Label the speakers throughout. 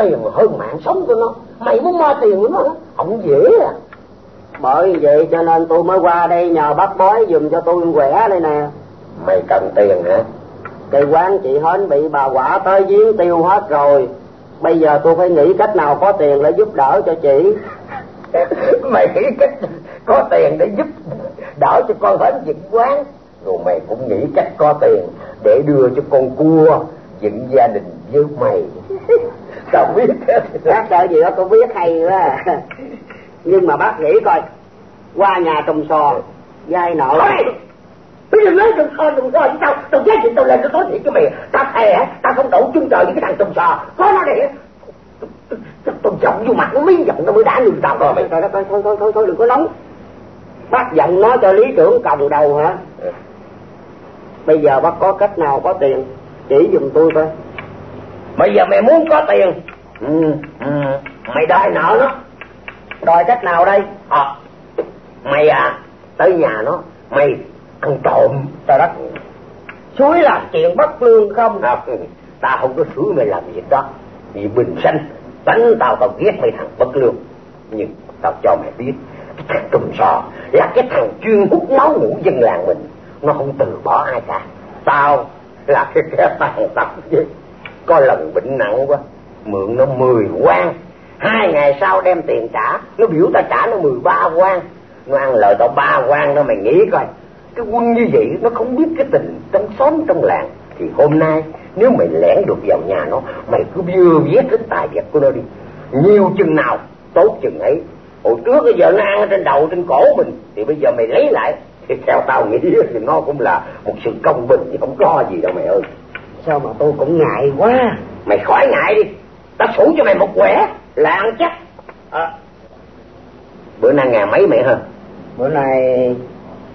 Speaker 1: tiền hơn mạng sống của nó. Mày muốn mo tiền của nó Không dễ à. Bởi vậy cho nên tôi mới qua đây nhờ bác bói dùm cho tôi quẻ đây nè. Mày cần tiền hả? Cây quán chị hến bị bà quả tới giếng tiêu hết rồi. Bây giờ tôi phải nghĩ cách nào có tiền để giúp đỡ cho chị. Mày nghĩ cách có tiền để giúp đỡ cho con hến dựng quán? Rồi mày cũng nghĩ cách có tiền để đưa cho con cua dựng gia đình với mày tao biết. Bác đợi gì đó tôi biết hay quá. Nhưng mà bác nghĩ coi qua nhà trồng sò dai nợ bây giờ nói trồng sò trồng sò chứ sao? Tao giá trị tao lên nó nói thiệt cho mày. Tao thề tao không đủ chung trời với cái thằng trồng sò. Có nó để tao giọng vô mặt nó miếng giọng nó mới đã lường tao. Rồi mày thôi thôi thôi thôi thôi đừng có nóng. Bác giận nó cho lý trưởng còng đầu hả? Bây giờ bác có cách nào có tiền chỉ giùm tôi coi bây giờ mày muốn có tiền. Ừ, ừ. mày đòi nợ nó. Đòi cách nào đây? À, mày à tới nhà nó mày ăn trộm tao đất. Suối làm chuyện bất lương không? À, tao không có suối mày làm việc đó. Vì bình sanh đánh tao tao ghét mày thằng bất lương. Nhưng tao cho mày biết cái thằng trùm sò là cái thằng chuyên hút máu ngủ dân làng mình. Nó không từ bỏ ai cả. Tao là cái kẻ tàn tật có lần bệnh nặng quá, mượn nó mười quan hai ngày sau đem tiền trả, nó biểu ta trả nó mười ba quan nó ăn lời tao ba quan đó mày nghĩ coi. Cái quân như vậy, nó không biết cái tình trong xóm trong làng. Thì hôm nay, nếu mày lẻn được vào nhà nó, mày cứ vừa viết cái tài vật của nó đi. Nhiều chừng nào, tốt chừng ấy. Hồi trước bây giờ nó ăn ở trên đầu, trên cổ mình, thì bây giờ mày lấy lại. Thì theo tao nghĩ thì nó cũng là một sự công bình, chứ không có gì đâu mày ơi sao mà tôi cũng ngại quá? Mày khỏi ngại đi. Tao sủ cho mày một quẻ là ăn chắc. À. bữa nay ngày mấy mày hả? Bữa nay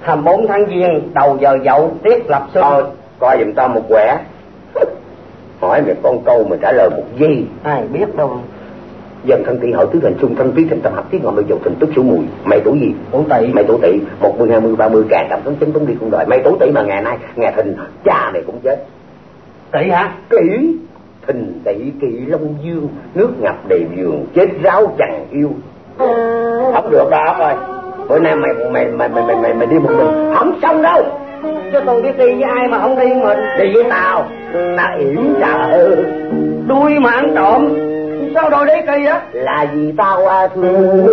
Speaker 1: 24 tháng giêng đầu giờ dậu tiết lập xuân. Thôi coi giùm tao một quẻ. Hỏi mày con câu mà trả lời một gì ai biết đâu. Dân thân tỷ hỏi tứ thành trung thân tý thành tâm hợp tiết ngọn nội dầu thành tức số mùi. Mày tuổi gì? Tuổi tỵ mày tuổi tỵ một mươi hai mươi ba mươi càng trăm tấn chấn tấn đi cũng đòi. Mày tuổi tỵ mà ngày nay ngày thìn cha mày cũng chết tỵ hả? Kỹ thình tỵ kỵ long dương nước ngập đầy vườn chết ráo chẳng yêu. Không được đó rồi bữa nay mày mày mày mày mày mày, mày đi một mình. Không xong đâu. Cho tôi biết đi với ai mà không đi mình? Đi với tao. Ta yểm trời đuôi mà ăn trộm. Sao đòi đấy kỳ á là vì tao à, thương.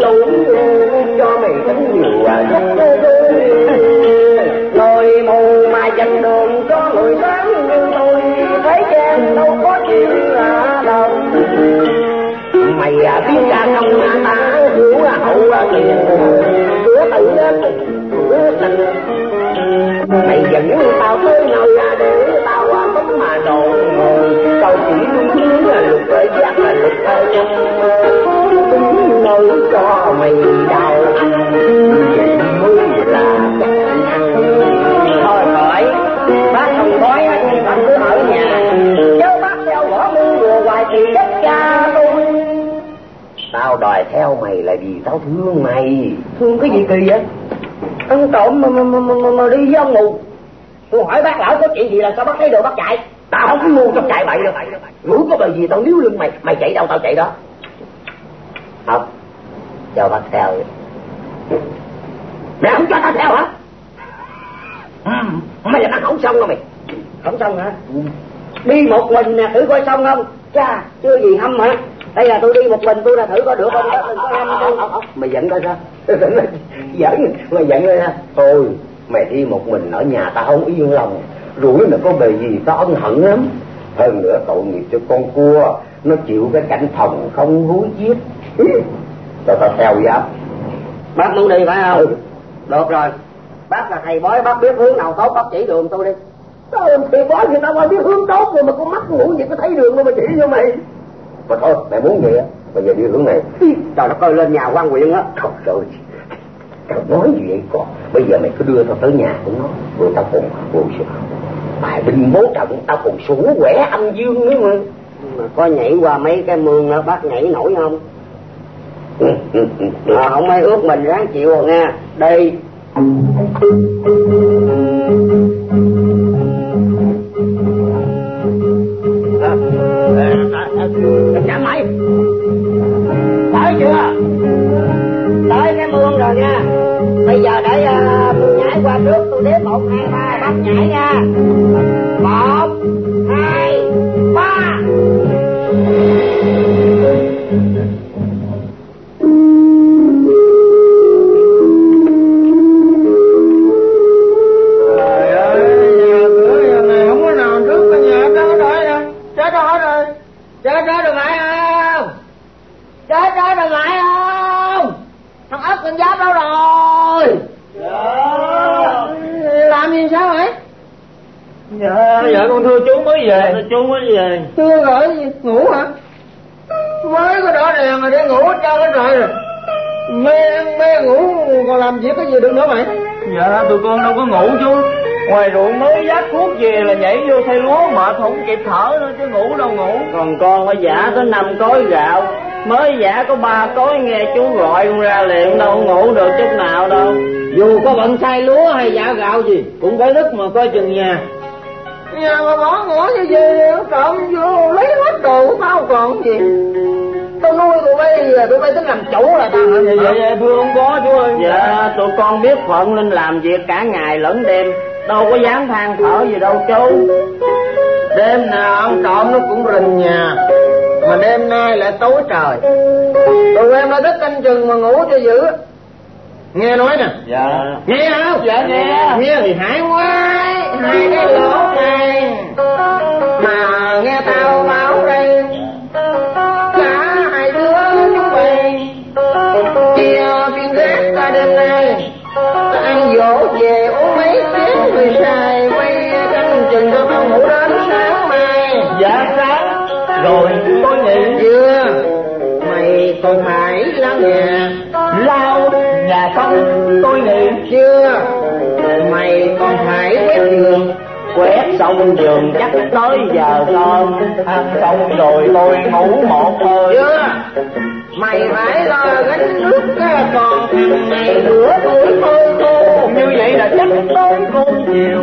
Speaker 1: Lâu cho mày đánh nhiều à đường cho người sáng như tôi đâu có chuyện là đâu mày à, biết ra không à, ta hiểu à, hậu à, tiền cửa tự cửa tình. Mày dẫn tao tới nơi để tao mất mà đồ. Tao chỉ muốn là lục ở giác là lục ở nhân nơi cho mày đau đòi theo mày là vì tao thương mày. Thương cái gì kỳ vậy? Ăn trộm mà, mà, mà, mà, mà đi với ông mù tôi hỏi bác lão có chuyện gì là sao bác thấy đồ bác chạy. Tao không có ngu trong chạy bậy đâu rủ có bờ gì tao níu lưng mày. Mày chạy đâu tao chạy đó. Không cho bác theo mày không cho tao theo hả? Ừ. mày là bác không xong rồi mày. Không xong hả? Ừ. đi một mình nè thử coi xong không? Cha chưa gì hâm hả đây là tôi đi một mình tôi là thử có được không? Đó đừng có em tôi mày giận coi sao? Giận mày giận coi sao? Thôi mày đi một mình ở nhà tao không yên lòng. Rủi mà có bề gì tao ân hận lắm. Hơn nữa tội nghiệp cho con cua nó chịu cái cảnh phòng không húi giết cho tao theo giáp bác muốn đi phải không? Ừ. được rồi. Bác là thầy bói bác biết hướng nào tốt bác chỉ đường tôi đi. Sao em thầy bói người ta qua biết hướng tốt rồi mà con mắt ngủ gì có thấy đường đâu mà chỉ cho mày mà thôi mẹ muốn vậy á bây giờ đi hướng này. Trời nó coi lên nhà quan huyện á. Thật rồi tao nói gì vậy con? Bây giờ mày cứ đưa tao tới nhà của nó rồi tao còn rồi bài binh bố trận tao còn sủ quẻ âm dương nữa mà. Mà có nhảy qua mấy cái mương đó bác nhảy nổi không? À, không ai ước mình ráng chịu rồi nha đây nhảy nha. Dạ.
Speaker 2: Dạ con thưa chú mới về. Chú mới về.
Speaker 1: Chưa rồi ngủ hả? Mới có đỏ đèn mà để ngủ hết trơn hết rồi. Mê mê ngủ còn làm việc cái gì được nữa mày?
Speaker 2: Dạ tụi con đâu có ngủ chú. Ngoài ruộng mới dắt thuốc về là nhảy vô thay lúa mệt không kịp thở nữa chứ ngủ đâu ngủ.
Speaker 3: Còn con có giả tới năm cối gạo. Mới giả có ba cối nghe chú gọi con ra liền đâu ngủ được chút nào đâu.
Speaker 1: Dù có bận thay lúa hay giả gạo gì cũng phải thức mà coi chừng nhà nhà mà bỏ ngõ như vậy trộm vô lấy hết đồ của tao còn gì? Tao nuôi tụi bay tụi bay tính làm chủ là tao. Hả
Speaker 2: vậy vậy dạ, thưa không có chú ơi
Speaker 3: dạ tụi con biết phận lên làm việc cả ngày lẫn đêm. Đâu có dám than thở gì đâu chú.
Speaker 1: Đêm nào ăn trộm nó cũng rình nhà mà đêm nay lại tối trời. Tụi em đã thức canh chừng mà ngủ cho dữ. Nghe nói nè.
Speaker 2: Dạ.
Speaker 1: Nghe không?
Speaker 2: Dạ nghe.
Speaker 1: Nghe thì hại quá hai cái lỗ này. Mà nghe tao báo đây cả hai đứa chúng mày chia phiên gác ta đêm nay ăn dỗ về uống mấy chén rồi xài quay canh chừng cho tao ngủ đến sáng mai.
Speaker 2: Dạ sáng. Rồi tôi nghĩ
Speaker 1: chưa. Mày còn phải lau nhà
Speaker 2: lau nhà xong tôi nghĩ
Speaker 1: chưa mày còn phải quét giường
Speaker 3: quét xong giường chắc tới giờ cơm
Speaker 2: ăn xong rồi tôi ngủ một hơi.
Speaker 1: Chưa. Mày phải lo gánh nước còn thằng này rửa tôi thôi cô.
Speaker 2: Như vậy là chắc tới con chiều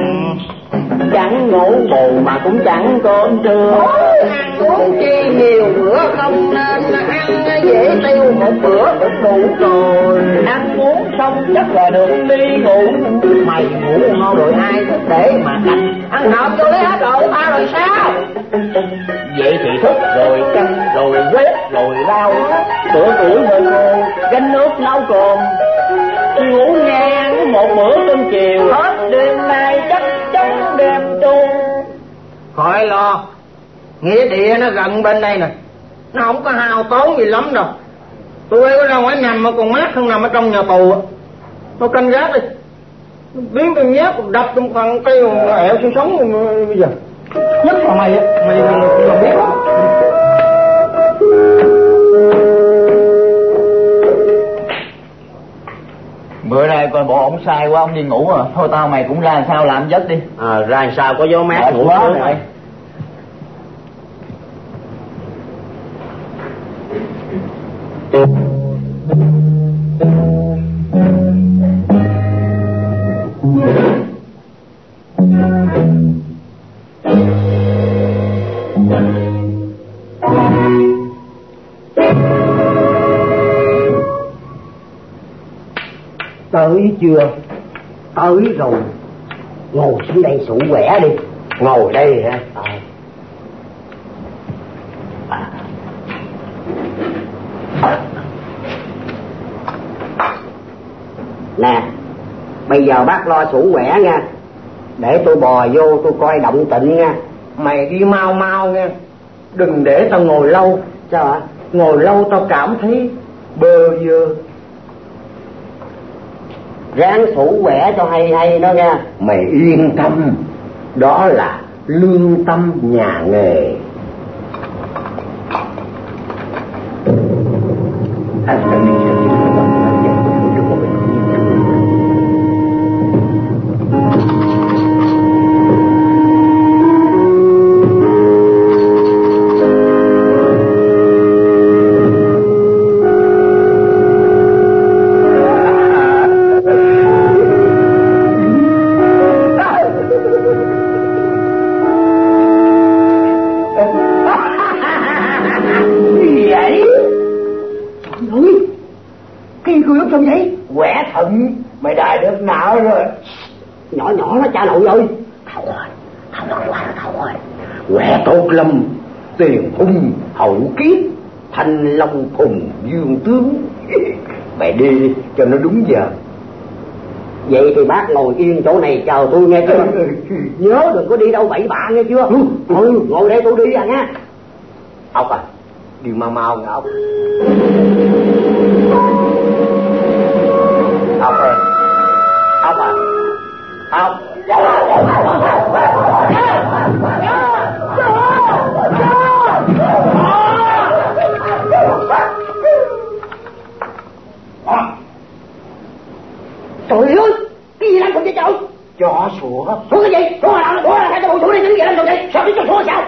Speaker 3: chẳng ngủ bù mà cũng chẳng cơm trưa.
Speaker 1: Ăn uống chi nhiều bữa không nên ăn dễ tiêu một bữa cũng đủ rồi.
Speaker 2: Ăn uống xong chắc là được đi ngủ.
Speaker 1: Mày ngủ ngon rồi ai thức để mà canh? Ăn hộp vô lấy hết đồ tao rồi sao?
Speaker 2: Vậy thì thức rồi canh rồi quét rồi lau sửa tuổi hơi khô gánh nước nấu cơm. Ngủ ngang một bữa cơm chiều. Hết đêm
Speaker 1: khỏi lo. Nghĩa địa nó gần bên đây nè. Nó không có hao tốn gì lắm đâu. Tôi có ra ngoài nằm mà còn mát hơn nằm ở trong nhà tù tôi canh gác đi. Biến tôi nhát đập trong phần cây ẹo sinh sống bây giờ. Nhất là mày á. Mày mày biết. đó
Speaker 4: bữa nay coi bộ ổng sai quá ông đi ngủ à. Thôi tao mày cũng ra sao làm giấc đi.
Speaker 5: À, ra sao có gió mát
Speaker 4: Mệt
Speaker 5: ngủ
Speaker 4: quá rồi.
Speaker 1: Tới rồi. Ngồi xuống đây sủ quẻ đi. Ngồi đây hả? Nè bây giờ bác lo sủ quẻ nha. Để tôi bò vô tôi coi động tịnh nha. Mày đi mau mau nha đừng để tao ngồi lâu. Sao ạ? Ngồi lâu tao cảm thấy bơ vơ ráng thủ quẻ cho hay hay đó nghe. Mày yên tâm, đó là lương tâm nhà nghề. Vậy thì bác ngồi yên chỗ này chờ tôi nghe chưa? Nhớ đừng có đi đâu bậy bạ nghe chưa? Ừ, ngồi đây tôi đi à nha. Ốc à đi mau mau nha ốc ốc ơi ốc à ốc trời ơi cái gì đang cùng vậy trời chó sủa sủa cái gì sủa là sủa là cái bộ sủa này những gì làm vậy sao biết cho sủa sao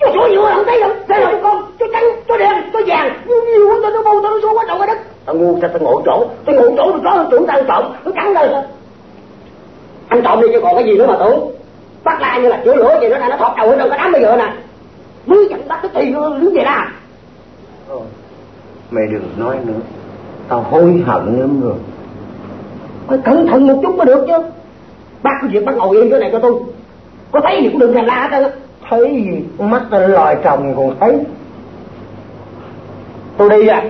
Speaker 1: cho sủa nhiều không thấy không thấy không con cho trắng cho đen cho vàng nhiều nhiều quá tao nó bầu tao nó sủa quá trời quá đất tao ngu sao tao ngồi chỗ tao ngồi chỗ tao có hơn tưởng tao ăn trộm nó cắn đời ăn trộm đi chứ còn cái gì nữa mà tưởng bắt la như là chữa lửa vậy nó ra nó thọt đầu ở trong cái đám bây giờ nè. Mới dẫn bắt cái tì nó đứng vậy ra mày đừng nói nữa. Tao hối hận lắm rồi. Phải cẩn thận một chút mới được chứ. Bác cứ việc bác ngồi yên chỗ này cho tôi. Có thấy gì cũng đừng làm la hết thấy gì? Mắt tao lòi trồng còn thấy. Tôi đi à.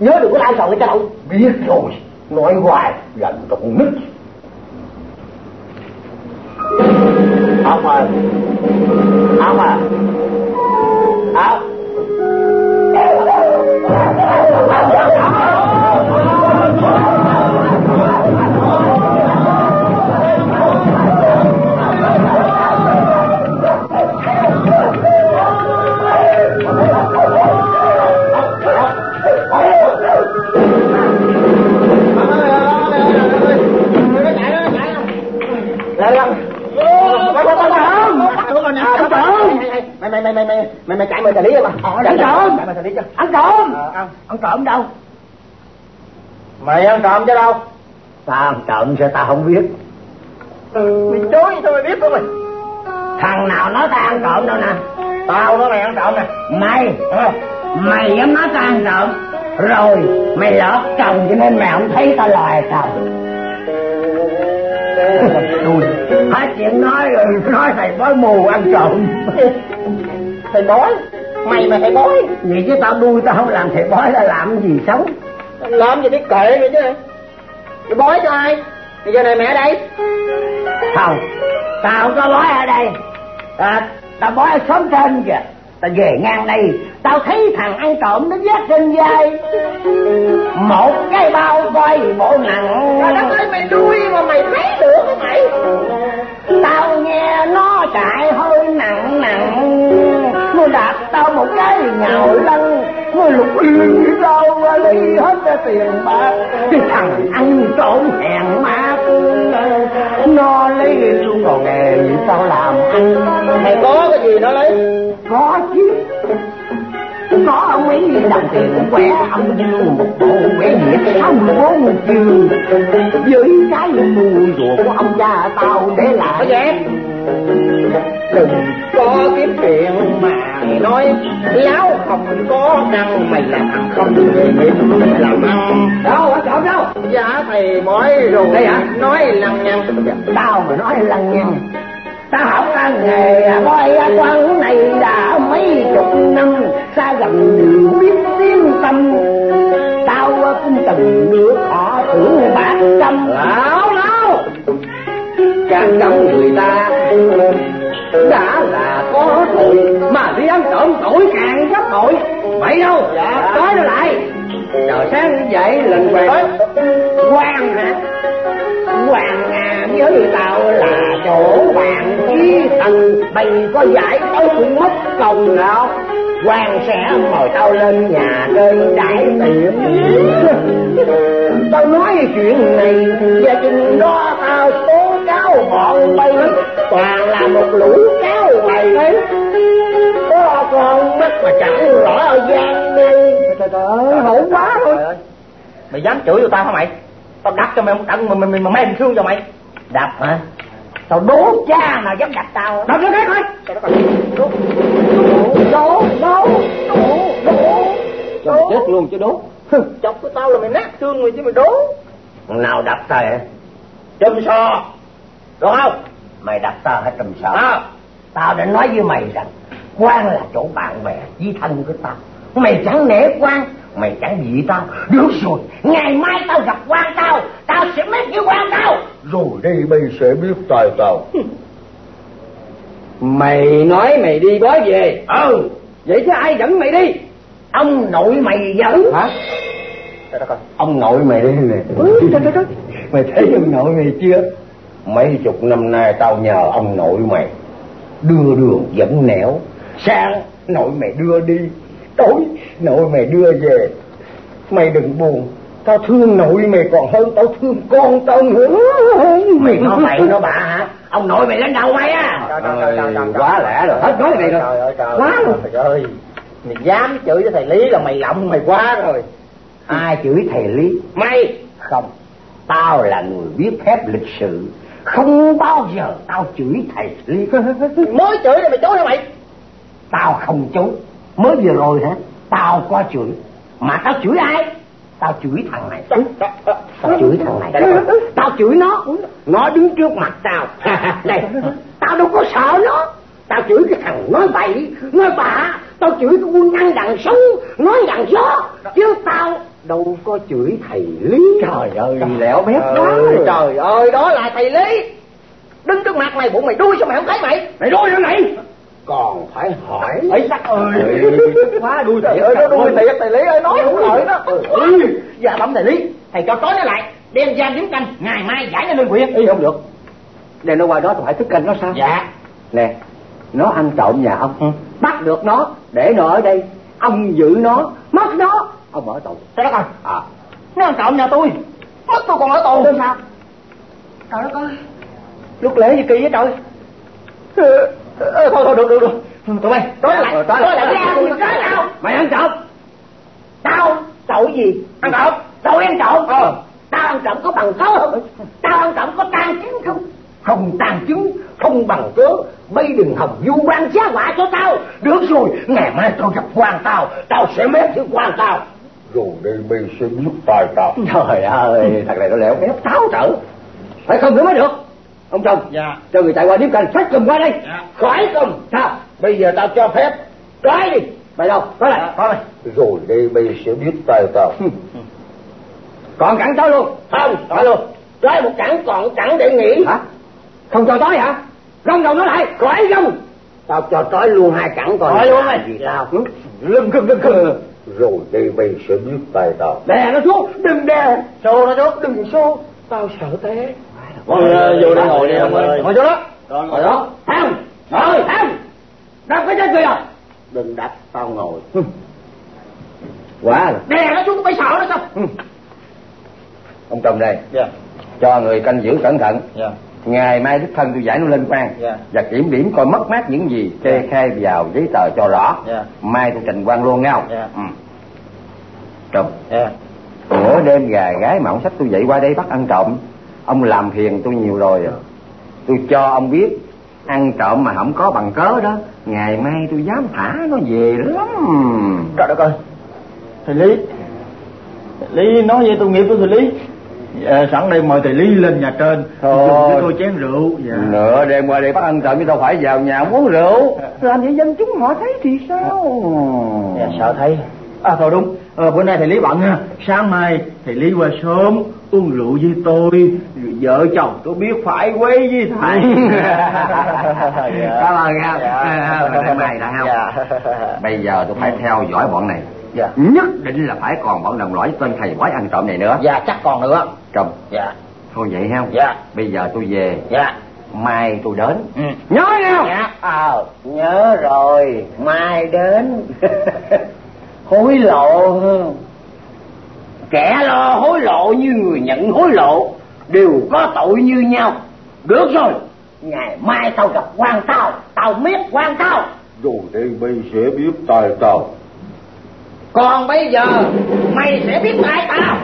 Speaker 1: Nhớ đừng có la lên cho đâu biết rồi. Nói hoài gần tao con nít ông ơi ông mày mày mày mày mày mày mày chạy mời trợ lý mà ăn trộm chạy mời trợ lý. Cho ăn trộm ăn. Ăn trộm đâu? Mày ăn trộm chứ đâu? Tao ăn trộm sao tao không biết. Mày chối sao mày biết của mày. Thằng nào nói tao ăn trộm đâu nè? Tao nói mày ăn trộm nè. Mày mày dám nói tao ăn trộm rồi mày lọt chồng cho nên mày không thấy tao lòi chồng hết chuyện nói rồi nói thầy bói mù ăn trộm thầy bói. Mày mà thầy bói. Vậy chứ tao đuôi tao không làm thầy bói là làm gì sống? Làm gì biết kệ mày chứ? Thầy bói cho ai? Bây giờ này mẹ đây. Không tao không có bói ở đây. À, tao bói ở xóm trên kìa. Ta về ngang đây. Tao thấy thằng ăn trộm nó vác trên vai. Một cái bao coi bộ nặng.
Speaker 4: Trời đất ơi mày đuôi mà mày thấy được mày?
Speaker 1: Tao nghe nó chạy hơi nặng nặng nó đạp tao một cái nhào lăn. Nó lục lưng đâu lấy hết cái tiền bạc. Cái thằng ăn trộm hèn ma nó lấy luôn còn nghề tao làm ăn.
Speaker 4: Mày có cái gì nó lấy
Speaker 1: có chứ. Có ông ấy đồng tiền quẻ ông dương một bộ quẻ nhiệt sáu mươi bốn trường với cái mù rùa của ông cha tao để lại.
Speaker 4: Dẹp Đừng có kiếm chuyện mà nói Láo không có năng Mày làm không nghề nghiệp làm ăn
Speaker 1: đâu ở chỗ đâu?
Speaker 4: Dạ thầy bói rồi.
Speaker 1: Đây hả?
Speaker 4: Nói lăng nhăng
Speaker 1: tao mà nói lăng nhăng tao học ăn nghề coi quan này đã mấy chục năm. Xa gần biết tiếng tâm. Tao cũng từng được họ thưởng bạc trăm.
Speaker 4: Láo láo Càng trong người ta đã là có tội mà đi ăn trộm tội càng gấp bội. Vậy đâu dạ. Nói nó lại. Chờ sáng dậy lần về
Speaker 1: quan hả? Hoàng à với tao là chỗ hoàng chí thần. Bày có giải tao cũng mất công nào. Quan sẽ mời tao lên nhà chơi đại tiệc tao nói chuyện này gia đình đó tao bọn bay toàn là một lũ cáo mày đấy. Có con mắt mà chẳng rõ ở gian đi trời ơi hổ quá thôi
Speaker 4: mày dám chửi tụi tao hả mày? Tao đập cho mày một trận mà mày mày, mày mềm xương cho mày.
Speaker 1: Đập hả? Tao đố cha mà dám đập tao.
Speaker 4: Đập cho cái coi.
Speaker 1: Đố đố đố đố
Speaker 4: cho mày chết luôn chứ đố. Chọc của tao là mày nát xương rồi chứ mày đố.
Speaker 1: Nào đập tao hả
Speaker 4: chùm sò được không?
Speaker 1: Mày đập tao hả trùm sợ
Speaker 4: à
Speaker 1: tao đã nói với mày rằng quan là chỗ bạn bè chí thân của tao. Mày chẳng nể quan mày chẳng bị tao. Được rồi ngày mai tao gặp quan tao tao sẽ mét với quan tao.
Speaker 6: Rồi đây bây sẽ biết tài tao.
Speaker 4: Mày nói mày đi bói về.
Speaker 1: Ừ.
Speaker 4: Vậy chứ ai dẫn mày đi?
Speaker 1: Ông nội mày dẫn.
Speaker 4: Hả.
Speaker 6: Ông nội mày đây nè. Mày thấy ông nội mày chưa Mấy chục năm nay tao nhờ ông nội mày. Đưa đường dẫn nẻo. Sáng nội mày đưa đi. Tối nội mày đưa về. Mày đừng buồn. Tao thương nội mày còn hơn tao thương con tao nữa.
Speaker 1: Mày nói mày nó bạ hả? Ông nội mày lên đầu mày á.
Speaker 4: Trời, trời,
Speaker 6: quá lẽ rồi.
Speaker 4: Hết nói này rồi.
Speaker 6: Trời ơi, trời
Speaker 4: quá rồi trời ơi. Mày dám chửi với thầy lý là mày lộng mày quá rồi.
Speaker 1: Ai chửi thầy lý?
Speaker 4: Mày.
Speaker 1: Không. Tao là người biết phép lịch sự không bao giờ tao chửi thầy lý
Speaker 4: mới chửi thì mày chối hả mày?
Speaker 1: Tao không chối. Mới vừa rồi hả tao có chửi. Mà tao chửi ai? Tao chửi thằng này. Tao chửi thằng này. tao chửi nó. Nó đứng trước mặt tao. Này tao đâu có sợ nó. Tao chửi cái thằng nói bậy nói bạ. Tao chửi cái quân ăn đằng sống nói đằng gió. Chứ tao đâu có chửi thầy lý.
Speaker 6: Trời ơi. Lẻo bét quá.
Speaker 4: Trời, trời ơi đó là thầy lý. Đứng trước mặt mày bụng mày đuôi sao mày không thấy mày? Mày đuôi nữa này
Speaker 6: Còn phải hỏi.
Speaker 4: Ấy sắc ơi.
Speaker 6: Quá đuôi
Speaker 4: Trời
Speaker 6: thiệt
Speaker 4: ơi, nó đuôi thiệt, thầy Lý ơi, nói không lợi đó. Dạ bẩm thầy Lý, thầy cho tối nó lại, đem giam điếm canh, ngày mai giải nó lên huyện.
Speaker 6: Ý không được. Để nó qua đó thì phải thức canh nó sao?
Speaker 4: Dạ.
Speaker 6: Nè Nó ăn trộm nhà ông.
Speaker 4: Ừ.
Speaker 6: Bắt được nó Để nó ở đây. Ông giữ nó Mất nó Ông ở tù.
Speaker 4: Trời đất ơi,
Speaker 6: À.
Speaker 4: Nó ăn trộm nhà tôi, mất tôi còn ở tù.
Speaker 6: Sao?
Speaker 4: Trời đất ơi, lúc lễ gì kỳ vậy trời. Ờ, Thôi, thôi, được, được, được. Tụi bay, tối lại, tối
Speaker 6: lại.
Speaker 4: tối lại.
Speaker 6: Mày ăn trộm.
Speaker 1: Tao tội gì?
Speaker 4: Ăn trộm.
Speaker 1: tội ăn trộm.
Speaker 4: Ờ.
Speaker 1: tao ăn trộm có bằng cớ không? Tao ăn trộm có tàn chứng không? Không tàn chứng không bằng cớ. Bây đừng hòng du quan xá họa cho tao. Được rồi ngày mai tao gặp quan tao. Tao sẽ mét với quan tao
Speaker 6: Rồi đây bây sẽ biết tài tao
Speaker 1: trời ơi thằng này nó lẻo bét táo trở
Speaker 6: Phải không nữa mới được? Ông chồng
Speaker 4: Dạ.
Speaker 6: Cho người chạy qua điếm canh Xách cầm qua đây.
Speaker 4: Dạ.
Speaker 1: khỏi cầm
Speaker 6: Sao
Speaker 1: bây giờ tao cho phép. Trói đi.
Speaker 6: Mày đâu? Có lại.
Speaker 4: Thôi. Mày.
Speaker 6: Rồi đây bây sẽ biết tài tao
Speaker 1: còn cẳng trói luôn. Không. Trói luôn. Trói một cẳng còn cẳng để nghỉ.
Speaker 6: Hả? Không cho tối hả? Rong đầu nó lại.
Speaker 1: Khỏi rong. Tao cho trói luôn hai cẳng còn
Speaker 6: Trói luôn mày.
Speaker 1: gì sao
Speaker 6: lưng cưng lưng cưng
Speaker 1: rồi đây mày sẽ biết tay tao
Speaker 6: đè nó xuống đừng đè.
Speaker 1: Xô nó xuống. Đừng xô. Tao sợ té.
Speaker 6: Con vô đây ngồi đi ông ơi. Ngồi chỗ đó. Ngồi đó. không ngồi không đập cái chân kìa.
Speaker 1: Đừng đập tao ngồi.
Speaker 6: Quá rồi.
Speaker 1: Đè nó xuống mày sợ nó sao?
Speaker 6: Ông chồng đây.
Speaker 2: Dạ.
Speaker 6: cho người canh giữ cẩn thận.
Speaker 2: Dạ.
Speaker 6: Ngày mai đích thân tôi giải nó lên quan.
Speaker 2: Dạ.
Speaker 6: và kiểm điểm coi mất mát những gì kê khai vào giấy tờ cho rõ.
Speaker 2: Dạ.
Speaker 6: mai tôi trình quan luôn không
Speaker 2: Dạ.
Speaker 6: ừ. chồng
Speaker 2: Dạ.
Speaker 6: mỗi đêm gà gái mà ông sách tôi dậy qua đây bắt ăn trộm. Ông làm phiền tôi nhiều rồi. Tôi cho ông biết ăn trộm mà không có bằng cớ đó ngày mai tôi dám thả nó về lắm.
Speaker 2: Trời đất ơi. Thầy Lý. Thầy Lý nói với tôi nghiệp của thầy Lý dạ, Sẵn đây mời thầy Lý lên nhà trên.
Speaker 6: Thôi.
Speaker 2: Dùng với tôi chén rượu dạ.
Speaker 6: nửa đêm qua đây bắt ăn trộm chứ đâu phải vào nhà uống rượu. Làm vậy dân chúng họ thấy thì sao?
Speaker 2: Dạ sợ thầy À thôi đúng. Ờ, Bữa nay thầy Lý bận ha. Sáng mai thầy Lý qua sớm Uống rượu với tôi. Vợ chồng tôi biết phải quấy với thầy.
Speaker 6: Cảm ơn nha
Speaker 2: Dạ.
Speaker 6: Ngày mai đã không
Speaker 2: Dạ.
Speaker 6: bây giờ tôi phải theo dõi bọn này.
Speaker 2: Dạ.
Speaker 6: nhất định là phải còn bọn đồng lõi tên thầy bói ăn trộm này nữa.
Speaker 2: Dạ chắc còn nữa
Speaker 6: chồng.
Speaker 2: Dạ.
Speaker 6: Thôi vậy không
Speaker 2: Dạ.
Speaker 6: bây giờ tôi về.
Speaker 2: Dạ.
Speaker 6: Mai tôi đến.
Speaker 2: Ừ.
Speaker 6: nhớ nhau
Speaker 2: Dạ.
Speaker 1: Ờ nhớ rồi. Mai đến. Hối lộ. Kẻ lo hối lộ như người nhận hối lộ đều có tội như nhau. Được rồi. Ngày mai tao gặp quan tao. Tao biết quan tao.
Speaker 7: Rồi đây mày sẽ biết tay tao.
Speaker 1: Còn bây giờ mày sẽ biết tại tao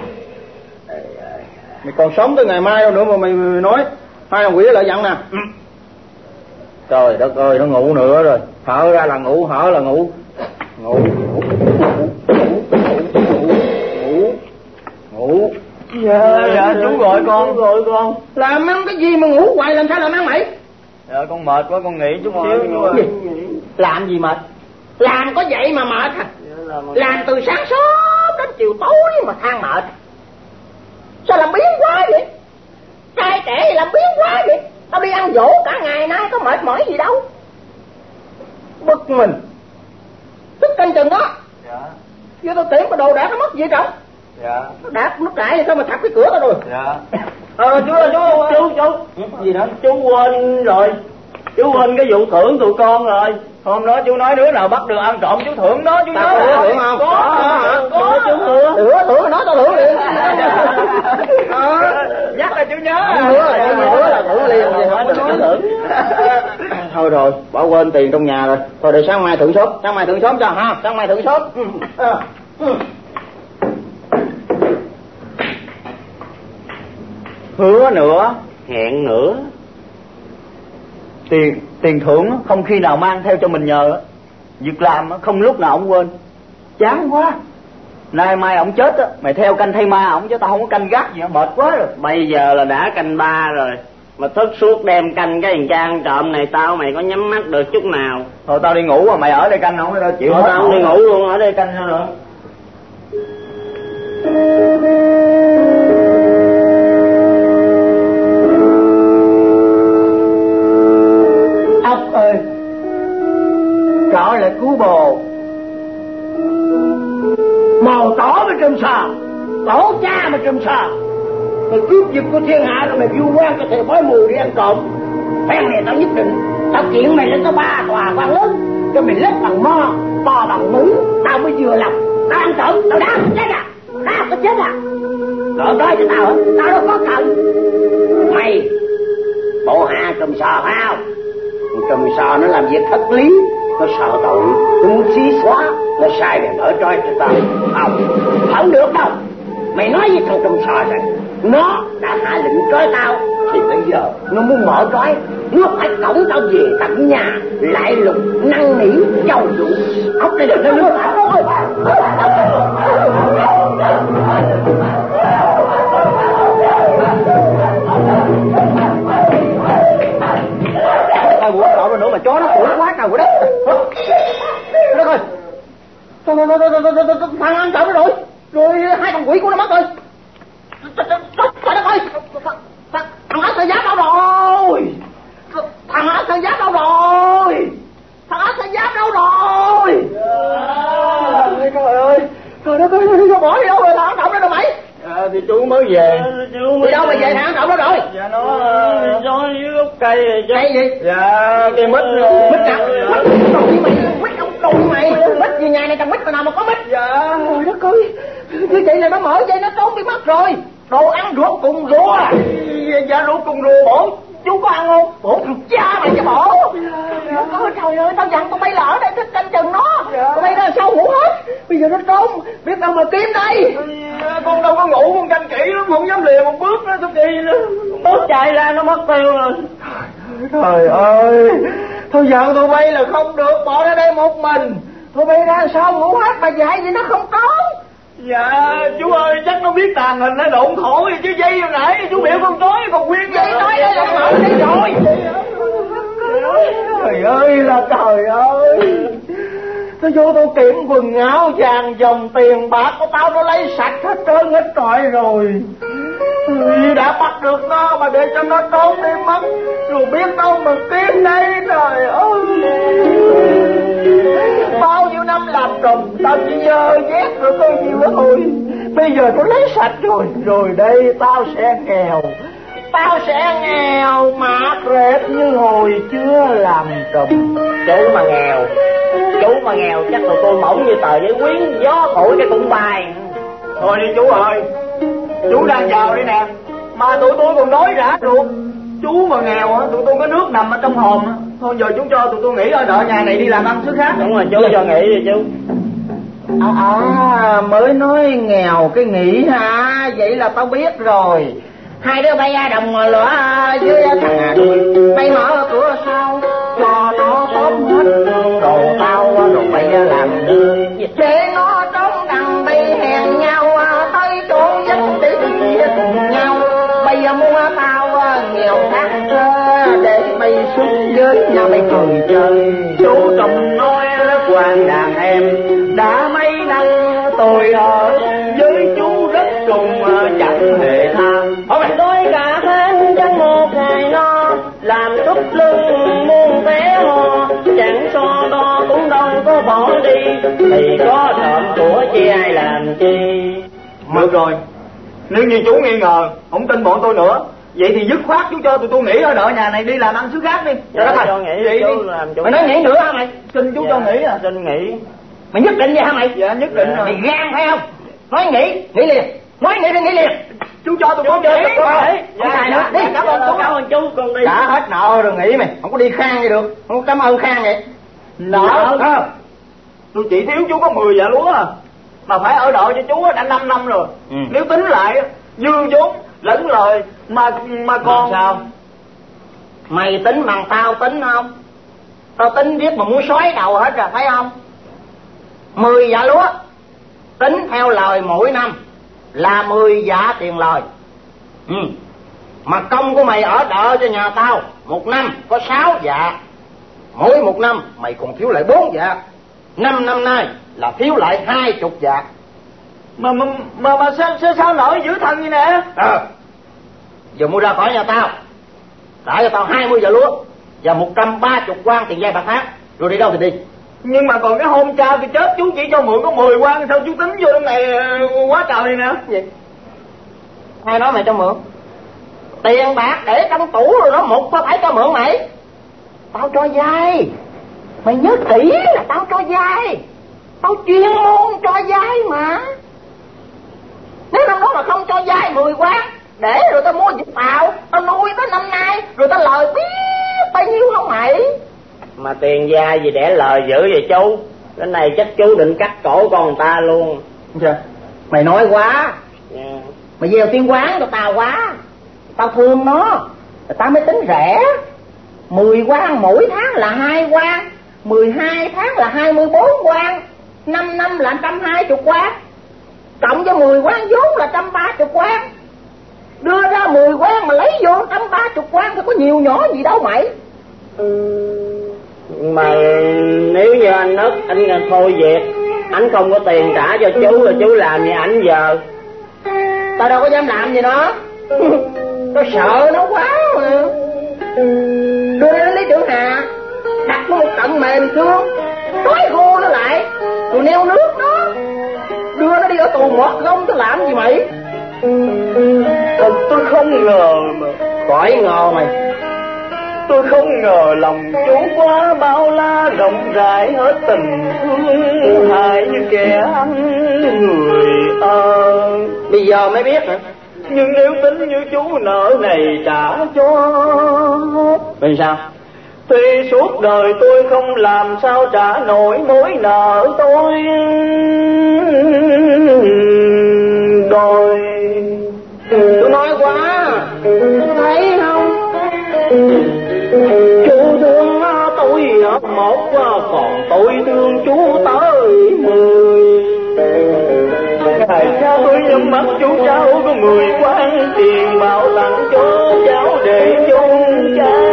Speaker 2: Mày còn sống tới ngày mai đâu nữa mà mày nói. Hai thằng quỷ lại dặn nè.
Speaker 1: Ừ.
Speaker 2: Trời đất ơi nó ngủ nữa rồi. Thở ra là ngủ hở là ngủ. Ngủ ngủ ngủ ngủ ngủ Dạ dạ chú gọi con. gọi con.
Speaker 1: Làm ăn cái gì mà ngủ hoài làm sao làm ăn mày?
Speaker 2: Dạ con mệt quá con nghỉ chút xíu. ơi.
Speaker 1: làm gì mệt? Làm có vậy mà mệt hả làm từ sáng sớm đến chiều tối mà than mệt sao làm biến quá vậy? Trai trẻ gì làm biến quá vậy? Tao đi ăn dỗ cả ngày nay có mệt mỏi gì đâu. Bực mình. Thức canh chừng đó.
Speaker 2: Dạ.
Speaker 1: Vô tao tiễn cái đồ đã nó mất gì trọng
Speaker 2: dạ.
Speaker 1: Nó đạp nó cãi thì sao mà thập cái cửa tao rồi?
Speaker 2: Dạ. Ờ chú ơi chú chú chú. Gì đó? Chú quên rồi. Chú quên cái vụ thưởng tụi con rồi hôm đó chú nói đứa nào bắt được ăn trộm chú thưởng đó chú
Speaker 1: có
Speaker 2: rồi.
Speaker 1: thưởng không?
Speaker 2: có
Speaker 1: Có,
Speaker 2: chú thưởng
Speaker 1: Thưởng, thưởng, nói tao thưởng liền.
Speaker 2: Ờ, nhắc là chú nhớ
Speaker 1: Hứa là chú hứa là thưởng liền, vậy không có nói thưởng.
Speaker 2: thôi rồi bỏ quên tiền trong nhà rồi thôi để sáng mai thưởng sớm sáng mai thưởng sớm cho ha sáng mai thưởng sớm
Speaker 1: Ừ.
Speaker 2: Ờ, ừ. hứa nữa hẹn nữa tiền tiền thưởng không khi nào mang theo cho mình nhờ việc làm không lúc nào ông quên. Chán quá. Nay mai ông chết á mày theo canh thay ma ổng chứ tao không có canh gác gì hết mệt quá rồi.
Speaker 3: Bây giờ là đã canh ba rồi mà thức suốt đêm canh cái thằng ăn trộm này tao mày có nhắm mắt được chút nào?
Speaker 2: Thôi tao đi ngủ mà mày ở đây canh không tao chịu
Speaker 3: thôi tao không đi ngủ luôn ở đây canh sao nữa
Speaker 1: mà trùm sờ mày cướp giật của thiên hạ rồi mày vu quan cho thầy bói mù đi ăn trộm. Phen này tao nhất định, tao kiện mày lên tới ba tòa quan lớn, cho mày lết bằng mo, to bằng mứ tao mới vừa lòng. Tao ăn trộm, tao đau chết à. Đá có chết à. Cỡ nói cho tao hả? Tao đâu có cần. Mày, bộ hạ trùm sò phải không trùm sò nó làm việc thất lý, nó sợ tội, nó muốn xí xóa, nó sai để nở trói cho tao. Không không được đâu mày nói với thằng trùm sò rồi nó đã hạ lệnh trói tao thì bây giờ nó muốn mở trói nó phải cổng tao về tận nhà lại lục năn nỉ châu dụ ốc đây đừng nó ơi
Speaker 2: ai buồn cậu rồi nữa mà chó nó củi quá trời của đất đất ơi thôi thôi thôi thôi thôi thôi thôi thằng ăn nó rồi rồi hai thằng quỷ của nó mất rồi. Trời đất ơi thằng ác sơn giáp đâu rồi. Thằng ác sơn giáp đâu rồi.
Speaker 5: Thằng ác sơn giáp đâu rồi.
Speaker 2: Trời ơi
Speaker 5: trời đất ơi nó bỏ đi đâu rồi? Thằng động đó đâu mày.
Speaker 2: À, thì chú mới về.
Speaker 3: Chú
Speaker 5: mới đâu mà về. thằng động đó rồi?
Speaker 2: Dạ nó
Speaker 3: ờ, nó dưới gốc cây
Speaker 5: cây gì?
Speaker 2: Dạ cây mít
Speaker 5: mít nè mít đâu mày? Mít ông đâu mày. Mít gì nhà này trồng mít mà nào mà có mít.
Speaker 2: Dạ.
Speaker 5: Trời đất ơi. Như vậy là nó mở dây nó trốn bị mất rồi. Đồ ăn ruột cùng rùa
Speaker 2: dạ rượu cùng rùa bổ
Speaker 5: Chú có ăn không? Bổ thằng cha mày cho bổ. Nó có trời ơi tao dặn tụi bay là ở đây thích canh chừng nó. Tụi bay nó sao ngủ hết? Bây giờ nó trốn Biết đâu mà kiếm đây.
Speaker 2: Dạ, con đâu có ngủ con canh kỹ lắm không dám lìa một bước nữa sao kỳ nữa
Speaker 3: bước chạy ra nó mất tiêu rồi.
Speaker 5: Trời ơi Thôi giận tụi bay là không được Bỏ ra đây một mình. Tụi bay ra sao ngủ hết mà dạy gì nó không trốn
Speaker 2: dạ chú ơi chắc nó biết tàn hình nó độn khổ gì chứ dây hồi nãy chú biểu con nói còn khuyên
Speaker 5: Dây nói đây là mở đi rồi Trời ơi là trời ơi. Tôi vô tôi kiểm quần áo vàng dòng tiền bạc của tao nó lấy sạch hết trơn hết trọi rồi người đã bắt được nó mà để cho nó trốn đi mất. Rồi biết đâu mà kiếm đây, trời ơi. Bao nhiêu năm làm trùm tao chỉ dơ dét rồi có nhiêu thôi. Bây giờ tôi lấy sạch rồi Rồi đây tao sẽ nghèo. Tao sẽ nghèo mà rệt như hồi chưa làm trùm
Speaker 3: chú mà nghèo, chú mà nghèo chắc tụi tôi mỏng như tờ giấy quyến, gió thổi cái cũng bay.
Speaker 2: Thôi đi chú ơi chú đang giàu đây nè. Mà tụi tôi còn nói rã ruột. Chú mà nghèo á tụi tôi có nước nằm ở trong hòm á. Thôi giờ chú cho tụi tôi nghỉ ở đợi nhà này đi làm ăn xứ khác.
Speaker 3: Đúng rồi chú cho nghỉ đi chú.
Speaker 5: À, à mới nói nghèo cái nghĩ hả? Vậy là tao biết rồi. Hai đứa bay ra đồng lửa dưới thằng Hà đuôi Bay mở với nhà bay cười chơi.
Speaker 3: Chú trọng nói quan đàn em đã mấy năm tôi ở với chú rất cùng chẳng hề tham đôi cả tháng chẳng một ngày no làm đúc lưng muôn vé ho chẳng so đo cũng đâu có bỏ đi thì có trộm của chi ai làm chi?
Speaker 2: Được rồi. Nếu như chú nghi ngờ không tin bọn tôi nữa vậy thì dứt khoát chú cho tụi tôi nghỉ ở đợi nhà này đi làm ăn xứ khác đi.
Speaker 3: Dạ,
Speaker 2: đó
Speaker 3: cho
Speaker 2: mày.
Speaker 3: nghỉ
Speaker 2: vậy đi.
Speaker 3: làm chủ
Speaker 5: Mày nói nghỉ nữa hả mày?
Speaker 2: Xin chú
Speaker 3: Dạ,
Speaker 2: cho nghỉ à?
Speaker 3: xin nghỉ.
Speaker 5: Mày nhất định vậy hả mày?
Speaker 2: Dạ nhất định
Speaker 5: Mày
Speaker 2: rồi.
Speaker 5: Gan phải không? Nói nghỉ Nghỉ liền. Nói nghỉ thì nghỉ liền.
Speaker 2: Chú cho tụi con nghỉ.
Speaker 3: tụi con nghỉ.
Speaker 5: Không xài nữa. Đi cảm ơn chú.
Speaker 3: Cảm ơn chú con đi.
Speaker 5: Đã hết nợ rồi nghỉ mày. Không có đi khang gì được. Không có cảm ơn khang vậy.
Speaker 2: Nợ?
Speaker 5: Ờ.
Speaker 2: tôi chỉ thiếu chú có 10 dạ lúa à. Mà phải ở đợi cho chú đã 5 năm rồi.
Speaker 5: Ừ.
Speaker 2: nếu tính lại dư vốn lẫn lời mà mà còn
Speaker 5: sao? Mày tính bằng tao tính không? Tao tính biết mà muốn xói đầu hết rồi thấy không? Mười dạ lúa Tính theo lời mỗi năm Là mười dạ tiền lời. Ừ. Mà công của mày ở đợi cho nhà tao Một năm có sáu dạ. Mỗi một năm mày còn thiếu lại bốn dạ. Năm năm nay là thiếu lại hai chục dạ
Speaker 2: mà mà mà, mà sao, sao sao nổi dữ thần như nè?
Speaker 5: Ờ. Giờ mua ra khỏi nhà tao. Trả cho tao hai mươi dạ lúa Và một trăm ba chục quan tiền giai bạc tháng. Rồi đi đâu thì đi.
Speaker 2: Nhưng mà còn cái hôm cha tôi chết chú chỉ cho mượn có 10 quan sao chú tính vô trong này ờ, quá trời này nè?
Speaker 5: Gì? Ai nói mày cho mượn? Tiền bạc để trong tủ rồi đó một có phải cho mượn mày? Tao cho vay mày nhớ kỹ là tao cho vay tao chuyên môn cho vay mà nếu năm đó mà không cho vay mười quan để rồi tao mua dịch tàu tao nuôi tới năm nay rồi tao lời biết bao nhiêu không mày.
Speaker 3: Mà tiền gia gì để lời dữ vậy chú? Cái này chắc chú định cắt cổ con người ta luôn.
Speaker 5: Dạ. mày nói quá.
Speaker 3: Dạ.
Speaker 5: mày gieo tiếng quán cho tao quá. Tao thương nó. Tao mới tính rẻ. Mười quan mỗi tháng là hai quan mười hai tháng là hai mươi bốn quan năm năm là trăm hai chục quan cộng cho mười quan vốn là trăm ba chục quan đưa ra mười quan mà lấy vô trăm ba chục quan thì có nhiều nhỏ gì đâu mày.
Speaker 3: Mà nếu như anh nứt anh thôi việc anh không có tiền trả cho chú rồi chú làm gì ảnh giờ.
Speaker 5: Tao đâu có dám làm gì nó tao sợ nó quá mà. Đưa nó lý trưởng hà đặt một trận mềm xuống trói khô nó lại. Rồi neo nước nó đưa nó đi ở tù mất không tôi làm gì mày.
Speaker 2: Thật tôi không ngờ mà
Speaker 5: khỏi ngờ mày.
Speaker 2: Tôi không ngờ lòng chú quá bao la rộng rãi hết tình thương hại như kẻ ăn người ơn
Speaker 5: bây giờ mới biết hả?
Speaker 2: Nhưng nếu tính như chú nợ này trả cho
Speaker 5: vì sao
Speaker 2: Tuy suốt đời tôi không làm sao trả nổi mối nợ tôi. Đòi.
Speaker 5: Tôi nói quá. Thấy không?
Speaker 2: Chú thương tôi một còn tôi thương chú tới mười. Thầy cha tôi nhắm mắt, chú cháu có mười quan, tiền bảo tặng cho cháu để chung cha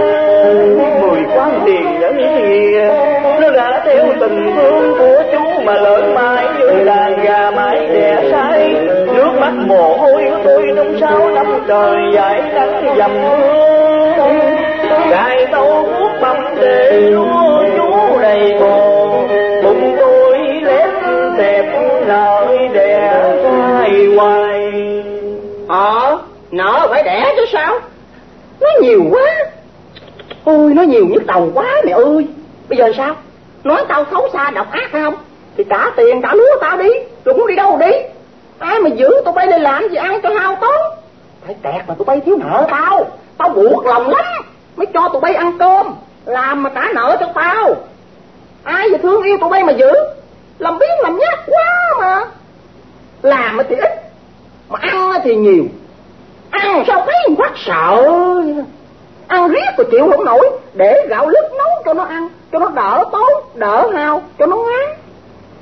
Speaker 2: tình thương của chú mà lớn mãi như đàn gà mãi đẻ say Nước mắt mồ hôi của tôi trong sáu năm trời dài nắng dầm mưa Gài tàu vuốt bầm để lúa chú đầy bồ Bụng tôi lép tẹp lợi đẻ trai hoài.
Speaker 5: Ờ nợ phải đẻ chứ sao? Nó nhiều quá. Ôi nó nhiều nhức đầu quá mẹ ơi. Bây giờ sao? Nói tao xấu xa, độc ác hay không? Thì trả tiền, trả lúa tao đi. Rồi muốn đi đâu đi? Ai mà giữ, tụi bay đi làm gì, ăn cho hao tốn. Phải kẹt mà tụi bay thiếu nợ tao. Tao buộc lòng lắm, mới cho tụi bay ăn cơm. Làm mà trả nợ cho tao. Ai mà thương yêu tụi bay mà giữ? Làm biến làm nhát quá mà. Làm thì ít, mà ăn thì nhiều. Ăn sao thấy phát sợ. Ăn riết rồi chịu không nổi, để gạo lứt nấu cho nó ăn cho nó đỡ tốn đỡ hao cho nó ngán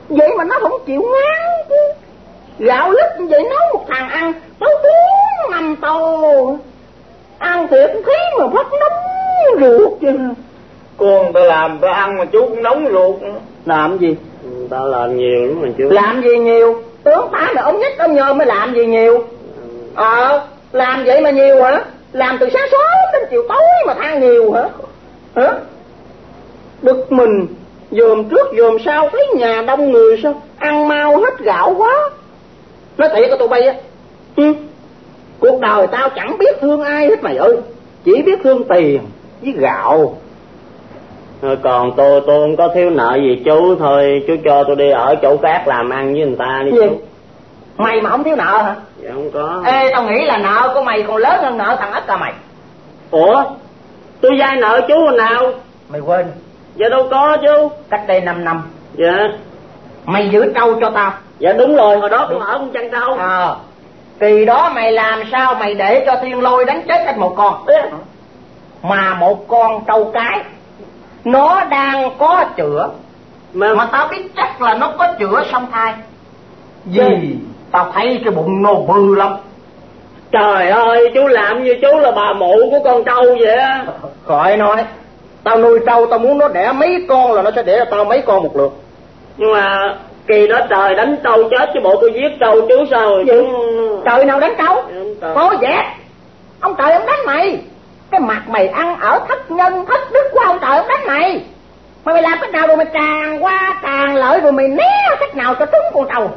Speaker 5: vậy mà nó không chịu ngán chứ. Gạo lứt như vậy nấu một thằng ăn tới bốn năm tô ăn thiệt thấy mà phát nóng ruột chứ.
Speaker 2: Con ta làm ta ăn mà chú cũng nóng ruột.
Speaker 5: Làm gì?
Speaker 2: Ta làm nhiều lắm mà chú.
Speaker 5: Làm gì nhiều? Tướng tá mà ông nhất ông nhờ mới làm gì nhiều? Ờ làm vậy mà nhiều hả? Làm từ sáng sớm đến chiều tối mà than nhiều hả? Hả bực mình. Dòm trước dòm sau thấy nhà đông người sao? Ăn mau hết gạo quá. Nói thiệt của tụi bay á ừ. cuộc đời tao chẳng biết thương ai hết mày ơi. Chỉ biết thương tiền với gạo.
Speaker 2: Thôi còn tôi tôi không có thiếu nợ gì chú thôi. Chú cho tôi đi ở chỗ khác làm ăn với người ta đi
Speaker 5: gì?
Speaker 2: chú.
Speaker 5: Mày mà không thiếu nợ hả?
Speaker 2: Dạ không có.
Speaker 5: Ê tao nghĩ là nợ của mày còn lớn hơn nợ thằng ất cả mày.
Speaker 2: Ủa? Tôi vay nợ chú hồi nào?
Speaker 5: Mày quên
Speaker 2: dạ đâu có chú
Speaker 5: cách đây 5 năm.
Speaker 2: Dạ.
Speaker 5: Mày giữ trâu cho tao.
Speaker 2: Dạ đúng rồi. Hồi đó tôi ở con chăn trâu
Speaker 5: ờ. Kỳ đó mày làm sao mày để cho thiên lôi đánh chết hết một con? Mà một con trâu cái nó đang có chữa.
Speaker 2: Mà,
Speaker 5: mà tao biết chắc là nó có chữa song thai. Vì tao thấy cái bụng nó bự lắm.
Speaker 2: Trời ơi chú làm như chú là bà mụ của con trâu vậy á.
Speaker 5: Khỏi nói tao nuôi trâu tao muốn nó đẻ mấy con là nó sẽ đẻ cho tao mấy con một lượt.
Speaker 2: Nhưng mà kỳ đó trời đánh trâu chết chứ bộ tôi giết trâu chú sao rồi. Chú
Speaker 5: trời nào đánh trâu? Có dẹp ông trời ông đánh mày. Cái mặt mày ăn ở thất nhân thất đức của ông trời ông đánh mày. Mà mày làm cách nào rồi mày tràn qua tràn lợi rồi mày né cách nào cho trúng con trâu?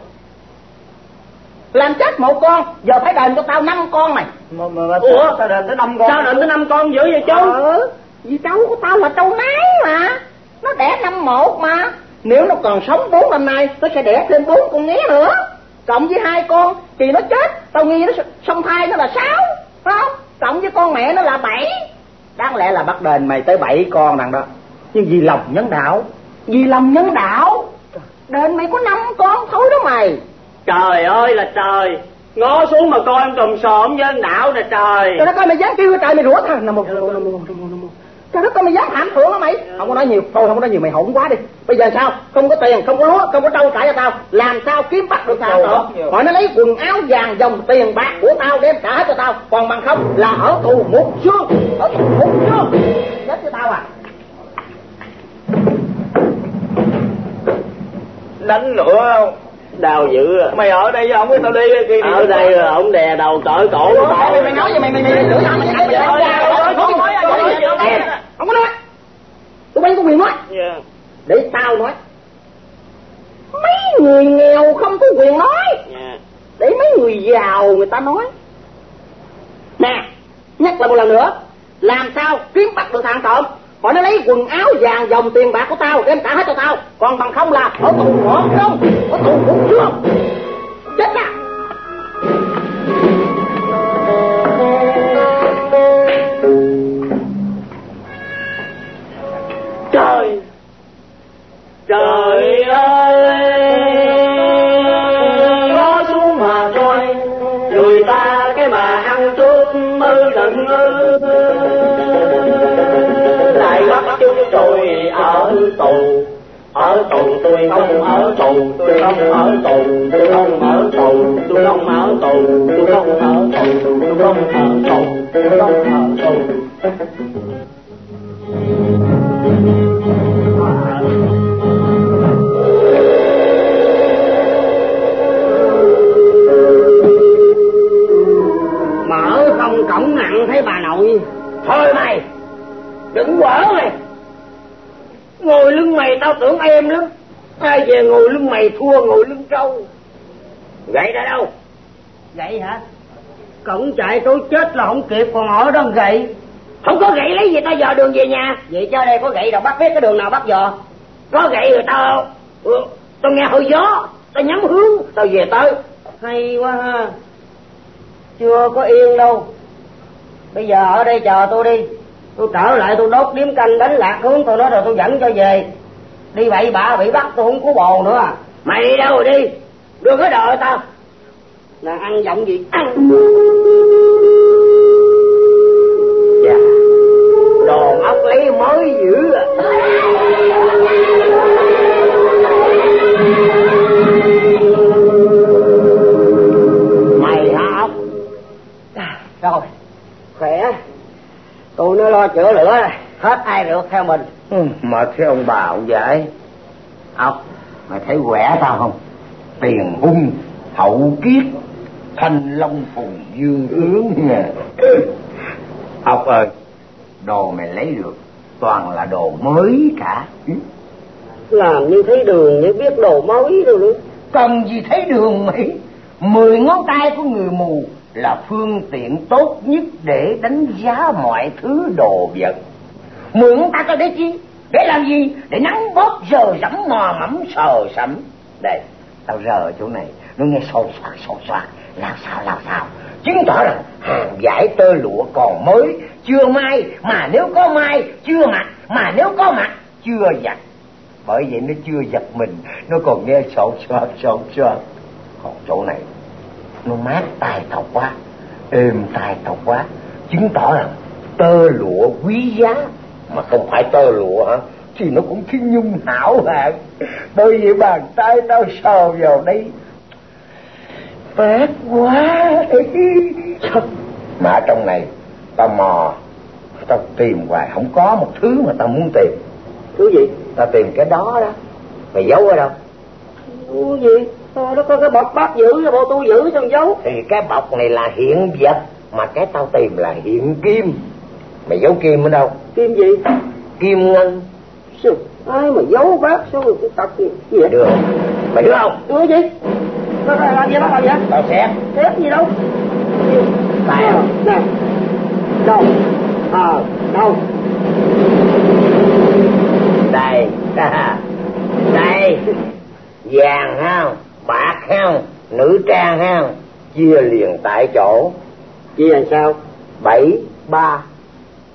Speaker 5: Làm chết một con giờ phải đền cho tao năm con mày.
Speaker 2: Mà, mà, mà ủa? sao đền tới năm con? Sao đền tới năm con dữ vậy chú?
Speaker 5: Ờ vì trâu của tao là trâu nái mà. Nó đẻ năm một mà. Nếu nó còn sống bốn năm nay nó sẽ đẻ thêm bốn con nghé nữa. Cộng với hai con thì nó chết. Tao nghi nó song thai nó là sáu. Phải không? Cộng với con mẹ nó là bảy. Đáng lẽ là bắt đền mày tới bảy con đằng đó. Nhưng vì lòng nhân đạo. Vì lòng nhân đạo. Đền mày có năm con thôi đó mày.
Speaker 2: Trời ơi là trời. Ngó xuống mà coi ông trùm sòm với đạo nè trời.
Speaker 5: Trời đất ơi mày dám kêu trời mày rủa thằng nằm một nằm một nằm một trời đất ơi mày dám hãm thượng hả mày? Không có nói nhiều thôi không có nói nhiều mày hỗn quá đi. Bây giờ sao? Không có tiền không có lúa không có trâu trả cho tao. Làm sao kiếm bắt được tao nữa hỏi nó lấy quần áo vàng dòng tiền bạc của tao đem trả hết cho tao. Còn bằng không là ở tù một xương ở tù một xương chết cho tao à.
Speaker 2: Đánh nữa không đau dữ à.
Speaker 3: mày ở đây với ông với tao đi kia
Speaker 2: ở đây rồi ông đè đầu cởi cổ của
Speaker 5: mày
Speaker 2: tao
Speaker 5: mày nói gì mày mày mày mày lưỡi mày mày không có nói tụi bay có quyền nói
Speaker 2: Dạ.
Speaker 5: để tao nói mấy
Speaker 8: người nghèo không có quyền nói để mấy người giàu người ta nói nè nhắc lại một lần nữa làm sao kiếm bắt được thằng trộm họ nó lấy quần áo vàng dòng tiền bạc của tao đem trả hết cho tao. Còn bằng không là ở tù ngõ không? Ở tù hút xương chết à
Speaker 3: trời! Trời tù. Ở tù tôi không ở tù tôi không ở tù tôi không ở tù tôi không ở tù tôi không ở tù tôi không ở tù tôi không ở tù.
Speaker 8: Mở không cổng nặng thấy bà nội.
Speaker 9: Thôi mày, đừng quở mày. Ngồi lưng mày tao tưởng em lắm. Ai về ngồi lưng mày thua ngồi lưng trâu. Gậy ra đâu?
Speaker 8: vậy hả cổng chạy tôi chết là không kịp còn ở đó gậy
Speaker 9: Không có gậy lấy gì tao dò đường về nhà.
Speaker 8: vậy cho đây có gậy đâu bắt biết cái đường nào bắt dò
Speaker 9: Có gậy rồi tao... ừ, Tao nghe hơi gió. Tao nhắm hướng. Tao về tới.
Speaker 8: hay quá ha chưa có yên đâu bây giờ ở đây chờ tôi đi tôi trở lại, tôi đốt điếm canh đánh lạc hướng tôi nói rồi tôi dẫn cho về đi bậy bạ bị bắt, tôi không có bồ nữa
Speaker 9: Mày đi đâu rồi đi. đưa cái đợi tao.
Speaker 8: là ăn giọng gì ăn
Speaker 9: Dạ. Đồ ốc lấy mới dữ à.
Speaker 8: Nó lo chữa lửa. Hết ai được theo mình.
Speaker 1: Ừ, mà thế ông bà ông dạy ốc mày thấy quẻ tao không? Tiền hung hậu kiết thanh long phùng dương ướng nè. Ốc ơi. Đồ mày lấy được toàn là đồ mới cả. Ừ,
Speaker 8: làm như thấy đường như biết đồ mới rồi nữa
Speaker 1: cần gì thấy đường mày? Mười ngón tay của người mù là phương tiện tốt nhất để đánh giá mọi thứ đồ vật. Mượn ta cho để chi? Để làm gì? Để nắng bóp giờ rẫm mò mẫm sờ sẫm. Đây, tao rờ chỗ này, nó nghe sột soạt sột soạt. Làm sao làm sao? Chứng tỏ rằng hàng giải tơ lụa còn mới, chưa may mà nếu có may chưa mặc mà nếu có mặc chưa giặt. Bởi vậy nó chưa giặt mình, nó còn nghe sột soạt sột soạt. Còn chỗ này nó mát tài tao quá, êm tài tao quá, chứng tỏ rằng tơ lụa quý giá. Mà không phải tơ lụa hả? Thì nó cũng thiên nhung hảo hạn bởi vì bàn tay tao sờ vào đây phết quá mà ở trong này, tao mò, tao tìm hoài, không có một thứ mà tao muốn tìm.
Speaker 8: Thứ gì?
Speaker 1: Tao tìm cái đó đó. Mày giấu ở đâu?
Speaker 8: Thứ gì? Thôi nó có cái bọc bát giữ cái bộ tôi giữ xong giấu
Speaker 1: thì cái bọc này là hiện vật mà cái tao tìm là hiện kim. Mày giấu kim ở đâu?
Speaker 8: Kim gì?
Speaker 1: Kim ngân.
Speaker 8: Sư, ai mà giấu bác sao người cái tật gì gì vậy?
Speaker 1: Đưa mày đưa không?
Speaker 8: Đưa gì? Nó là làm gì nó làm gì
Speaker 1: tao xét
Speaker 8: xét gì đâu? Nè. Đâu? Ờ đâu?
Speaker 1: Đây. Đây. Vàng không bạc không nữ trang không chia liền tại chỗ.
Speaker 8: Chia làm sao?
Speaker 1: Bảy ba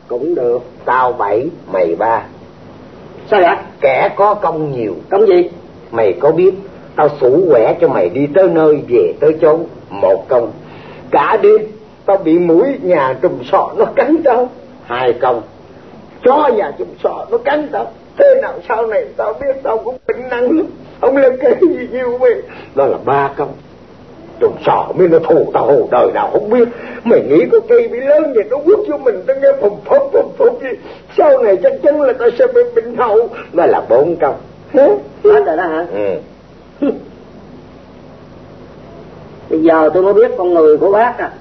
Speaker 8: cũng được.
Speaker 1: tao bảy mày ba.
Speaker 8: Sao vậy?
Speaker 1: Kẻ có công nhiều.
Speaker 8: Công gì?
Speaker 1: Mày có biết tao sủ quẻ cho mày đi tới nơi về tới chốn. Một công. Cả đêm tao bị mũi nhà trùm sọ nó cắn tao. Hai công. Chó nhà trùm sọ nó cắn tao thế nào sau này tao biết tao cũng bệnh nặng lắm. Không lên cái gì nhiều mày đó là ba công. Trùm sọ mới nó thù tao hồ đời nào không biết. Mày nghĩ có cây bị lớn vậy nó quất vô mình tao nghe phồng phồng phồng phồng gì? Sau này chắc chắn là tao sẽ bị bệnh hậu. Đó là bốn công.
Speaker 8: Hết rồi đó hả?
Speaker 1: Ừ.
Speaker 8: bây giờ tôi mới biết con người của bác à.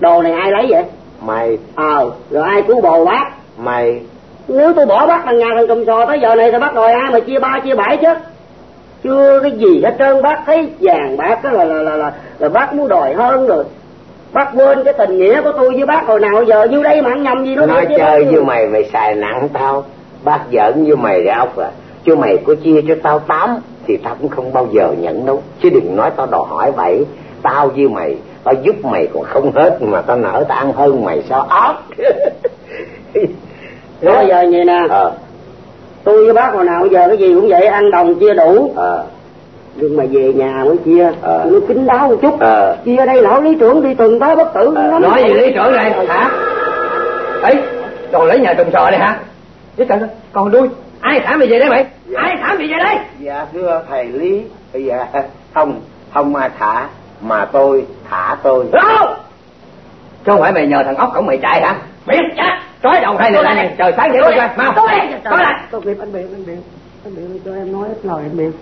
Speaker 8: Đồ này ai lấy vậy?
Speaker 1: Mày.
Speaker 8: Ờ rồi ai cứu bồ bác?
Speaker 1: Mày
Speaker 8: nếu tôi bỏ bác bằng nhà thằng cầm sò tới giờ này thì bắt đòi ai mà chia ba chia bảy chứ?
Speaker 10: Chưa cái gì hết trơn bác thấy vàng bác là là là là, là bác muốn đòi hơn rồi. Bác quên cái tình nghĩa của tôi với bác hồi nào giờ vô đây mà ăn nhầm gì nó
Speaker 1: nói chơi với mày mày xài nặng tao. Bác giỡn với mày ra ốc à. Chứ mày có chia cho tao tám thì tao cũng không bao giờ nhận đâu. Chứ đừng nói tao đòi hỏi vậy. Tao với mày tao giúp mày còn không hết mà tao nở tao ăn hơn mày sao ốc
Speaker 10: bây giờ vậy nè.
Speaker 1: Ờ.
Speaker 10: Tôi với bác hồi nào giờ cái gì cũng vậy ăn đồng chia đủ.
Speaker 1: Ờ.
Speaker 10: Nhưng mà về nhà mới chia
Speaker 1: Ờ.
Speaker 10: nó kín đáo một chút.
Speaker 1: Ờ.
Speaker 10: Chia đây lão lý trưởng đi tuần tới bất tử
Speaker 1: Ờ,
Speaker 10: lắm.
Speaker 6: Nói gì lý trưởng này hả? Ấy còn lấy nhà trồng sò đây hả? Chứ trời ơi, còn đuôi. Ai thả mày về đây mày? Ai thả mày về đây?
Speaker 1: Dạ thưa thầy lý dạ không không ai thả mà tôi thả tôi.
Speaker 6: Đâu? Chứ không phải mày nhờ thằng ốc cổng mày chạy hả biết chết. Trói đầu hai người lại này. trời sáng vậy tôi ra mau.
Speaker 10: tôi
Speaker 6: trói lại.
Speaker 10: tôi kịp anh biện anh biện anh biện cho em nói ít lời anh biện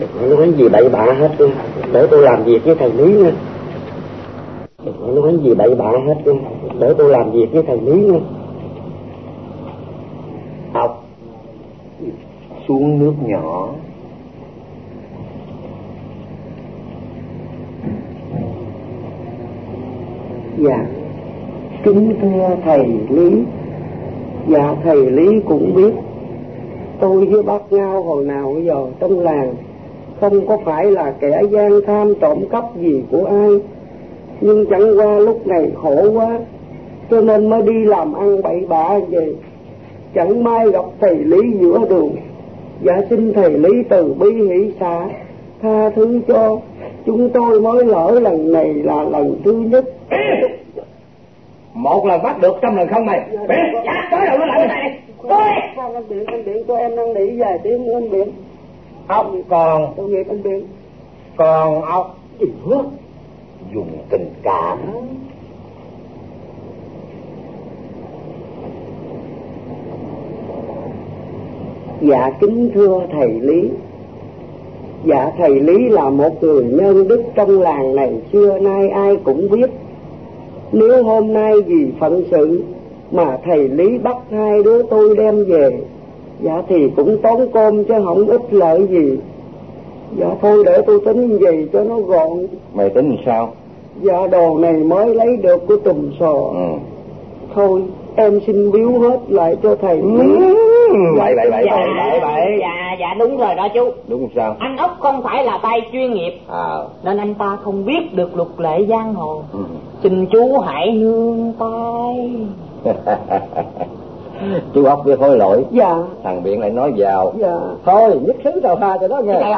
Speaker 10: đừng có nói gì bậy bạ hết đi. Để tôi làm việc với thầy lý nha. Đừng có nói gì bậy bạ hết đi. Để tôi làm việc với thầy lý nha.
Speaker 1: Học. Xuống nước nhỏ
Speaker 10: dạ. Kính thưa thầy lý. Dạ thầy lý cũng biết. Tôi với bác ngao hồi nào bây giờ trong làng, không có phải là kẻ gian tham trộm cắp gì của ai. Nhưng chẳng qua lúc này khổ quá, cho nên mới đi làm ăn bậy bạ về chẳng may gặp thầy lý giữa đường. Dạ xin thầy lý từ bi hỷ xả tha thứ cho chúng tôi mới lỡ lần này là lần thứ nhất
Speaker 6: một lần bắt được trăm lần không mày biết dạ trói đầu nó lại này tôi
Speaker 10: Khoan anh Biện, anh Biện cho em năn nỉ vài tiếng anh Biện.
Speaker 1: ốc còn
Speaker 10: Tội nghiệp anh Biện.
Speaker 1: còn ốc dùng tình cảm
Speaker 10: Dạ kính thưa thầy Lý. Dạ thầy Lý là một người nhân đức trong làng này xưa nay ai cũng biết. Nếu hôm nay vì phận sự mà thầy Lý bắt hai đứa tôi đem về, dạ thì cũng tốn cơm chứ không ít lợi gì. Dạ thôi để tôi tính gì cho nó gọn.
Speaker 1: mày tính sao
Speaker 10: Dạ đồ này mới lấy được của tùm sò.
Speaker 1: ừ.
Speaker 10: Thôi em xin biếu hết lại cho thầy Lý.
Speaker 1: vậy vậy vậy
Speaker 11: dạ,
Speaker 1: vậy vậy
Speaker 11: dạ dạ đúng rồi đó chú.
Speaker 1: Đúng sao?
Speaker 11: Anh ốc không phải là tay chuyên nghiệp.
Speaker 1: À.
Speaker 11: Nên anh ta không biết được luật lệ giang hồ.
Speaker 1: Ừ.
Speaker 11: xin chú hãy nương tay.
Speaker 1: Chú ốc biết hối lỗi.
Speaker 10: Dạ,
Speaker 1: thằng biện lại nói vào
Speaker 10: dạ. Thôi, nhất xứ tàu tha cho nó nghe.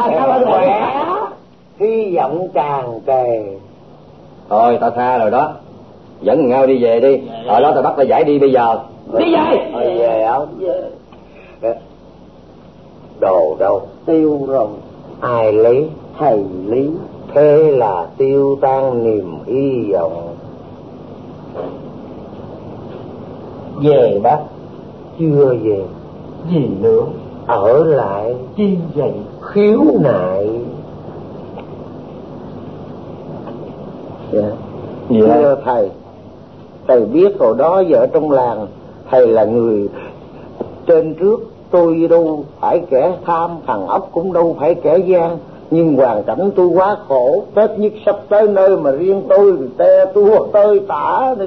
Speaker 1: Hy vọng tràn trề. Thôi tao tha rồi đó. Dẫn ngao đi về đi. Ở đó tao bắt tao giải đi bây giờ.
Speaker 11: Đi về.
Speaker 1: Thôi về ốc đồ đâu.
Speaker 10: Tiêu rồi,
Speaker 1: ai lấy
Speaker 10: thầy Lý.
Speaker 1: thế là tiêu tan niềm hy vọng. Về bác? Chưa về.
Speaker 10: Gì nữa?
Speaker 1: ở lại.
Speaker 10: Chi vậy?
Speaker 1: khiếu nại. Dạ. Thưa thầy. Thầy biết hồi đó giờ trong làng thầy là người trên trước tôi đâu phải kẻ tham thằng ốc cũng đâu phải kẻ gian. Nhưng hoàn cảnh tôi quá khổ tết nhất sắp tới nơi mà riêng tôi thì te tua tơi tả thì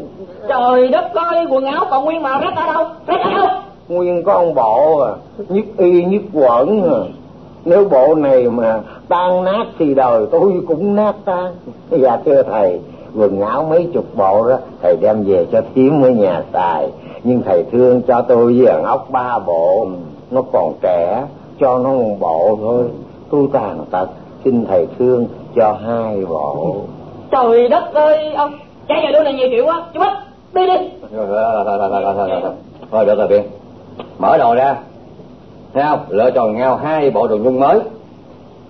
Speaker 11: trời đất ơi quần áo còn nguyên màu rách ở đâu? Rách ở đâu?
Speaker 1: Nguyên có ông bộ à nhất y nhất quẩn à. Nếu bộ này mà tan nát thì đời tôi cũng nát tan. Dạ thưa thầy quần áo mấy chục bộ đó thầy đem về cho thím ở nhà xài. Nhưng thầy thương cho tôi với ốc ba bộ nó còn trẻ cho nó một bộ thôi. Tôi tàn tật xin thầy thương cho hai bộ.
Speaker 11: Trời đất ơi ông chạy giờ đứa này nhiều triệu quá. Chú bích đi đi.
Speaker 1: Rồi rồi rồi rồi rồi rồi rồi thôi được rồi biên mở đồ ra. Thấy không? Lựa chọn nhau hai bộ đồ nhung mới.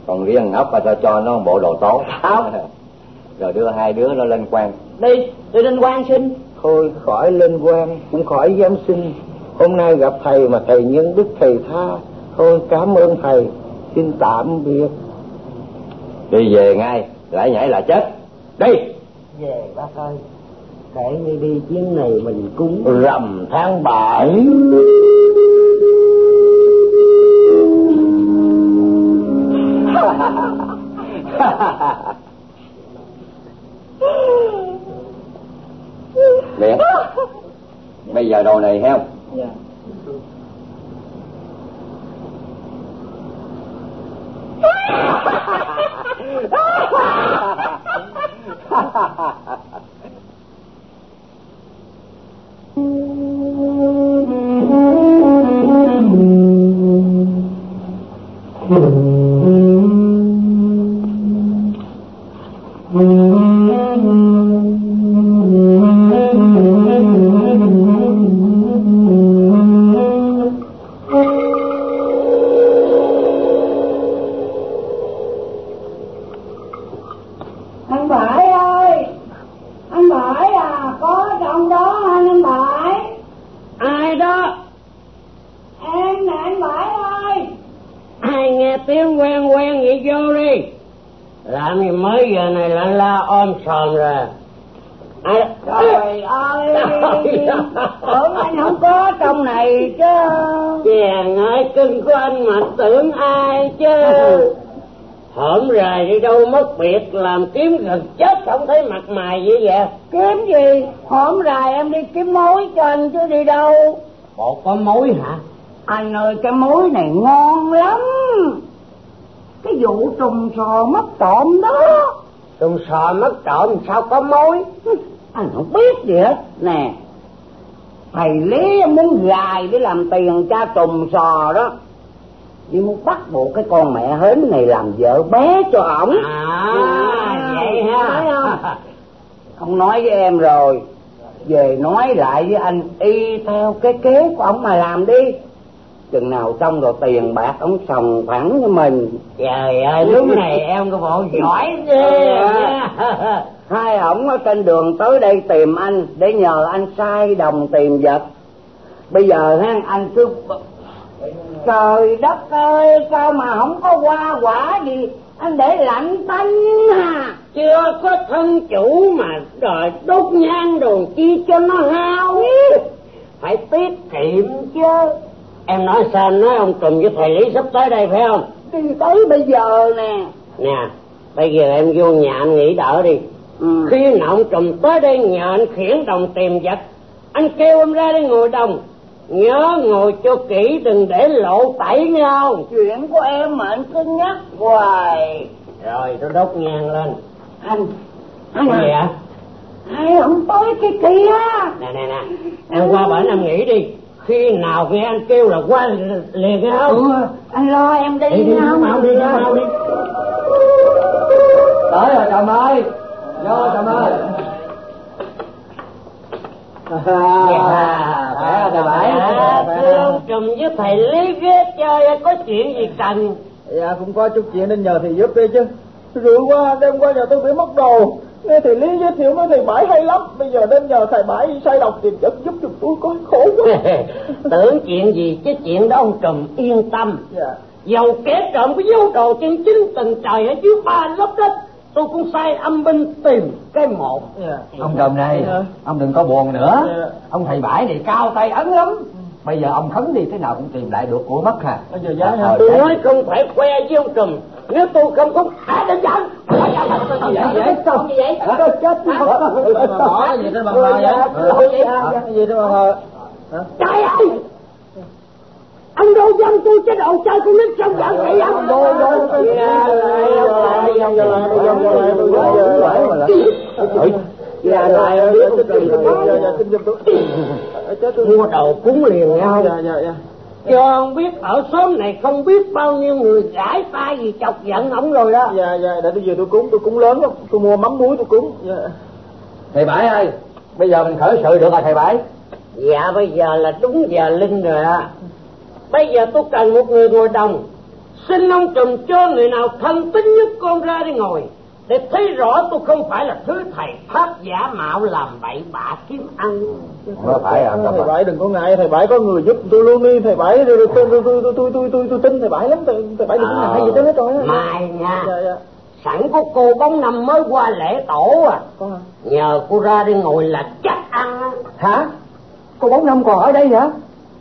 Speaker 1: Còn riêng ốc là cho cho nó một bộ đồ tốt.
Speaker 11: Không.
Speaker 1: rồi đưa hai đứa nó lên quan.
Speaker 11: Đi đi lên quan sinh
Speaker 1: thôi khỏi lên quan cũng khỏi dám xin hôm nay gặp thầy mà thầy nhân đức thầy tha thôi cảm ơn thầy. Xin tạm biệt. Đi về ngay lại nhảy là chết. Đi.
Speaker 10: Về bác ơi. Kể đi đi chuyến này mình cúng.
Speaker 1: Rằm tháng bảy.
Speaker 12: Miệng bây giờ đồ này heo
Speaker 11: dạ
Speaker 8: Mm-hmm. biệt làm kiếm gần chết không thấy mặt mày vậy vậy.
Speaker 11: Kiếm gì? Hôm rày em đi kiếm mối cho anh chứ đi đâu?
Speaker 8: Bộ có mối hả?
Speaker 11: Anh ơi cái mối này ngon lắm. Cái vụ trùng sò mất trộm đó.
Speaker 8: Trùng sò mất trộm sao có mối?
Speaker 11: Anh không biết gì hết. Nè Thầy Lý muốn gài để làm tiền cha trùng sò đó Đi muốn bắt buộc cái con mẹ hến này làm vợ bé cho ổng.
Speaker 8: À vậy ha.
Speaker 11: không? Không nói với em rồi. Về nói lại với anh Y theo cái kế của ông mà làm đi. Chừng nào xong rồi tiền bạc ông sòng phẳng cho mình.
Speaker 8: Trời ơi lúc này em có bộ giỏi ghê.
Speaker 11: Hai ổng ở trên đường tới đây tìm anh Để nhờ anh sai đồng tìm vật. Bây giờ ha anh cứ Trời đất ơi sao mà không có hoa quả gì? Anh để lạnh tanh ha
Speaker 8: chưa có thân chủ mà đòi đốt nhang đồ chi cho nó hao. Phải tiết kiệm chứ. Em nói sao nói ông trùm với thầy lý sắp tới đây phải không?
Speaker 11: Đi tới bây giờ nè.
Speaker 8: Nè bây giờ em vô nhà anh nghỉ đỡ đi.
Speaker 11: Ừ.
Speaker 8: khi nào ông trùm tới đây nhờ anh khiển đồng tìm vật. Anh kêu em ra đây ngồi đồng nhớ ngồi cho kỹ đừng để lộ tẩy nhau
Speaker 11: Chuyện của em mà anh cứ nhắc. Hoài.
Speaker 8: Rồi tôi đốt nhang lên.
Speaker 11: Anh Anh
Speaker 8: cái gì
Speaker 11: à,
Speaker 8: ạ
Speaker 11: Hai ổng tới cái kia
Speaker 8: nè nè nè. Em qua bển em nghỉ đi. Khi nào nghe anh kêu là qua liền nghe không?
Speaker 11: Ừ, Anh lo em đi
Speaker 8: đi đi
Speaker 11: không?
Speaker 8: mau đi mau đi.
Speaker 2: Tới rồi chồng ơi Vô chồng ơi Bảy
Speaker 8: dạ thưa ông trùm với thầy lý ghét chơi có chuyện gì cần
Speaker 2: Dạ cũng có chút chuyện nên nhờ thầy giúp đi chứ. Rượu qua đêm qua nhà tôi bị mất đồ. Nghe thầy Lý giới thiệu với thầy Bảy hay lắm. Bây giờ nên nhờ thầy Bảy sai đọc tìm chất giúp giùm tôi coi khổ quá.
Speaker 8: Tưởng chuyện gì chứ chuyện đó ông trùm yên tâm.
Speaker 2: Dạ.
Speaker 8: Dầu kẻ trộm có dấu đồ chân chính tầng trời ở dưới ba lớp đất tôi cũng sai âm binh tìm cái một
Speaker 2: Dạ
Speaker 6: ông trùm này
Speaker 2: Dạ.
Speaker 6: ông đừng có buồn nữa
Speaker 2: Dạ.
Speaker 6: ông thầy bãi này cao tay ấn lắm bây giờ ông khấn đi thế nào cũng tìm lại được của mất ha
Speaker 2: Bây giờ giá
Speaker 6: Ờ,
Speaker 8: tôi nói không phải khoe với ông trùm nếu tôi không có ai đến dẫn
Speaker 2: Vậy vậy
Speaker 11: vậy
Speaker 2: Hả?
Speaker 11: chết
Speaker 2: Bỏ cái gì trên bàn thờ vậy? Cái gì trên bàn thờ? Hả?
Speaker 8: trời ơi ông đâu dân tôi chết đầu chơi con nít trong giận vậy ông
Speaker 2: Đôi đôi đôi lại, lại, lại,
Speaker 8: Dạ lại
Speaker 2: Dạ, tôi,
Speaker 8: mua đầu cúng liền nhau
Speaker 2: Dạ, dạ, dạ.
Speaker 8: cho ông biết ở xóm này không biết bao nhiêu người giải tay vì chọc giận ông rồi đó
Speaker 2: Dạ, dạ, để tôi về tôi cúng, tôi cúng lớn lắm. Tôi mua mắm muối tôi cúng. Dạ.
Speaker 6: thầy bãi ơi bây giờ mình khởi sự được rồi thầy bãi
Speaker 8: dạ bây giờ là đúng giờ linh rồi ạ bây giờ tôi cần một người ngồi đồng. Xin ông trùm cho người nào thân tín nhất con ra đi ngồi để thấy rõ tôi không phải là thứ thầy pháp giả mạo làm bậy bạ kiếm ăn.
Speaker 6: Nó phải à,
Speaker 2: thầy bảy đừng có ngại thầy bảy có người giúp tôi luôn đi. Thầy bảy tôi tôi tôi tôi tôi tôi tôi, tôi tin thầy bảy lắm. Thầy, thầy bảy đừng có ờ, ngại gì tới hết rồi
Speaker 8: mai nha.
Speaker 2: Dạ, dạ.
Speaker 8: sẵn có cô bóng năm mới qua lễ tổ à.
Speaker 2: à.
Speaker 8: Nhờ cô ra đi ngồi là chắc ăn
Speaker 6: hả? Cô bóng năm còn ở đây hả?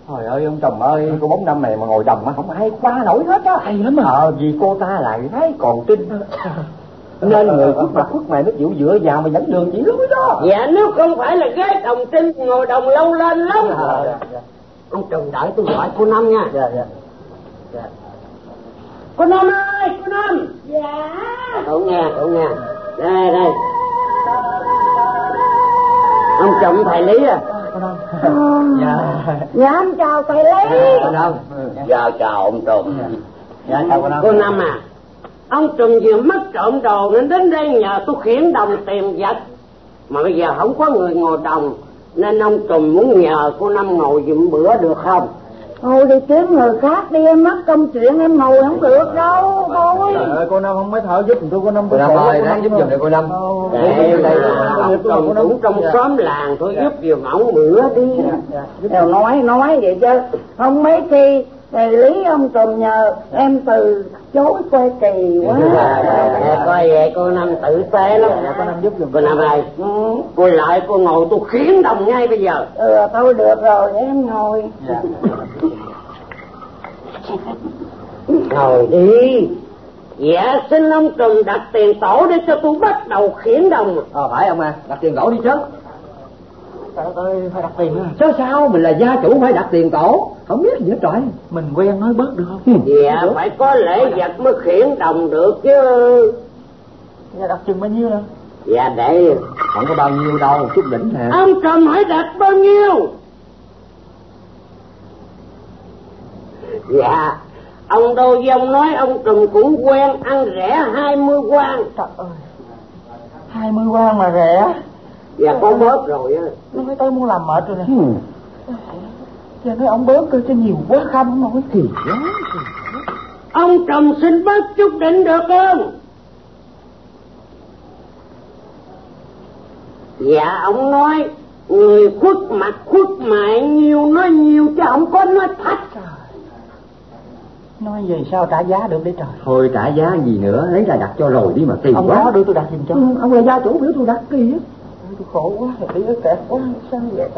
Speaker 6: Trời ơi ông chồng ơi cô bốn năm này mà ngồi đồng mà không ai qua nổi hết á. Hay lắm ờ vì cô ta lại thấy còn tin. Nên người khuất mặt khuất mày nó chịu dựa vào mà dẫn đường chỉ lối đó.
Speaker 8: Dạ nếu không phải là gái đồng trinh ngồi đồng lâu lên lắm. Ông trần đợi tôi gọi cô năm nha.
Speaker 6: Dạ. Dạ.
Speaker 8: Cô năm ơi cô năm.
Speaker 5: Dạ.
Speaker 8: cậu nghe cậu nghe. Đây đây. Ông chồng thầy lý à
Speaker 6: dạ.
Speaker 5: Dạ em chào thầy Lý.
Speaker 8: cô năm
Speaker 2: Dạ chào ông Trùm.
Speaker 6: dạ. Chào cô năm
Speaker 8: cô năm à. Ông trùm vừa mất trộm đồ nên đến đây nhờ tôi khiển đồng tìm vật. Mà bây giờ không có người ngồi đồng nên ông trùm muốn nhờ cô năm ngồi giùm bữa được không
Speaker 5: Thôi đi kiếm người khác đi em mất công chuyện em ngồi không được đâu thôi.
Speaker 6: Trời ơi, cô năm không mấy thở giúp tôi cô năm
Speaker 2: Cô Năm ơi, ráng giúp giùm để cô Năm.
Speaker 8: đây đây ông trùm cũng trong xóm làng tôi giúp giùm ổng bữa đi.
Speaker 5: Đều nói nói vậy chứ. Không mấy khi thầy Lý ông trùm nhờ em từ chối quay kỳ quá.
Speaker 8: Nè, coi vậy cô năm tử tế lắm.
Speaker 6: Cô năm giúp giùm
Speaker 8: cô năm ơi cô lại cô ngồi tôi khiển đồng ngay bây giờ.
Speaker 5: Ừ thôi được rồi để em ngồi.
Speaker 6: dạ.
Speaker 8: Ngồi đi. Dạ xin ông trùm đặt tiền tổ để cho tôi bắt đầu khiển đồng.
Speaker 6: Ờ phải ông à đặt tiền tổ đi chứ trời ơi phải đặt tiền à sao sao? Mình là gia chủ phải đặt tiền tổ không biết gì hết trời mình quen nói bớt được không?
Speaker 8: Dạ phải có lễ vật mới khiển đồng được chứ.
Speaker 6: Dạ đặt chừng bao nhiêu nè
Speaker 8: dạ để
Speaker 6: không có bao nhiêu đâu chút đỉnh nè
Speaker 8: ông trùm hỏi đặt bao nhiêu? Dạ ông đô với ông nói ông trùm cũng quen ăn rẻ hai mươi quan
Speaker 5: Trời ơi. Hai mươi quan mà rẻ.
Speaker 8: Dạ có bớt rồi á
Speaker 5: Nói tới muốn làm mệt rồi nè.
Speaker 6: Ừ.
Speaker 5: Giờ nói ông bớt cơ cho nhiều quá không nói kỳ quá.
Speaker 8: ông trùm xin bớt chút đỉnh được không dạ ông nói người khuất mặt khuất mại nhiều nói nhiều chứ không có nói thách
Speaker 5: Nói gì sao trả giá được để trời.
Speaker 6: thôi trả giá gì nữa lấy là đặt cho rồi đi mà kỳ
Speaker 5: Ông
Speaker 6: quá
Speaker 5: đó đưa tôi đặt giùm cho.
Speaker 6: Ừ, ông là gia chủ biểu tôi đặt kỳ á
Speaker 5: Tôi khổ quá, đi ở kẹt quá, sao vậy?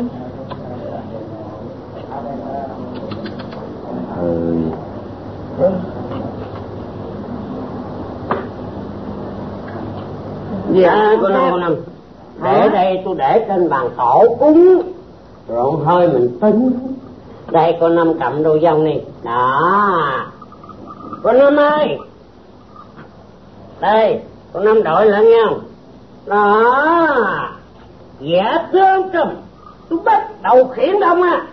Speaker 6: ừ.
Speaker 8: dạ cô năm cô năm để đây tôi để trên bàn tổ cúng. Rồi hơi mình tính. Đây cô năm cầm đôi dông đi đó. Cô năm ơi. Đây cô năm đội lại nha đó dạ thưa ông trùm. Tôi bắt đầu khiển ông
Speaker 5: à.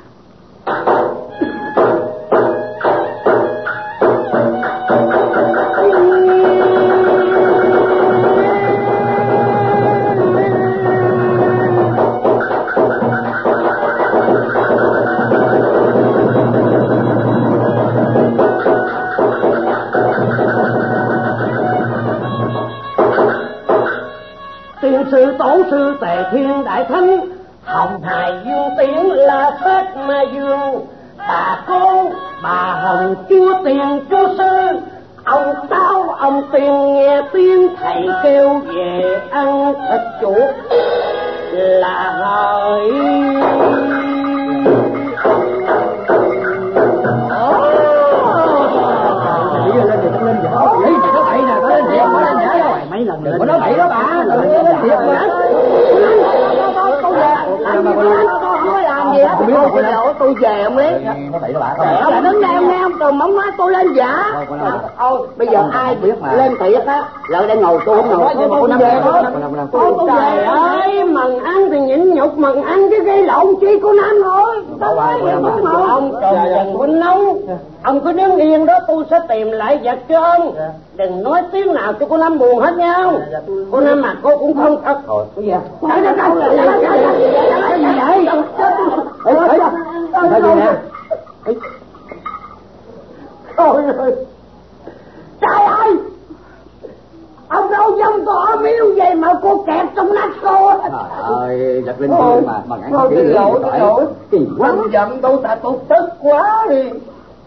Speaker 8: Ôi, giờ ai biết mà lên tiệc á, lợi đây ngồi tôi không ngồi, tôi năm
Speaker 5: về
Speaker 8: thôi.
Speaker 5: thôi.
Speaker 8: Ôi, trời ơi, mần ăn thì nhịn nhục, mần ăn chứ gây lộn chi cô năm thôi. Ông tròn dần quýnh nóng, ông cứ đứng yên đó tôi sẽ tìm lại vật cho ông. Đừng nói tiếng nào cho cô năm buồn hết nha. Cô năm mà cô cũng không thật. Bây giờ. Trời ơi, gì
Speaker 6: gì!
Speaker 8: Ông đâu dâm có miêu vậy mà cô kẹp trong nách cô
Speaker 6: trời ơi giật lên kia mà mà kỹ
Speaker 8: cái lỗi, cái lỗi.
Speaker 6: kỳ quá
Speaker 8: Quăng dầm đâu tại tôi tức quá đi.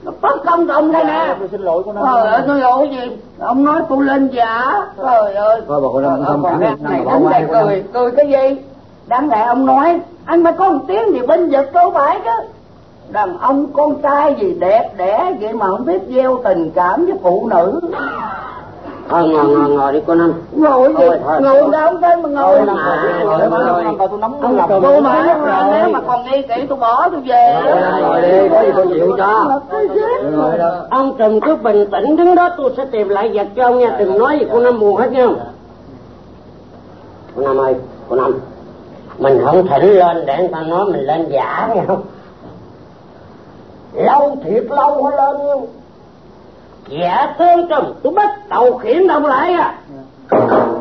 Speaker 8: Nó bất công đồng đây nè.
Speaker 6: tôi xin lỗi cô năm
Speaker 8: Trời ơi, tôi lỗi gì? Ông nói tôi lên giả. Trời ơi.
Speaker 6: thôi bà cô năm không
Speaker 8: cái này
Speaker 6: cô năm
Speaker 8: cười, cười cái gì? Đáng lẽ ông nói, anh phải có một tiếng gì bên giật đâu phải chứ đàn ông con trai gì đẹp đẽ vậy mà không biết gieo tình cảm với phụ nữ. Thôi ngồi ngồi ngồi đi con anh
Speaker 2: ngồi gì? Ngồi đâu không tới mà ngồi?
Speaker 8: Ngồi ngồi ngồi.
Speaker 5: tôi
Speaker 2: nóng
Speaker 8: tôi
Speaker 2: mà nếu mà còn nghi kỹ tôi bỏ tôi về.
Speaker 8: Ngồi đi có gì tôi chịu cho. Ông trùm cứ bình tĩnh đứng đó tôi sẽ tìm lại vật cho ông nha đừng nói gì con năm buồn hết nha con năm ơi con năm mình không thỉnh lên để người ta nói mình lên giả nghe không? lâu thiệt lâu mới lên nhiêu, dạ thương trừng tôi bắt đầu khiển động lại à.
Speaker 13: Ừ.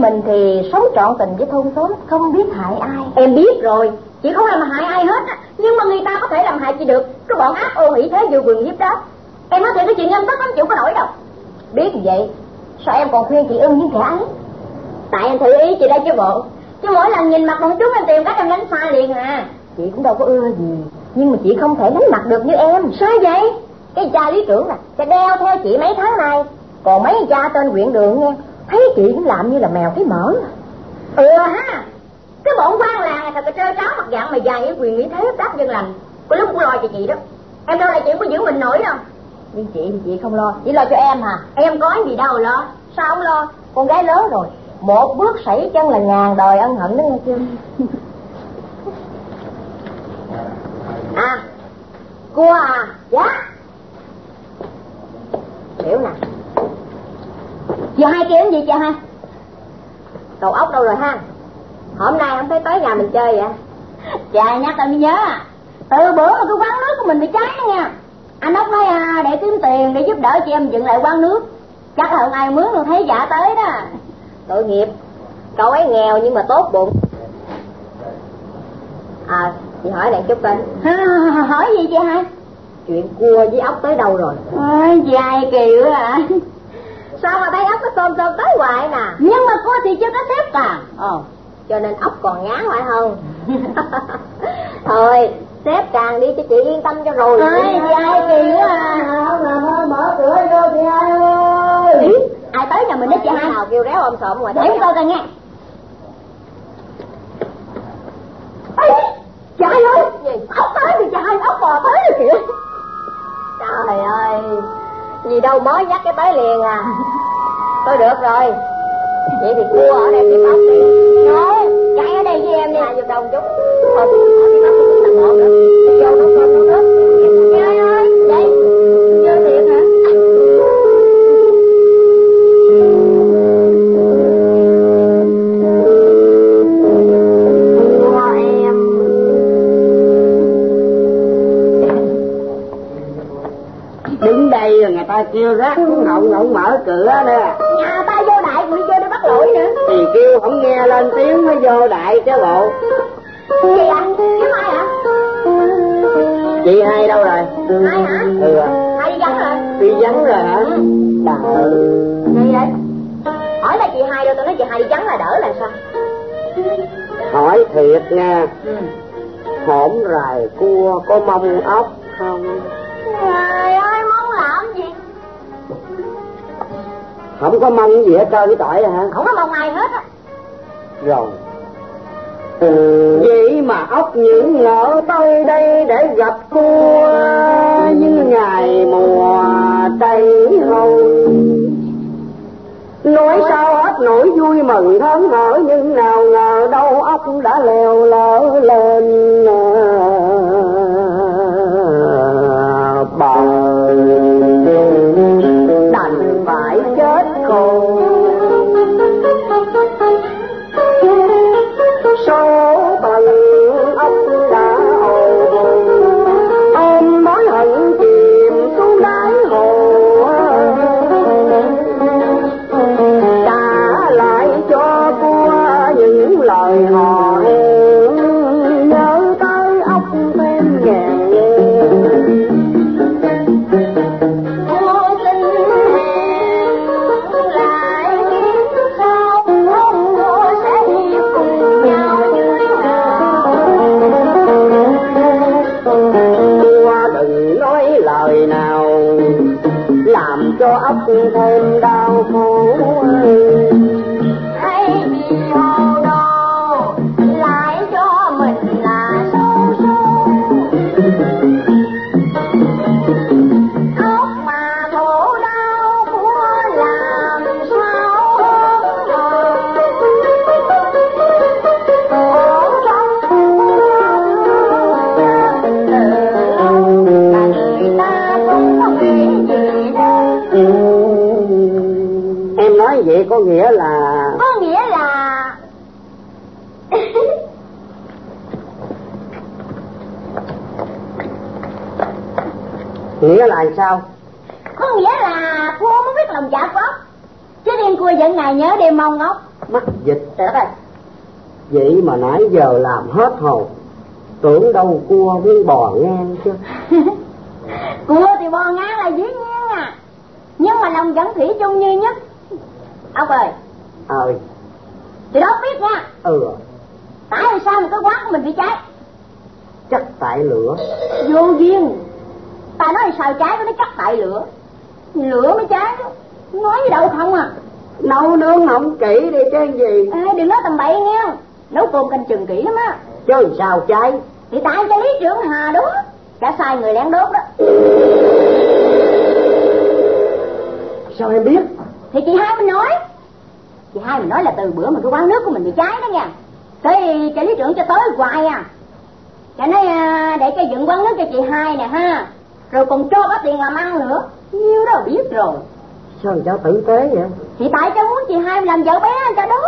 Speaker 13: mình thì sống trọn tình với thôn xóm Không biết hại ai. Em biết rồi Chị không làm hại ai hết á. Nhưng mà người ta có thể làm hại chị được. Cái bọn ác ô hỷ thế vừa quần hiếp đó. Em nói thiệt cái chuyện nhân tất lắm chịu có nổi đâu. Biết vậy Sao em còn khuyên chị ưng những kẻ ấy? Tại em thử ý chị đây chứ bộ. Chứ mỗi lần nhìn mặt bọn chúng em tìm cách em đánh xa liền à. Chị cũng đâu có ưa gì Nhưng mà chị không thể đánh mặt được như em. Sao vậy? Cái cha lý trưởng nè Sẽ đeo theo chị mấy tháng nay. Còn mấy cha tên huyện đường nha chị cũng làm như là mèo thấy mỡ. Ừ ha. Cái bọn quan làng này thật là trơ tráo mặt dạng mà dài với quyền nghĩ thế, đáp dân lành. Có lúc cũng lo cho chị đó. Em đâu là chị có giữ mình nổi đâu. Nhưng chị thì chị không lo. Chỉ lo cho em hả Em có gì đâu lo. Sao không lo? Con gái lớn rồi. Một bước sảy chân là ngàn đời ân hận đó nghe chưa? À Cua à? Dạ. Hiểu nè. Chị hai cái gì chị hai Đầu ốc đâu rồi ha? Hôm nay không thấy tới nhà mình chơi vậy? Dạ nhắc em mới nhớ à. Từ bữa mà cái quán nước của mình bị cháy đó nha. Anh ốc nói à, để kiếm tiền để giúp đỡ chị em dựng lại quán nước. Chắc là không ai mướn đâu thấy dạ tới đó. Tội nghiệp. Cậu ấy nghèo nhưng mà tốt bụng. À chị hỏi lại chút coi. Hỏi gì chị hai Chuyện cua với ốc tới đâu rồi? Ôi, Chị hai kỳ quá à Sao mà thấy ốc nó tôm tôm tới hoài nè? Nhưng mà cua thì chưa có xếp cả Ồ Cho nên ốc còn ngán phải không? Thôi xếp càng đi cho chị yên tâm cho rồi. Ôi, chị hai kỳ quá à.
Speaker 1: Không làm ơi, mở cửa vô chị hai ơi.
Speaker 13: Ai tới nhà mình đó chị? Hai nào kêu réo ôm sộm ngoài Để coi coi nghe. Ê, Trời ơi, ốc tới thì trời, ốc bò tới rồi kìa. Trời ơi, gì đâu mới nhắc cái tới liền à? Thôi được rồi. Vậy thì cua ở đây tìm ốc đi Thôi, chạy ở đây với em đi. Giùm đồng chút ở tìm ốc thì tặng một nữa
Speaker 8: ta kêu rác xuống họng không mở cửa nè
Speaker 13: Nhà ta vô đại đi vô để bắt lỗi nữa
Speaker 8: thì kêu không nghe lên tiếng mới vô đại chứ bộ
Speaker 13: Gì ạ? Kiếm ai ạ?
Speaker 8: chị hai đâu rồi
Speaker 13: Ai hả?
Speaker 8: ừ
Speaker 13: Ai đi vắng rồi?
Speaker 8: đi vắng rồi hả trời
Speaker 13: Gì vậy? Hỏi là chị hai đâu, tôi nói chị hai đi vắng là đỡ là sao?
Speaker 8: hỏi thiệt nha ừ. hổm rài cua có mông ốc không
Speaker 13: trời ơi
Speaker 8: không có mong gì hết trơn với tỏi hả?
Speaker 13: Không có mong ai hết á.
Speaker 8: Rồi. Ừ. vậy mà ốc những ngỡ tới đây để gặp cua nhưng ngày mùa tây hầu nói sao hết nỗi vui mừng hớn hở nhưng nào ngờ đâu ốc đã leo lỡ lên số làm cho ốc thêm nghĩa là sao?
Speaker 13: Có nghĩa là cô mới biết lòng dạ của chứ điên cua vẫn ngày nhớ đêm mong ốc
Speaker 8: mắc dịch
Speaker 13: trời đất
Speaker 8: vậy mà nãy giờ làm hết hồn. Tưởng đâu cua muốn bò ngang chứ.
Speaker 13: Cua thì bò ngang là dĩ nhiên à. Nhưng mà lòng vẫn thủy chung như nhất. Ốc ơi.
Speaker 8: Ờ
Speaker 13: thì đó biết nha.
Speaker 8: Ừ.
Speaker 13: Tại sao mà cái quán của mình bị cháy?
Speaker 8: Chắc tại lửa.
Speaker 13: Vô duyên ta nói sao cháy nó chắc tại lửa. Lửa mới cháy đó. Nói gì đâu không à.
Speaker 8: Nấu nướng không kỹ đi chứ gì?
Speaker 13: Ê, đừng nói tầm bậy nghe. Nấu cơm canh chừng kỹ lắm á.
Speaker 8: Chứ sao cháy
Speaker 13: thì tại cho lý trưởng hà đúng đã sai người lén đốt đó.
Speaker 8: Sao em biết?
Speaker 13: Thì chị hai mình nói. Chị hai mình nói là từ bữa mà cái quán nước của mình bị cháy đó nha. Thế cho lý trưởng cho tới hoài à. Cho nói à, để cho dựng quán nước cho chị hai nè ha rồi còn cho có tiền làm ăn nữa. Nhiêu đó biết rồi.
Speaker 8: Sao cháu tử tế vậy?
Speaker 13: Thì tại cho muốn chị hai làm vợ bé cho đó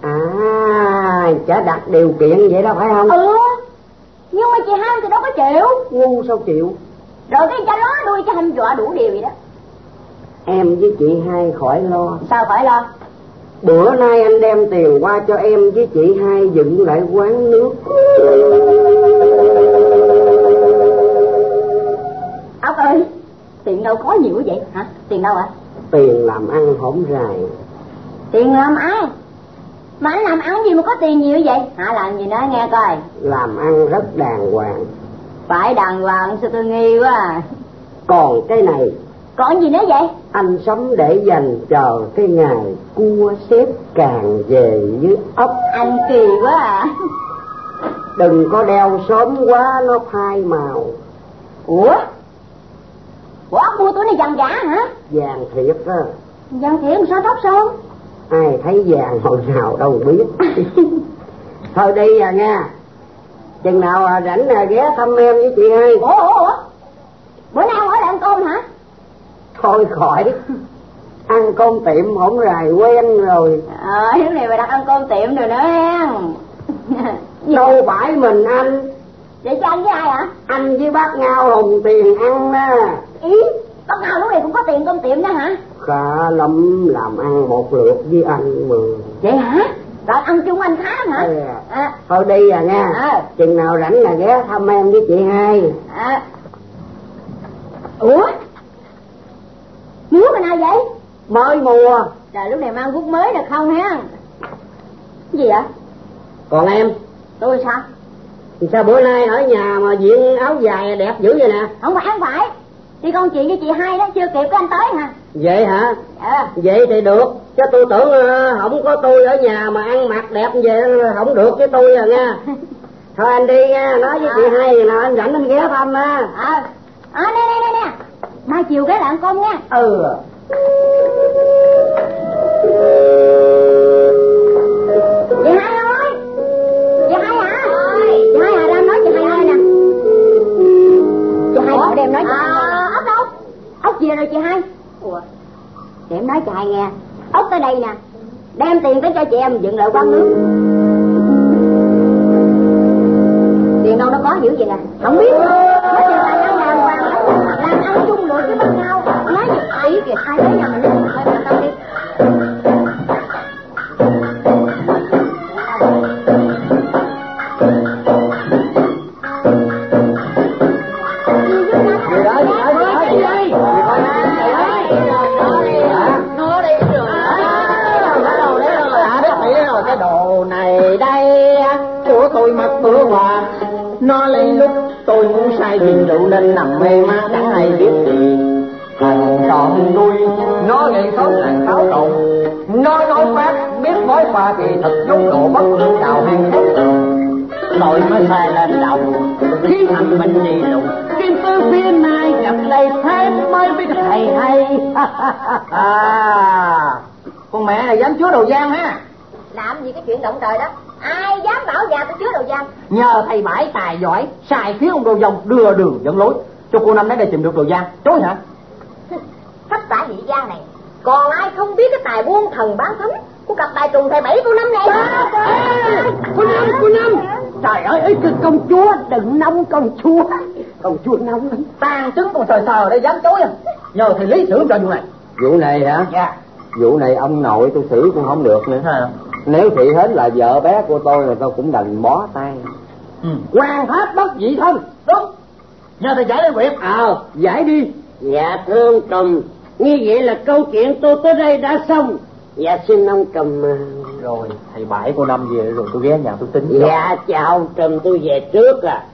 Speaker 8: à chả đặt điều kiện vậy đó phải không?
Speaker 13: Ừ nhưng mà chị hai thì đâu có chịu.
Speaker 8: Ngu sao chịu?
Speaker 13: Rồi cái cho nó đuôi cho hăm dọa đủ điều vậy đó.
Speaker 8: Em với chị hai khỏi lo.
Speaker 13: Sao phải lo?
Speaker 8: Bữa nay anh đem tiền qua cho em với chị hai dựng lại quán nước
Speaker 13: ốc ơi tiền đâu có nhiều vậy? Hả? Tiền đâu ạ?
Speaker 8: Tiền làm ăn hổng rài.
Speaker 13: Tiền làm ăn? Mà anh làm ăn gì mà có tiền nhiều vậy? Hả làm gì nói nghe coi.
Speaker 8: Làm ăn rất đàng hoàng.
Speaker 13: Phải đàng hoàng sao tôi nghi quá à.
Speaker 8: còn cái này
Speaker 13: còn gì nữa vậy?
Speaker 8: anh sống để dành chờ cái ngày cua xếp càng về với ốc.
Speaker 13: Anh kỳ quá à.
Speaker 8: Đừng có đeo sớm quá nó phai màu.
Speaker 13: Ủa ủa ốc mua túi này vàng giả hả?
Speaker 8: Vàng thiệt á.
Speaker 13: Vàng thiệt sao tóc son
Speaker 8: ai thấy vàng hồi nào đâu biết. Thôi đi à nha. Chừng nào à, rảnh à, ghé thăm em với chị hai.
Speaker 13: Ủa ủa ủa? Bữa nay không ở lại ăn cơm hả?
Speaker 8: Thôi khỏi. Ăn cơm tiệm hổng rài quen rồi.
Speaker 13: Ờ lúc này mày đặt ăn cơm tiệm rồi nữa hen
Speaker 8: đâu phải mình anh
Speaker 13: vậy cho anh với ai hả?
Speaker 8: Anh với bác ngao hùng tiền ăn đó
Speaker 13: ý bác nào lúc này cũng có tiền cơm tiệm đó hả?
Speaker 8: Khá lắm làm ăn một lượt với anh mà.
Speaker 13: Vậy hả? Rồi ăn chung anh khá hả?
Speaker 8: Ừ.
Speaker 13: à,
Speaker 8: thôi đi à nha.
Speaker 13: Ờ.
Speaker 8: chừng nào rảnh là ghé thăm em với chị hai.
Speaker 13: À. ủa? Múa mà nào vậy?
Speaker 8: Mới mua
Speaker 13: trời lúc này mang guốc mới được không ha cái gì vậy?
Speaker 8: Còn em?
Speaker 13: Tôi sao?
Speaker 8: Sao bữa nay ở nhà mà diện áo dài đẹp dữ vậy nè?
Speaker 13: Không phải không phải đi con chị với chị hai đó chưa kịp của anh tới hả
Speaker 8: vậy hả?
Speaker 13: Dạ.
Speaker 8: Vậy thì được. Chứ tôi tưởng ờ, không có tôi ở nhà mà ăn mặc đẹp vậy không được với tôi à nha thôi anh đi nha nói với chị hai gì nào anh rảnh anh ghé thăm á.
Speaker 13: Ờ. À, nè nè nè nè. Mai chiều ghé lại ăn cơm nha.
Speaker 8: Ừ
Speaker 13: gì rồi chị hai. Ủa? Để em nói chị hai nghe. Ốc tới đây nè đem tiền tới cho chị em dựng lại quán nước. Tiền đâu nó có dữ vậy nè? Không biết. Nữa nói chuyện là ăn đàng hoàng làm ăn chung lụa chứ bên nhau nói gì kìa hai đứa nhà mình
Speaker 8: nên nằm mê man chẳng hay biết. gì thằng tròn nuôi. Nó gây xấu làng tháo trộn. Nó nói phát biết mối pha thì thật giống đồ bất lương đào hàng gốc tội mới sai lên đầu. Khi thành mình đi lùng kim tư phía nay gặp đây thêm mới biết thầy hay. À con mẹ này dám chúa đầu gian ha
Speaker 13: làm gì cái chuyện động trời đó ai dám bảo nhà tôi chứa đồ giam
Speaker 8: nhờ thầy bãi tài giỏi xài khiến ông đồ dòng đưa đường dẫn lối. Cho cô năm đến đây tìm được đồ gian chối hả?
Speaker 13: Khắp xã vị gia này. Còn ai không biết cái tài buôn thần bán thánh của cặp tài trùng thầy bảy cô năm này?
Speaker 8: Cô năm cô năm. Trời ơi ấy cái công chúa đừng nông công chúa. Công chúa nông lắm. Tàn trứng còn sờ sờ đây dám chối à? Nhờ thầy lý xử cho vụ này
Speaker 6: vụ này hả?
Speaker 8: Dạ.
Speaker 6: Vụ này ông nội tôi xử cũng không được nữa.
Speaker 8: Hả?
Speaker 6: Nếu thị hết là vợ bé của tôi thì tôi cũng đành bó tay
Speaker 8: ừ. quan hết bất dị thân đúng nhờ thầy giải việc
Speaker 6: ờ giải đi
Speaker 2: Dạ thưa ông Trùm, như vậy là câu chuyện tôi tới đây đã xong. Dạ xin ông Trùm. à,
Speaker 8: rồi thầy bãi cô năm về rồi tôi ghé nhà tôi tính.
Speaker 2: Dạ chào ông Trùm tôi về trước à.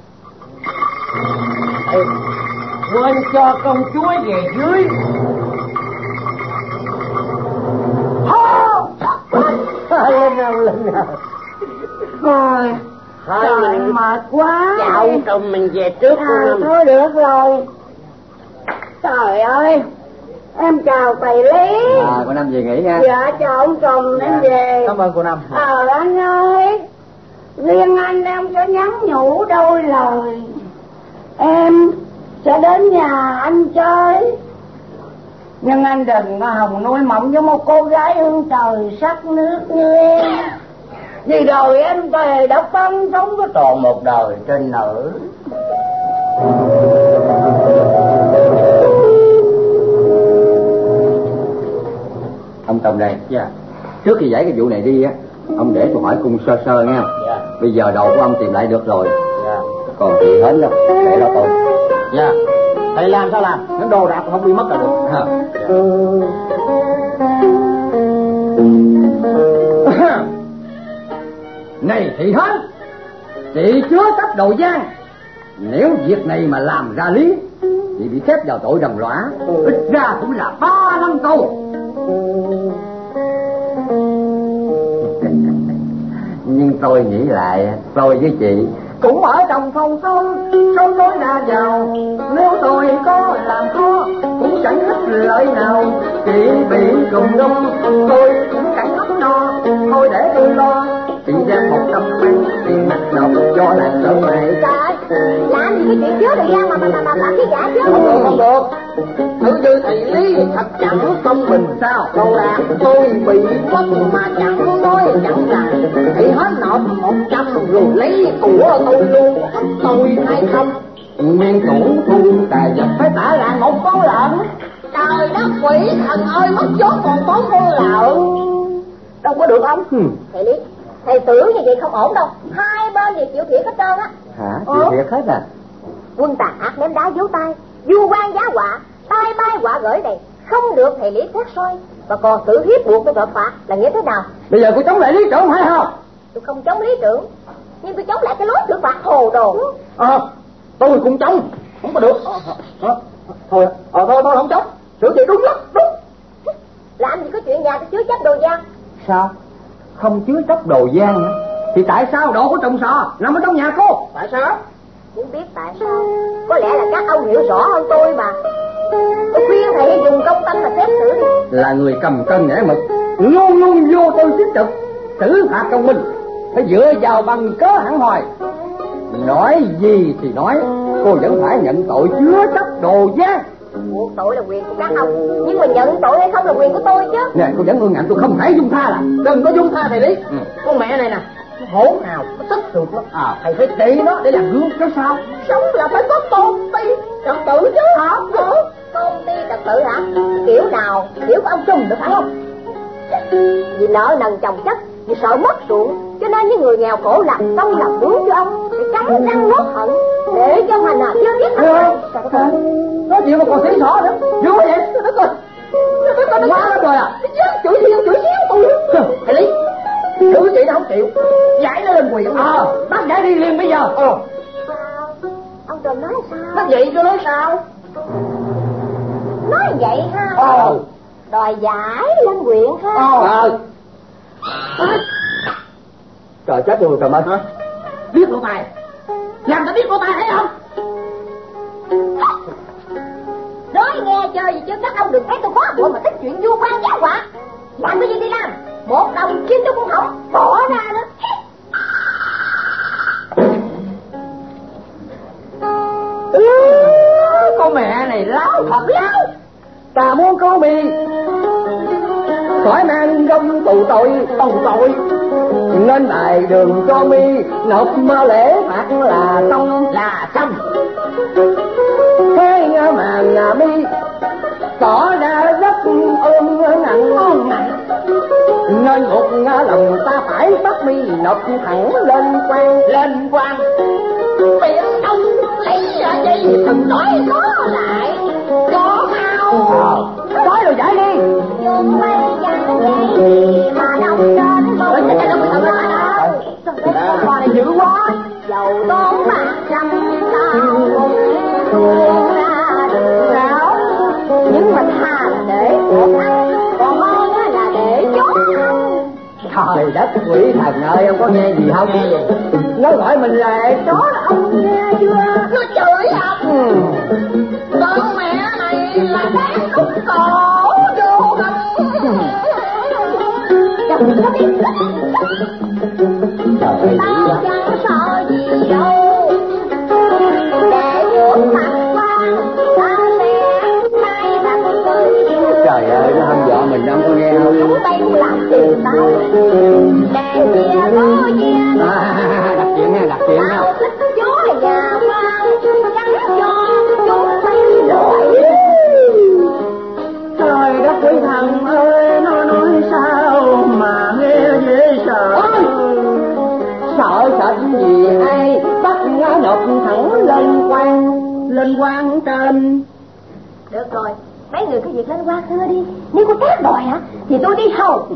Speaker 8: Ê, quên cho công chúa về dưới lên nào lên nào.
Speaker 2: Thôi, thôi
Speaker 8: trời
Speaker 2: mình
Speaker 8: mệt quá.
Speaker 2: chào ông Trùm mình về trước
Speaker 8: à,
Speaker 2: Năm.
Speaker 8: thôi được rồi. Trời ơi em chào thầy lý.
Speaker 6: À cô năm về nghỉ nha.
Speaker 8: Dạ chào ông chồng em về.
Speaker 6: Cảm ơn cô năm.
Speaker 8: Ờ anh ơi riêng anh em sẽ nhắn nhủ đôi lời. Em sẽ đến nhà anh chơi nhưng anh đừng có hồng nuôi mộng với một cô gái hương trời sắc nước như em vì đời em về đã phân sống có tròn một đời trên nở
Speaker 6: ông chồng đây
Speaker 8: dạ.
Speaker 6: Trước khi giải cái vụ này đi á ông để tôi hỏi cung sơ sơ nha.
Speaker 8: Dạ.
Speaker 6: Bây giờ đầu của ông tìm lại được rồi.
Speaker 8: Dạ.
Speaker 6: Còn thì hết đâu để lo tôi.
Speaker 8: Dạ thầy làm sao làm nó đồ đạc không bị mất là được.
Speaker 6: Hả?
Speaker 8: này thị hết chị chứa chấp đầu gian.
Speaker 6: Nếu việc này mà làm ra lý thì bị xếp vào tội đồng lõa
Speaker 8: ít ra cũng là ba năm tù.
Speaker 6: Nhưng tôi nghĩ lại tôi với chị
Speaker 8: cũng ở trong phòng sống sống tối ra giàu nếu tôi có làm khó, cũng chẳng ích lợi nào. Chị bị trùng đông tôi cũng chẳng ấp no. Thôi để tôi lo
Speaker 6: chị ra một trăm mấy tiền mặt đồng cho làng sớm
Speaker 13: mẹ làm gì cái chuyện chứa đồ giam mà mà mà mà làm cái giả chứ
Speaker 8: không được không được. Thử như thầy lý thật chẳng công bình sao? Đồ đạc tôi bị mất mà chẳng nói chẳng rằng thì hết nộp một trăm rồi lấy của tôi luôn. Tôi hay không?
Speaker 6: Nguyên thủ thu tài vật
Speaker 8: phải trả lại một con lợn trời đất quỷ thần ơi mất chốt còn có con lợn đâu có được không?
Speaker 13: Thầy lý thầy tưởng như vậy không ổn đâu. Hai bên đều chịu thiệt hết trơn á.
Speaker 6: Hả? Chị
Speaker 13: Ủa?
Speaker 6: thiệt hết à?
Speaker 13: Quân tàn ác ném đá giấu tay. Du quan giá họa tai bay họa gửi này. Không được thầy lý xét soi. Và còn tự hiếp buộc với tội phạt là nghĩa thế nào?
Speaker 8: Bây giờ cô chống lại lý trưởng phải không?
Speaker 13: Tôi không chống lý tưởng nhưng tôi chống lại cái lối xử phạt hồ đồ.
Speaker 5: Ờ tôi cũng chống. Không có được. Ờ, thôi ờ thôi tôi không chống. Sửa chị đúng lắm đúng.
Speaker 13: Làm gì có chuyện nhà tôi chứa chấp đồ gian
Speaker 5: sao không chứa chấp đồ gian thì tại sao đồ của trồng sò nằm ở trong nhà cô? Tại sao?
Speaker 13: Muốn biết tại sao. Có lẽ là các ông hiểu rõ hơn tôi mà. Tôi khuyên thầy dùng công tâm mà xét xử đi.
Speaker 5: Là người cầm cân nẻ mực luôn luôn vô tôi tiếp tục xử phạt công minh phải dựa vào bằng cớ hẳn hoài nói gì thì nói cô vẫn phải nhận tội chứa chấp đồ gian
Speaker 13: buộc tội là quyền của các ông. Nhưng mà nhận tội hay không là quyền của tôi chứ.
Speaker 5: Nè cô vẫn ương ngạnh tôi không thể dung tha là. Đừng có dung tha thầy lý ừ. con mẹ này nè hổ nào nó tức được lắm. À. thầy phải trị nó để làm gương cho sao? Sống là phải có tôn ti. Trật tự chứ. Hả?
Speaker 13: Ừ. tôn ti trật tự hả? Kiểu nào kiểu của ông trùm được phải không? Vì nợ nần chồng chất vì sợ mất ruộng cho nên những người nghèo khổ làm công làm đúng cho ông để cắn răng nuốt hận để cho hành nào chưa biết.
Speaker 5: À, có chuyện mà còn xỉ xỏ nữa. Vui vậy. Đất ơi. Quá lắm rồi à? Chửi thiên chửi xíu tôi thầy lý. Thứ chị nó không chịu. Giải nó lên quyền. Ờ. À, bắt giải đi liền bây giờ. Ờ.
Speaker 13: Ông trùm nói sao?
Speaker 5: Bắt vậy tôi nói sao?
Speaker 13: Nói vậy ha.
Speaker 5: Ờ.
Speaker 13: Đòi giải lên quyện ha.
Speaker 5: Ờ. Trời chết rồi trời ơi hả? Biết lỗ tài làm ta biết lỗ tài thấy không?
Speaker 13: Nói nghe chơi gì chứ các ông đừng thấy tôi quá bụi mà thích chuyện vua quan giáo quả làm cái gì đi làm. Một đồng kim tôi cũng không bỏ ra nữa
Speaker 5: con mẹ này láo thật. Láo ta muốn có mi khỏi mang gông tù tội tòng tội. Nên bài đường cho mi nộp mơ lễ phạt là xong. Là xong. Thế mà nhà mi tỏ ra rất ơn nặng. Ơn nặng nên một lòng ta phải bắt mi nộp thẳng lên quan. Lên quan.
Speaker 13: Biển ông lấy ra đây thằng nói nó lại có mau.
Speaker 5: Nói rồi giải đi.
Speaker 13: Dùng mấy dặn gì mà nông trên một cái đâu có đâu
Speaker 5: Hoa này dữ quá.
Speaker 13: Dầu tốn bạc trăm tao ra được ráo nhưng mà thà là để một ăn còn hơn là để chốt ăn.
Speaker 5: Trời đất quỷ thần ơi ông có nghe gì không? Nó gọi mình là chó là ông nghe chưa?
Speaker 13: Nó chửi ông. Ừ. con mẹ này là đáng khúc cổ
Speaker 5: nó đâu có nghe không
Speaker 13: chúng tay làm để chia có chia
Speaker 5: à, đặt chuyện nha đặt chuyện nha.
Speaker 13: Chó nhà quan gắn cho chúng tay rồi.
Speaker 5: Trời đất quỷ thần ơi nó nói sao mà nghe dễ sợ. Sợ sệt gì ai bắt ngã nộp thẳng lên quan lên quan trên.
Speaker 13: Được rồi mấy người cứ việc lên qua thưa đi. Nếu có tác đòi hả thì tôi đi hầu.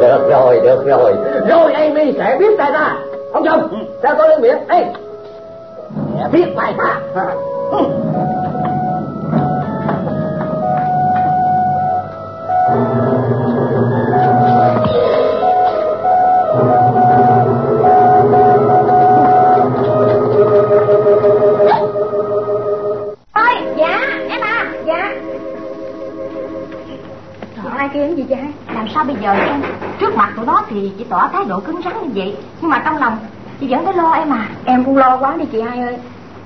Speaker 5: Được rồi được rồi. Rồi Amy sẽ biết tại ta ông chồng theo tôi lên miệng. Ê sẽ biết tại ta
Speaker 14: sao bây giờ em Trước mặt tụi nó thì chị tỏ thái độ cứng rắn như vậy. Nhưng mà trong lòng chị vẫn thấy lo em à.
Speaker 15: Em cũng lo quá đi chị hai ơi.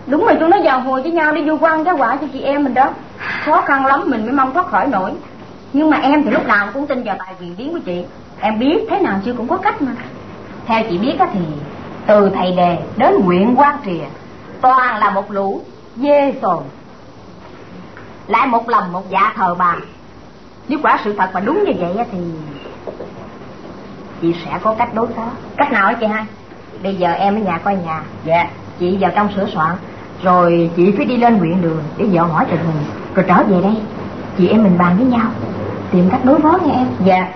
Speaker 15: Đúng rồi chúng nó vào hồi với nhau đi du quan cái quả cho chị em mình đó. Khó khăn lắm mình mới mong thoát khỏi nổi. Nhưng mà em thì lúc nào cũng tin vào tài quyền biến của chị. Em biết thế nào chưa cũng có cách mà.
Speaker 14: Theo chị biết á thì Từ thầy đề đến huyện quan trìa Toàn là một lũ dê sồn. Lại một lòng một dạ thờ bà Nếu quả sự thật mà đúng như vậy á thì Chị sẽ có cách đối phó.
Speaker 15: Cách nào hả chị hai?
Speaker 14: Bây giờ em ở nhà coi nhà.
Speaker 15: Dạ.
Speaker 14: Chị vào trong sửa soạn Rồi chị phải đi lên huyện đường Để dò hỏi tình hình Rồi trở về đây. Chị em mình bàn với nhau Tìm cách đối phó nha em.
Speaker 15: Dạ.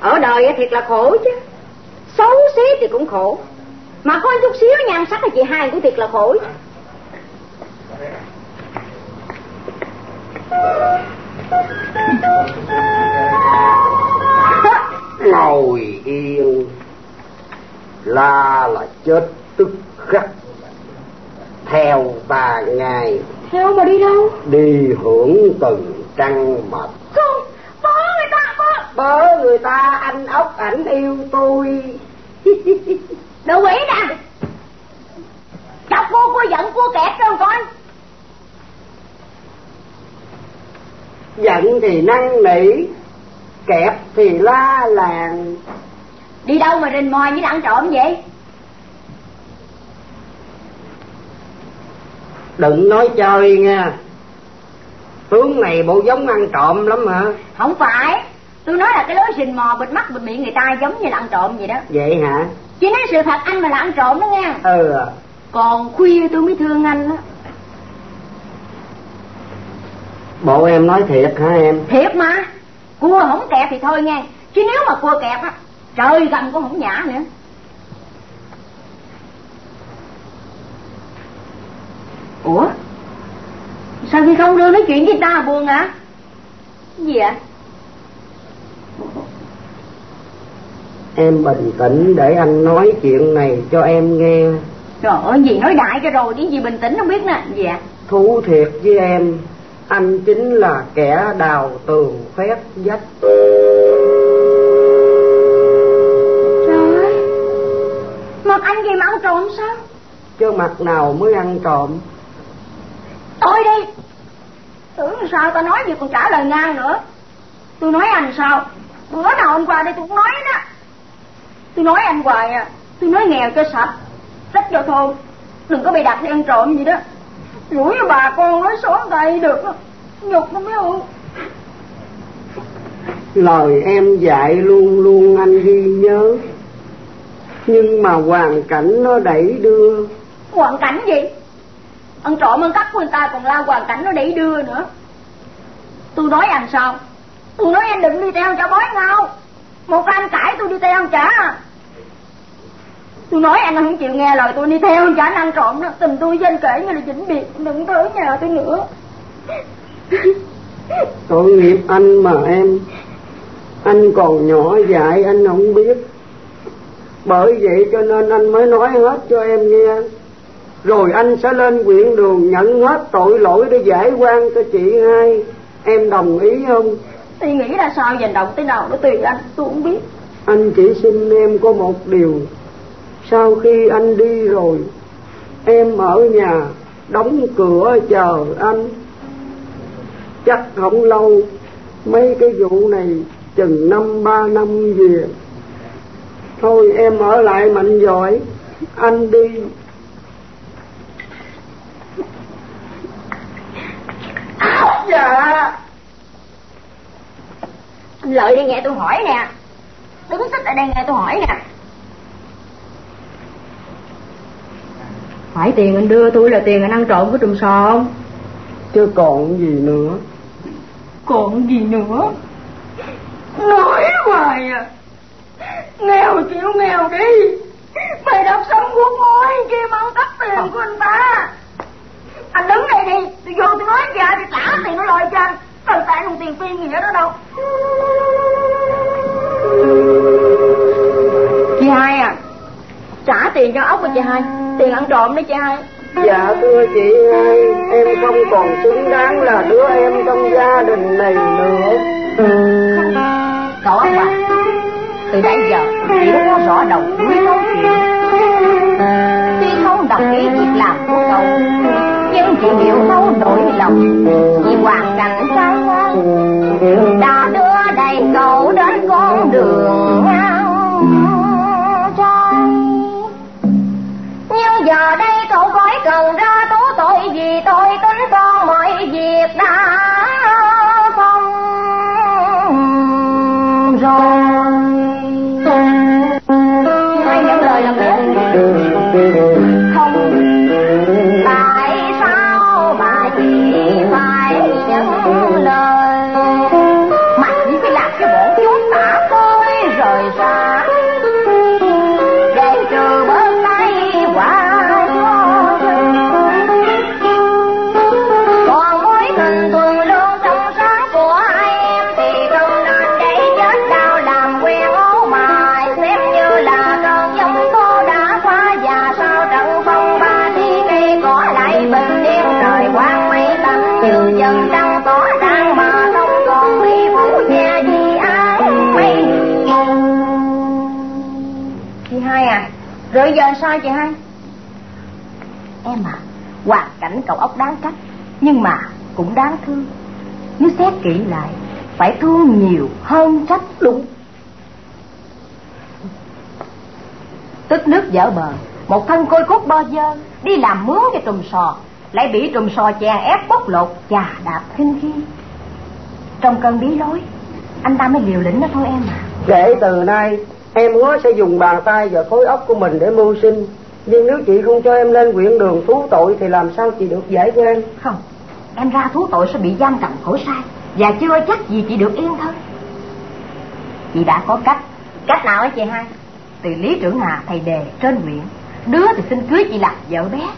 Speaker 13: Ở đời thiệt là khổ chứ xấu xí thì cũng khổ. Mà có chút xíu nhan sắc là chị hai cũng thiệt là khổ
Speaker 8: ngồi yên. La là chết tức khắc. Theo ba ngày.
Speaker 13: Theo mà đi đâu?
Speaker 8: Đi hưởng từng trăng mật.
Speaker 13: Không bớ người ta
Speaker 8: anh ốc ảnh yêu tôi.
Speaker 13: Đồ quỷ nè chọc cô cô giận cô kẹt rồi coi
Speaker 8: giận thì năn nỉ kẹp thì la làng.
Speaker 13: Đi đâu mà rình mòi với ăn trộm vậy?
Speaker 8: Đừng nói chơi nha. Tướng này bộ giống ăn trộm lắm hả?
Speaker 13: Không phải tôi nói là cái lối rình mò bịt mắt bịt miệng người ta giống như là ăn trộm vậy đó.
Speaker 8: Vậy hả?
Speaker 13: Chỉ nói sự thật anh mà là ăn trộm đó nha
Speaker 8: ừ.
Speaker 13: Còn khuya tôi mới thương anh đó.
Speaker 8: Bộ em nói thiệt hả em?
Speaker 13: Thiệt mà. Cua không kẹp thì thôi nghe. Chứ nếu mà cua kẹp á trời gầm cũng không nhả nữa. Ủa? Sao khi không đưa nói chuyện với ta buồn hả? Gì ạ
Speaker 8: em bình tĩnh để anh nói chuyện này cho em nghe.
Speaker 13: Trời ơi gì nói đại cho rồi đi gì bình tĩnh không biết nè. Gì ạ
Speaker 8: thú thiệt với em anh chính là kẻ đào tường phép vách
Speaker 13: trời ơi mặt anh gì mà ăn trộm sao?
Speaker 8: Chứ mặt nào mới ăn trộm?
Speaker 13: Tôi đi. Tưởng sao ta nói gì còn trả lời ngang nữa. Tôi nói anh sao? Bữa nào hôm qua đây tôi cũng nói đó tôi nói anh hoài à. Tôi nói nghèo cho sạch. Sách cho thôn. Đừng có bị đặt đi ăn trộm gì đó. Rủi cho bà con nói xóm tay được. Nhục nó mới không?
Speaker 8: Lời em dạy luôn luôn anh ghi nhớ. Nhưng mà hoàn cảnh nó đẩy đưa.
Speaker 13: Hoàn cảnh gì? Ăn trộm ăn cắp của người ta còn la hoàn cảnh nó đẩy đưa nữa. Tôi nói anh sao? Tôi nói anh đừng đi theo cho bói ngao một anh cãi tôi đi theo anh trả tôi nói anh không chịu nghe lời tôi, đi theo anh trả anh ăn trộm đó. Tình tôi với anh kể như là vĩnh biệt, đừng tới nhà tôi nữa.
Speaker 8: Tội nghiệp anh mà em. Anh còn nhỏ dại, anh không biết. Bởi vậy cho nên anh mới nói hết cho em nghe. Rồi anh sẽ lên quyện đường nhận hết tội lỗi để giải quan cho chị hai. Em đồng ý không?
Speaker 13: Thì nghĩ là sao dành động tới nào nó tùy anh tôi không biết.
Speaker 8: Anh chỉ xin em có một điều. Sau khi anh đi rồi em ở nhà đóng cửa chờ anh. Chắc không lâu mấy cái vụ này chừng năm ba năm về. Thôi em ở lại mạnh giỏi anh đi.
Speaker 13: Dạ anh lợi đi nghe tôi hỏi nè. Đứng xích ở đây nghe tôi hỏi nè. Phải tiền anh đưa tôi là tiền anh ăn trộm của trùm sò không?
Speaker 8: Chứ còn gì nữa.
Speaker 13: Còn gì nữa? Nói hoài à. Nghèo chịu nghèo đi. Mày đập xong quốc môi kia ăn cắp tiền của anh ta anh đứng đây đi tôi vô tôi nói ra thì trả tiền nó lòi cho anh đâu tại đồng tiền phi nghĩa đó đâu. Chị hai à trả tiền cho ốc của chị hai. Tiền ăn trộm đấy chị hai.
Speaker 8: Dạ thưa chị hai em không còn xứng đáng là đứa em trong gia đình này nữa.
Speaker 16: Cậu ông bà từ nãy giờ chị đã có rõ đầu đuôi câu chuyện. Tuy không đồng ý việc làm của cậu nhưng chị hiểu thấu nỗi lòng. Vì hoàn cảnh trái đã đưa đầy cậu đến con đường. Hai
Speaker 17: sao chị hai?
Speaker 13: Em à hoàn cảnh cậu ốc đáng trách, nhưng mà cũng đáng thương. Nếu xét kỹ lại, phải thương nhiều hơn trách đúng. Tức nước dở bờ, một thân côi cốt bo dơ, đi làm mướn cho trùm sò, lại bị trùm sò chèn ép bóc lột, chà đạp khinh khi trong cơn bí lối anh ta mới liều lĩnh đó thôi em à.
Speaker 8: Kể từ nay em hứa sẽ dùng bàn tay và khối óc của mình để mưu sinh. Nhưng nếu chị không cho em lên quyện đường thú tội thì làm sao chị được giải quan
Speaker 13: không, em ra thú tội sẽ bị giam cầm khổ sai. Và chưa chắc gì chị được yên thân. Chị đã có cách.
Speaker 17: Cách nào ấy chị hai?
Speaker 13: Từ lý trưởng hà thầy đề trên huyện đứa thì xin cưới chị làm vợ bé.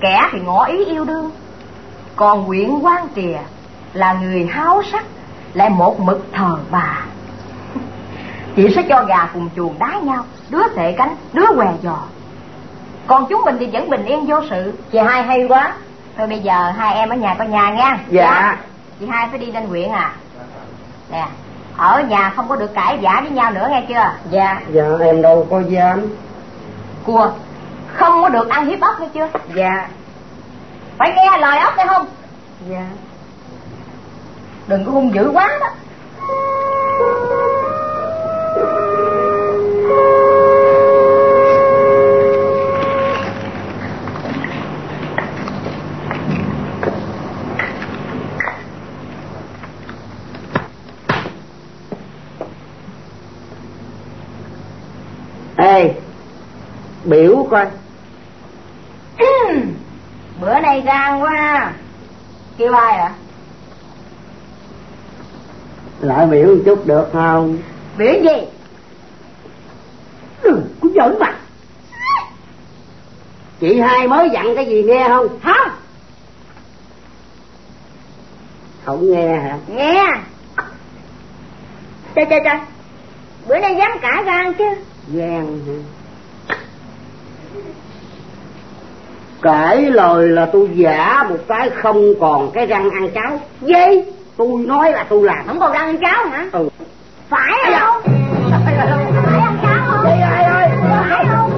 Speaker 13: Kẻ thì ngỏ ý yêu đương. Còn huyện quan trìa là người háo sắc, lại một mực thờ bà chị sẽ cho gà cùng chuồng đá nhau đứa tệ cánh đứa què giò. Còn chúng mình thì vẫn bình yên vô sự.
Speaker 17: Chị hai hay quá.
Speaker 13: Thôi bây giờ hai em ở nhà có nhà nha.
Speaker 8: Dạ.
Speaker 13: Chị hai phải đi lên huyện à. Nè ở nhà không có được cãi vã với nhau nữa nghe chưa?
Speaker 17: Dạ.
Speaker 8: Dạ em đâu có dám.
Speaker 13: Cua không có được ăn hiếp ốc nghe chưa?
Speaker 17: Dạ.
Speaker 13: Phải nghe lời ốc nghe không?
Speaker 17: Dạ.
Speaker 13: Đừng có hung dữ quá đó
Speaker 8: ê biểu coi.
Speaker 17: Bữa nay gan quá ha. Kêu ai ạ?
Speaker 8: Lại biểu một chút được không
Speaker 17: biểu gì
Speaker 8: đừng có giỡn mặt chị hai mới dặn cái gì nghe không?
Speaker 17: Không
Speaker 8: không nghe hả?
Speaker 17: Nghe. Trời trời trời. Bữa nay dám cãi gan chứ.
Speaker 8: Gan hả? Cãi lời là tôi giả một cái không còn cái răng ăn cháo.
Speaker 17: Gì?
Speaker 8: Tôi nói là tôi làm.
Speaker 17: Không còn răng ăn cháo hả?
Speaker 8: Ừ
Speaker 17: phải không? Phải ăn cháo không
Speaker 8: hai ơi
Speaker 17: phải không?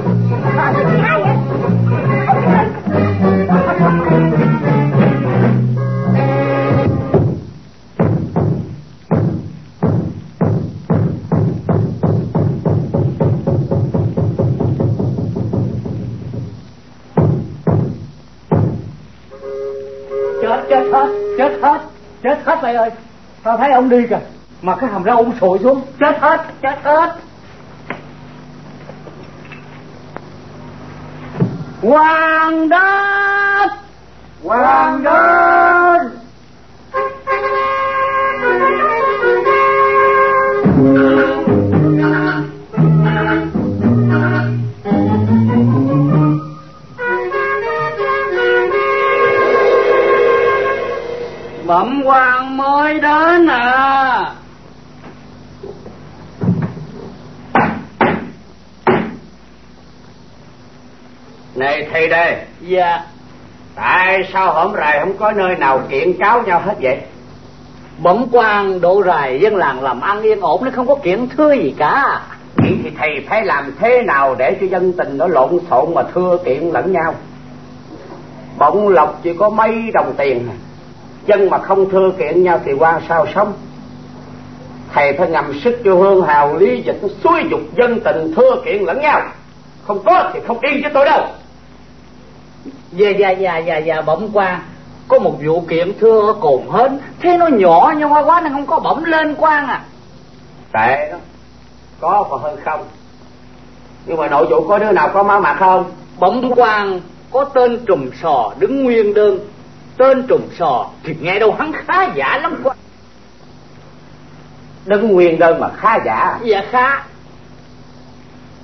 Speaker 18: Chết chết hết chết hết chết hết mày ơi. Tao thấy ông đi kìa mà cái hàm răng ông sụi xuống. Chết hết chết hết.
Speaker 8: Hoàng đất. Hoàng đất.
Speaker 19: Bẩm quan mới đến à.
Speaker 4: Này thầy đây
Speaker 19: dạ.
Speaker 4: Tại sao hổm rày không có nơi nào kiện cáo nhau hết vậy?
Speaker 19: Bẩm quan độ rài dân làng làm ăn yên ổn nó không có kiện thưa gì cả.
Speaker 4: Vậy thì thầy phải làm thế nào để cho dân tình nó lộn xộn mà thưa kiện lẫn nhau? Bỗng lộc chỉ có mấy đồng tiền. Dân mà không thưa kiện nhau thì qua sao sống? Thầy phải ngầm sức cho hương hào lý dịch xúi dục dân tình thưa kiện lẫn nhau. Không có thì không yên với tôi đâu
Speaker 19: dạ dạ dạ dạ dạ bẩm quan có một vụ kiện thưa ở cồn hến. Thế nó nhỏ nhưng mà quá nên không có bẩm lên quan à.
Speaker 4: Tệ đó có còn hơn không? Nhưng mà nội vụ có đứa nào có máu mặt không?
Speaker 19: Bẩm quan có tên trùm sò đứng nguyên đơn. Tên trùm sò thì nghe đâu hắn khá giả lắm quan
Speaker 4: đứng nguyên đơn mà khá giả?
Speaker 19: Dạ khá.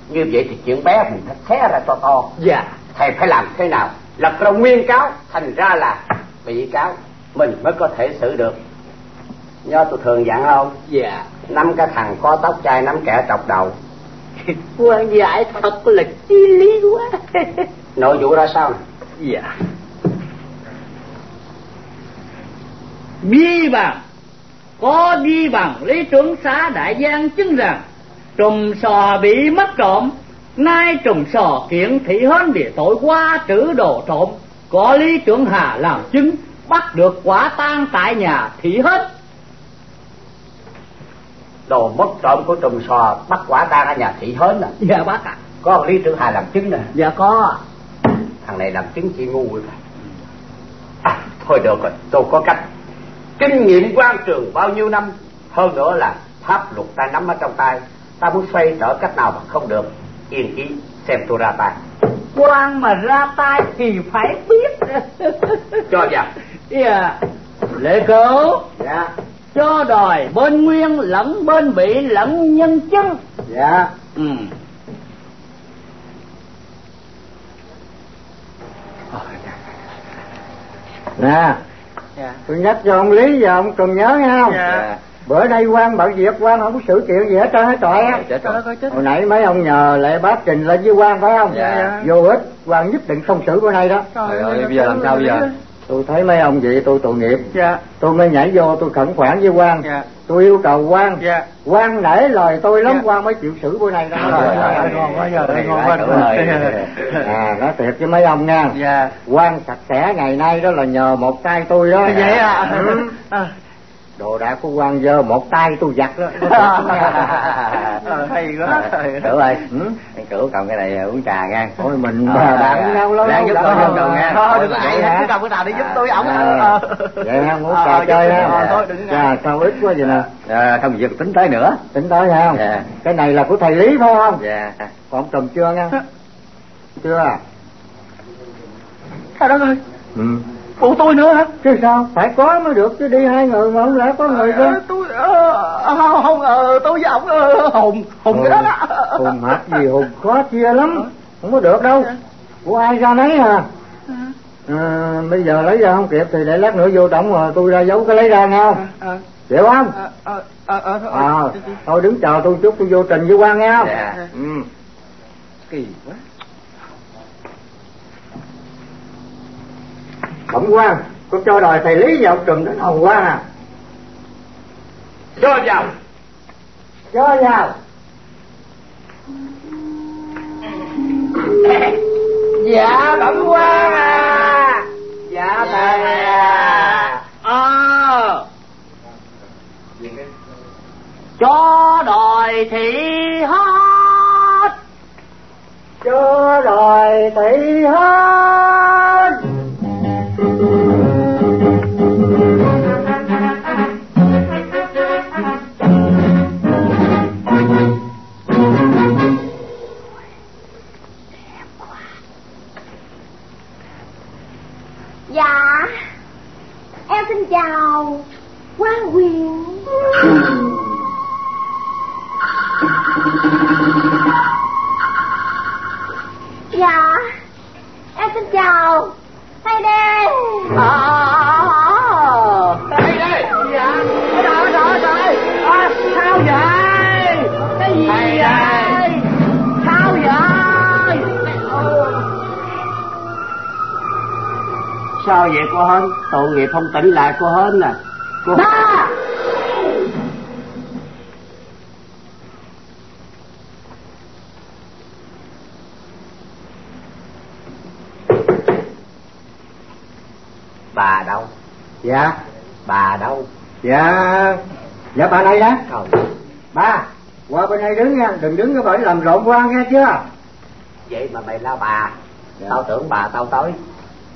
Speaker 4: Như vậy thì chuyện bé mình phải xé ra to to.
Speaker 19: Dạ
Speaker 4: thầy phải làm thế nào? Lập ra nguyên cáo thành ra là bị cáo. Mình mới có thể xử được. Nhớ tôi thường dặn không?
Speaker 19: Dạ.
Speaker 4: Năm cái thằng có tóc chai năm kẻ trọc đầu.
Speaker 19: Quan giải thật là chi lý quá.
Speaker 4: Nội vụ ra sao?
Speaker 19: Dạ. Bi bằng. Có bi bằng lý trưởng xã đại giang chứng rằng trùm sò bị mất trộm nay trùng sò kiện thị hến địa tội qua trữ đồ trộm có lý trưởng hà làm chứng bắt được quả tang tại nhà thị hết
Speaker 4: đồ mất trộm của trùng sò bắt quả tang ở nhà thị hến à?
Speaker 19: Dạ bác ạ.
Speaker 4: Có lý trưởng hà làm chứng nè.
Speaker 19: Dạ có.
Speaker 4: Thằng này làm chứng chỉ ngu rồi à, thôi được rồi tôi có cách. Kinh nghiệm quan trường bao nhiêu năm hơn nữa là pháp luật ta nắm ở trong tay ta muốn xoay trở cách nào mà không được yên ý xem tôi ra tay.
Speaker 19: Quan mà ra tay thì phải biết.
Speaker 4: Cho
Speaker 19: dạ. Lễ cửu
Speaker 4: dạ.
Speaker 19: Cho đòi bên nguyên lẫn bên bị lẫn nhân chứng.
Speaker 4: Dạ.
Speaker 19: Ừ.
Speaker 20: Nè.
Speaker 19: Dạ.
Speaker 20: Tôi nhắc cho ông lý và ông cần nhớ nghe không?
Speaker 19: Dạ.
Speaker 20: Bữa nay quan bận việc quan không có sự kiện gì hết trơn hết trọi á. Hồi nãy mấy ông nhờ lệ bác trình lên với quan phải không?
Speaker 4: Dạ.
Speaker 20: vô ích quan nhất định không xử bữa nay đó.
Speaker 4: Trời ơi bây giờ làm sao bây giờ?
Speaker 20: tôi thấy mấy ông vậy tôi tội nghiệp.
Speaker 19: Dạ.
Speaker 20: Tôi mới nhảy vô tôi khẩn khoản với quan
Speaker 19: dạ.
Speaker 20: Tôi yêu cầu quan
Speaker 19: dạ.
Speaker 20: Quan nể lời tôi lắm
Speaker 19: Dạ.
Speaker 20: quan mới chịu xử bữa nay đó. À nói thiệt với mấy ông nha.
Speaker 19: Dạ.
Speaker 20: Quan sạch sẽ ngày nay đó là nhờ một tay tôi đó.
Speaker 19: Vậy à
Speaker 20: ừ. Đồ đạc của quan dơ một tay tôi giặt đó
Speaker 19: Ờ, hay quá
Speaker 4: Cửu ơi,
Speaker 20: ừ?
Speaker 4: anh Cửu cầm cái này uống trà nha.
Speaker 20: thôi mình
Speaker 4: Ờ,
Speaker 20: bạn
Speaker 4: dạ.
Speaker 20: lâu lâu
Speaker 4: giúp tôi giúp đầu nha.
Speaker 19: Thôi đừng có
Speaker 20: Vậy hả?
Speaker 19: cứ cầm cái nào để giúp tôi ổng
Speaker 20: Ờ, vậy ha muốn
Speaker 19: Ờ,
Speaker 20: trà chơi ha
Speaker 19: Ờ, thôi đừng
Speaker 20: Chà, sao ít quá vậy nè
Speaker 4: À, không việc tính tới nữa.
Speaker 20: tính tới ha
Speaker 4: Dạ.
Speaker 20: cái này là của thầy lý phải không
Speaker 4: Dạ.
Speaker 20: còn cầm chưa nha chưa à
Speaker 19: đất ơi
Speaker 20: ừ.
Speaker 19: Phụ tôi nữa hả?
Speaker 20: Chứ sao? Phải có mới được chứ đi hai người mà không lẽ có người cơ
Speaker 19: Ờ, tôi ờ, không ờ, tôi với ổng ờ, hùng hùng cái đó. Đó
Speaker 20: hùng hạt gì hùng? Khó chia lắm. Không có được đâu. Của ai ra nấy à à, bây giờ lấy ra không kịp thì để lát nữa vô động rồi tôi ra giấu cái lấy ra nghe. Không
Speaker 19: Ờ,
Speaker 20: chịu không?
Speaker 19: Ờ, ờ, ờ, ờ,
Speaker 20: à, thôi đứng chờ tôi chút tôi vô trình với quan nghe không?
Speaker 4: Dạ.
Speaker 20: ừ.
Speaker 19: kỳ quá
Speaker 20: bẩm quan có cho đòi thầy lý vào trùm đến hầu quan à?
Speaker 4: Cho vào.
Speaker 20: cho vào.
Speaker 19: Dạ bẩm quan à. Dạ thầy à. Ờ. Cho đòi thị hết.
Speaker 20: Cho đòi thị hết
Speaker 13: Dạ. Em xin chào quan quyền Dạ. Em xin chào Thầy đen
Speaker 19: ờ đây đây dạ trời trời trời à, sao vậy? Cái gì vậy Sao vậy
Speaker 4: cô Hên? Tội nghiệp không tỉnh lại cô Hên nè. Cô...
Speaker 19: ba
Speaker 4: Bà đâu?
Speaker 20: dạ
Speaker 4: Bà đâu?
Speaker 20: dạ dạ bà đây đó
Speaker 4: Trời,
Speaker 20: ba qua bên đây đứng nha đừng đứng cái bển làm rộn quan nghe chưa
Speaker 4: vậy mà mày la bà.
Speaker 20: Dạ.
Speaker 4: Tao tưởng bà tao tới.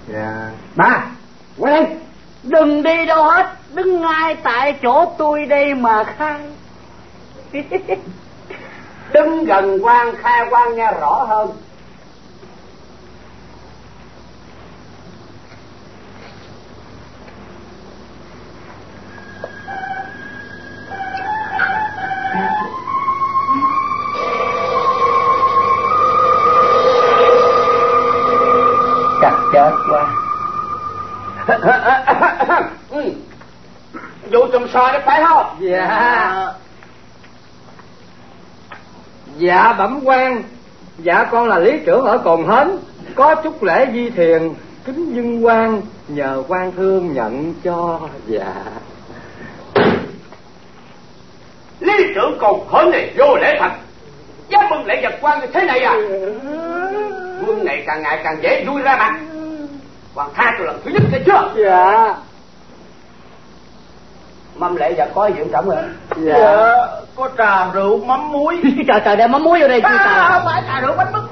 Speaker 20: Dạ. Ba qua đây
Speaker 19: đừng đi đâu hết. Đứng ngay tại chỗ tôi đây mà khai.
Speaker 4: Đứng gần quan khai quan nghe rõ hơn. Trùng sò đấy phải không?
Speaker 20: dạ. Dạ. Bẩm quan. Dạ con là lý trưởng ở cồn hến. Có chút lễ di thiền. Kính dân quan nhờ quan thương nhận cho. Dạ.
Speaker 4: Lý trưởng còn hến này vô lễ thật. Dám mừng lễ vật quan như thế này à? Quân này càng ngày càng dễ vui ra mặt quan tha cho lần thứ nhất thấy chưa?
Speaker 2: Dạ
Speaker 21: mâm lễ vật có gì trọng rồi
Speaker 2: dạ. dạ có trà rượu mắm muối.
Speaker 21: Trời trời đem mắm muối vô đây
Speaker 2: chứ à, không phải trà rượu bánh mứt.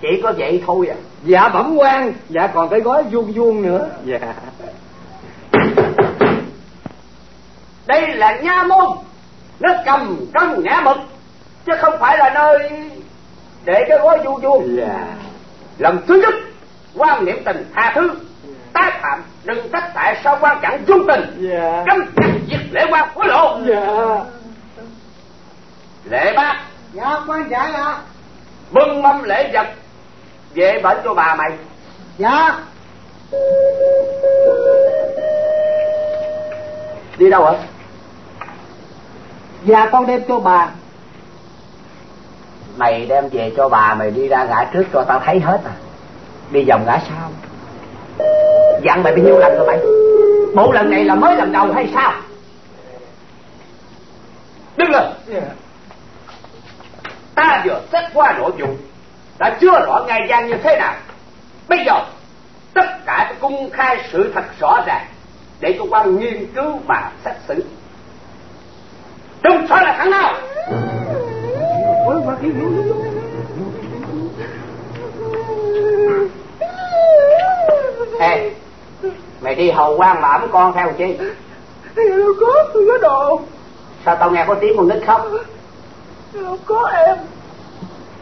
Speaker 21: Chỉ có vậy thôi à.
Speaker 2: Dạ bẩm quan. Dạ còn cái gói vuông vuông nữa. Dạ.
Speaker 4: Đây là nha môn. Nó cầm cân ngã mực chứ không phải là nơi để cái gói vuông vuông.
Speaker 2: Dạ.
Speaker 4: Lần thứ nhất quan niệm tình tha thứ tái phạm đừng trách tại sao quan chẳng dung tình.
Speaker 2: Dạ.
Speaker 4: Cấm chặt diệt lễ quan hối lộ.
Speaker 2: Dạ.
Speaker 4: Lễ bác.
Speaker 2: Dạ quan dạ dạ
Speaker 4: bưng mâm lễ vật về bệnh cho bà mày.
Speaker 2: Dạ.
Speaker 4: Đi đâu hả
Speaker 2: dạ con đem cho bà.
Speaker 21: Mày đem về cho bà mày đi ra ngã trước cho tao thấy hết à. Đi vòng ngã sau dặn mày bao nhiêu lần rồi mày? Bộ lần này là mới lần đầu hay sao?
Speaker 4: Đứng lên. Ta vừa xét qua nội vụ đã chưa rõ ngày gian như thế nào. Bây giờ tất cả phải công khai sự thật rõ ràng để cho quan nghiên cứu mà xét xử. Trung soi là thằng nào?
Speaker 21: Ê, mày đi hầu quan mà ấm con theo chi?
Speaker 2: Đâu có, tôi có đồ.
Speaker 21: Sao tao nghe có tiếng con nít khóc?
Speaker 2: Đâu có em.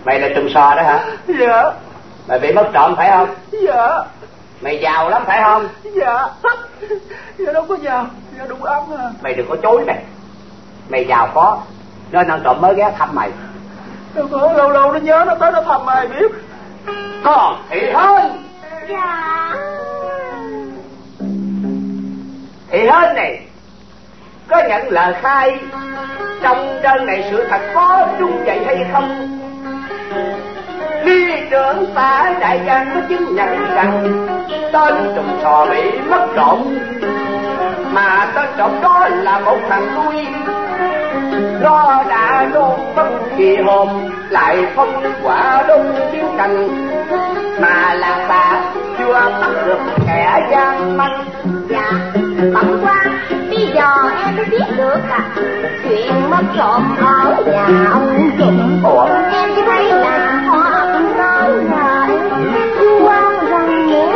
Speaker 21: Mày là trùm sò đó hả?
Speaker 2: Dạ.
Speaker 21: Mày bị mất trộm phải không?
Speaker 2: Dạ.
Speaker 21: Mày giàu lắm phải không?
Speaker 2: Dạ. Dạ đâu có giàu, dạ đủ ăn à.
Speaker 21: Mày đừng có chối mày. Mày giàu có, nên ăn trộm mới ghé thăm mày.
Speaker 2: Đâu có, lâu lâu nó nhớ nó tới nó thăm ai biết.
Speaker 4: Còn thị hơn.
Speaker 13: Dạ
Speaker 4: thì hơn này, có nhận lời khai trong đơn này sự thật có đúng vậy hay không? lý trưởng xã đại trang có chứng nhận rằng tên trùng sò bị mất trộm mà tên trộm đó là một thằng nuôi nó đã đốt bất kỳ hồn lại phong quả đông chiến tranh mà làng ta chưa bắt được kẻ gian manh.
Speaker 13: Dạ bẩm quan bây giờ em mới biết được à. Chuyện mất trộm ở nhà ông trùm
Speaker 4: Ủa?
Speaker 13: em chỉ thấy là họ nói là em. Quan rằng nhé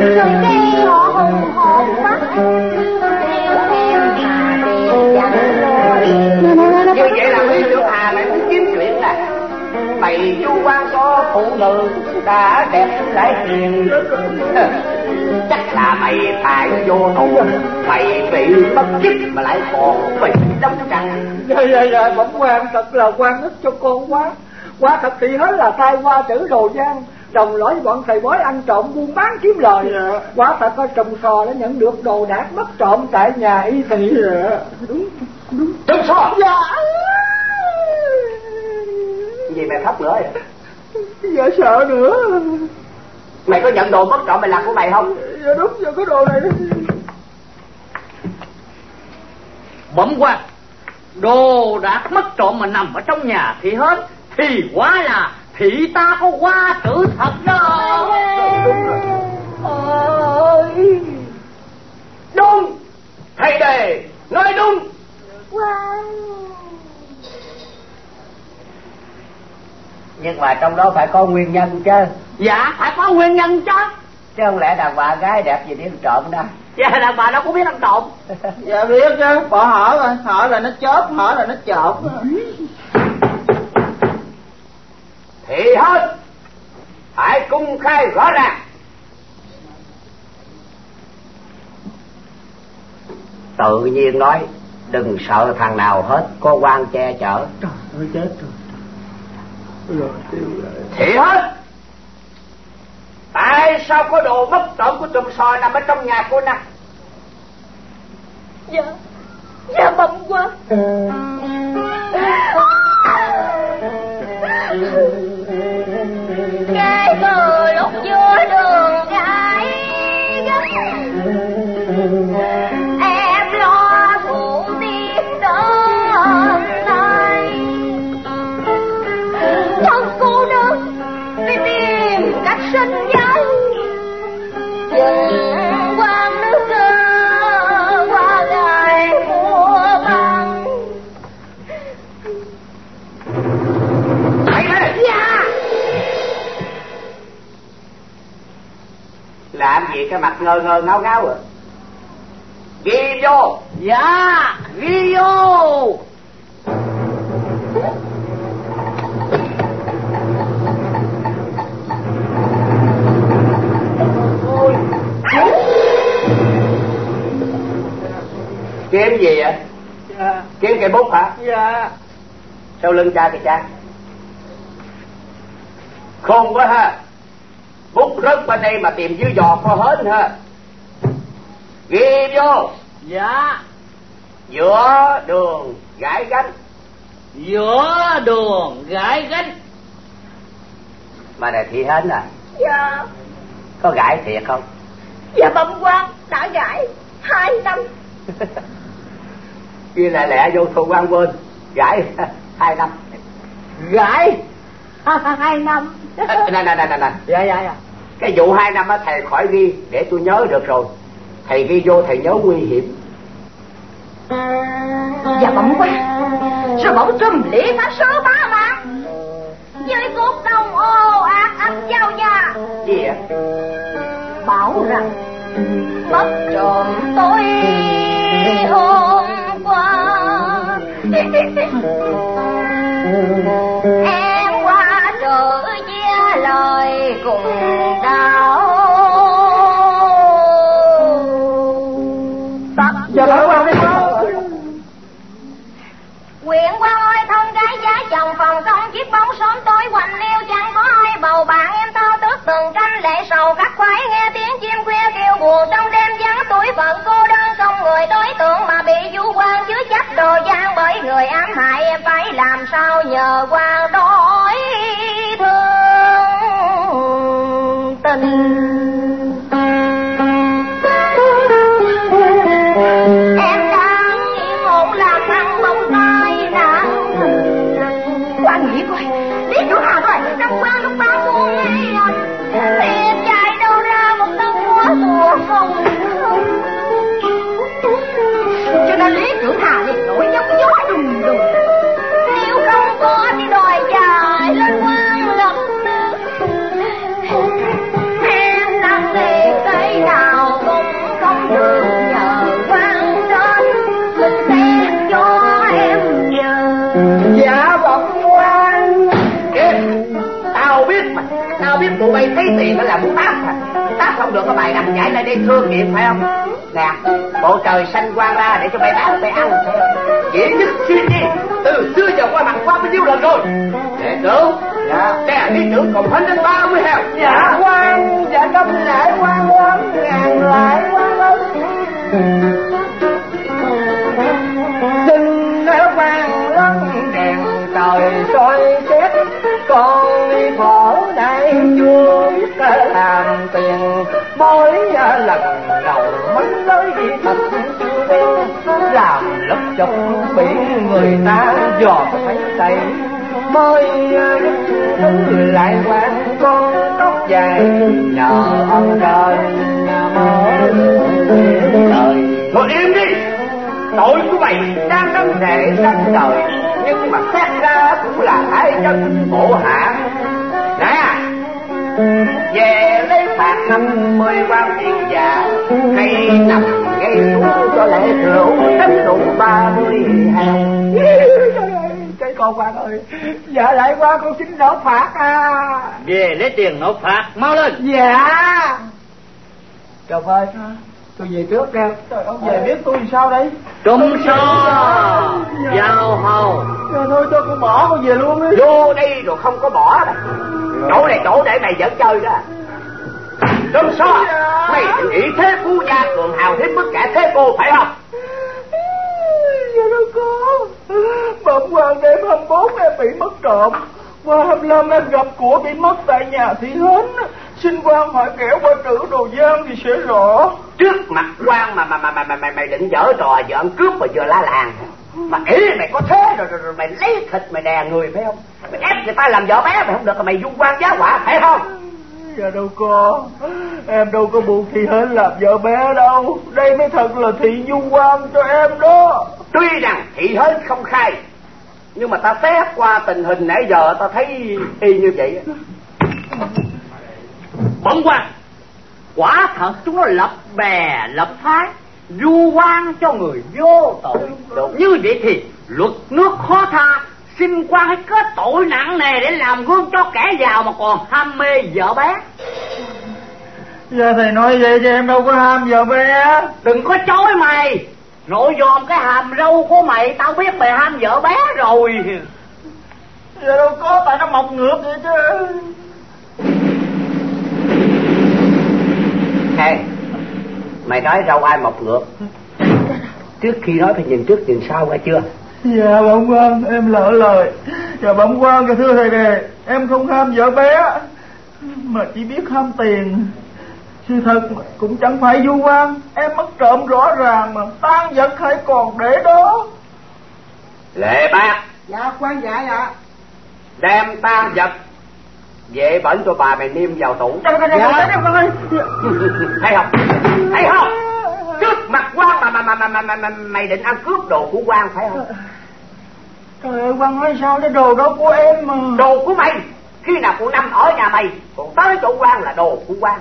Speaker 13: rồi đây họ hùng hồn quá. Theo em đi để dặn
Speaker 4: như vậy là huy trưởng hà mày muốn kiếm chuyện nè mày du quan có phụ nữ đã đẹp lại hiền chắc là mày phải vô tù mày bị mất chức mà lại còn bị đóng trăng
Speaker 2: Dạ dạ dạ bẩm quan thật là quan ức cho con quá. Quá thật thì hết là tai qua chữ đồ gian đồng lõi bọn thầy bói ăn trộm buôn bán kiếm lời
Speaker 4: Dạ.
Speaker 2: quá thật có trồng sò đã nhận được đồ đạc mất trộm tại nhà y thị
Speaker 4: Dạ.
Speaker 2: đúng đúng
Speaker 4: trông sao
Speaker 2: dạ
Speaker 4: gì mày khóc nữa vậy?
Speaker 2: Dạ sợ nữa.
Speaker 4: Mày có nhận đồ mất trộm mày làm của mày không?
Speaker 2: Dạ đúng dạ có đồ này
Speaker 19: bẩm quan đồ đạc mất trộm mà nằm ở trong nhà thì hết. Thì quá là thị ta có qua sự thật đó.
Speaker 2: Ơi
Speaker 4: đúng thầy đề nói đúng
Speaker 13: quan
Speaker 21: Nhưng mà trong đó phải có nguyên nhân chứ.
Speaker 19: dạ phải có nguyên nhân chứ.
Speaker 21: Chứ không lẽ đàn bà gái đẹp gì đi ăn trộm đó.
Speaker 19: dạ đàn bà đâu có biết ăn trộm.
Speaker 2: Dạ biết chứ. Bỏ hở rồi. Hở là nó chớp hở là nó trộm
Speaker 4: thì hết. Phải công khai rõ ràng.
Speaker 21: Tự nhiên nói, đừng sợ thằng nào hết, có quan che chở.
Speaker 2: trời ơi chết rồi rồi tiêu rồi
Speaker 4: thì hết. Tại sao có đồ mất trộm của trùm sò nằm ở trong nhà cô nè?
Speaker 13: Dạ dạ bẩm quan cái bờ lúc giữa đường
Speaker 4: gì cái mặt ngơ ngơ ngáo ngáo rồi ghi vô.
Speaker 2: Dạ. Ghi vô.
Speaker 4: Kiếm gì vậy?
Speaker 2: Dạ.
Speaker 4: Kiếm cây bút hả?
Speaker 2: Dạ.
Speaker 4: Sau lưng cha kìa cha. Khôn quá ha bút rớt bên đây mà tìm dưới giò kho hến ha ghi vô.
Speaker 2: Dạ.
Speaker 4: Giữa đường gãi gánh.
Speaker 2: Giữa đường gãi gánh.
Speaker 4: Mà này thị hến à?
Speaker 13: Dạ.
Speaker 4: Có gãi thiệt không?
Speaker 13: Dạ bẩm quan đã gãi hai năm.
Speaker 4: Kia lẹ lẹ vô thù quan quên. Gãi hai năm.
Speaker 2: Gãi hai năm.
Speaker 4: Nè nè nè nè nè.
Speaker 2: Dạ dạ dạ.
Speaker 4: Cái vụ hai năm á thầy khỏi ghi để tôi nhớ được rồi. Thầy ghi vô thầy nhớ nguy hiểm.
Speaker 15: Dạ bẩm quan Sao bỗng trùm lĩa phá số ba mà?
Speaker 13: Với cuộc đồng ồ ạt ập giao gia
Speaker 4: gì ạ
Speaker 15: Bảo rằng
Speaker 13: Mất trộm tôi hôm qua cùng đau
Speaker 2: dạ lỡ qua đi
Speaker 13: Quyện qua ơi, thân gái giá chồng, phòng công chiếc bóng sớm tối quạnh liêu. Chẳng có ai bầu bạn em thao tước từng canh lệ sầu. Khắc khoái nghe tiếng chim khuya kêu buồn trong đêm vắng tuổi phận cô đơn, không người đối tượng mà bị du quan chứa chấp đồ gian. Bởi người ám hại em phải làm sao nhờ quan đổi thương
Speaker 4: thấy tiền nó là muốn tát à tát không được có bài nằm chạy lại đây thương nghiệp phải không? Nè bộ trời xanh quang ra để cho bay tát bay ăn. Chỉ nhất suy đi từ xưa giờ qua mặt qua bao nhiêu lần rồi? Đệ tử dạ. Kẻ đi trưởng còn hết đến ba mươi heo.
Speaker 2: Dạ. Quan dạ công lại quan quan ngàn lại quan ơi xin quan lớn đèn trời soi xét con đi khổ đây chưa làm tiền. Mỗi à, lần đầu mới tới đi thật làm lấp chọc biển người ta dò thấy tay. Mới thứ lại quan con tóc dài nợ ông trời mở đời.
Speaker 4: Thôi im đi. Tội của mày đang đâm rễ đâm trời Nhưng mà xét ra cũng là hai chân bộ hạ về lấy phạt năm mươi quan tiền già Hay nằm ngay xuống cho lễ rượu Đánh đủ ba mươi hàng.
Speaker 2: Cái con quan ơi dạ lại qua con xin nộp phạt à.
Speaker 19: Về lấy tiền nộp phạt Mau lên.
Speaker 2: Dạ. Chồng ơi tôi về trước nha. Trời ông về biết tôi sao đây?
Speaker 19: Trung so Giao hầu.
Speaker 2: Trời thôi cho con bỏ con về luôn đi.
Speaker 4: Vô đây rồi không có bỏ đâu Chỗ này chỗ để mày dẫn chơi đó. Đừng so. Mày định nghĩ thế phú gia cường hào hiếp bất cả thế cô phải không?
Speaker 2: Dạ đâu có. Bẩm quan đêm 24 em bị mất trộm. Qua 25 em gặp của bị mất tại nhà thị hến xin quan hỏi kẻo qua trữ đồ gian thì sẽ rõ.
Speaker 4: Trước mặt quan mà mà mà mà, mà mày, mày định dở trò ăn cướp mà vừa la làng. Mà ý mày có thế rồi, rồi, rồi mày lấy thịt mày đè người phải không? Mày ép người ta làm vợ bé mày không? Được mày dung quan giá họa phải không?
Speaker 2: Dạ đâu có. Em đâu có buộc thị hến làm vợ bé đâu. Đây mới thật là thị du quan cho em đó.
Speaker 4: Tuy rằng thị hến không khai Nhưng mà ta xét qua tình hình nãy giờ ta thấy y như vậy á.
Speaker 19: Bẩm quan quả thật chúng nó lập bè lập phái du quan cho người vô tội. Như vậy thì luật nước khó tha xin quan hãy kết tội nặng nề để làm gương cho kẻ giàu mà còn ham mê vợ bé.
Speaker 2: Dạ thầy nói vậy chứ em đâu có ham vợ bé.
Speaker 19: Đừng có chối mày. Nội dòm cái hàm râu của mày tao biết mày ham vợ bé rồi.
Speaker 2: Dạ đâu có tại nó mọc ngược vậy chứ
Speaker 19: Ê, mày nói râu ai mọc ngược? Trước khi nói phải nhìn trước nhìn sau nghe chưa?
Speaker 2: Dạ bẩm quan em lỡ lời. Dạ bẩm quan dạ thưa thầy đề Em không ham vợ bé Mà chỉ biết ham tiền. Sự thật cũng chẳng phải du quan Em mất trộm rõ ràng mà tan vật hay còn để đó.
Speaker 19: Lệ bác.
Speaker 5: Dạ quan dạ dạ
Speaker 19: đem tan vật vệ bẩn cho bà mày niêm vào tủ.
Speaker 2: Dạ,
Speaker 19: thấy không? Thấy không? Trước mặt quan mà mà mà mà, mà, mà, mà mày định ăn cướp đồ của quan phải không?
Speaker 2: Trời ơi quan nói sao cái đồ đó của em mà.
Speaker 19: Đồ của mày. Khi nào con năm ở nhà mày còn tới chỗ quan là đồ của quan.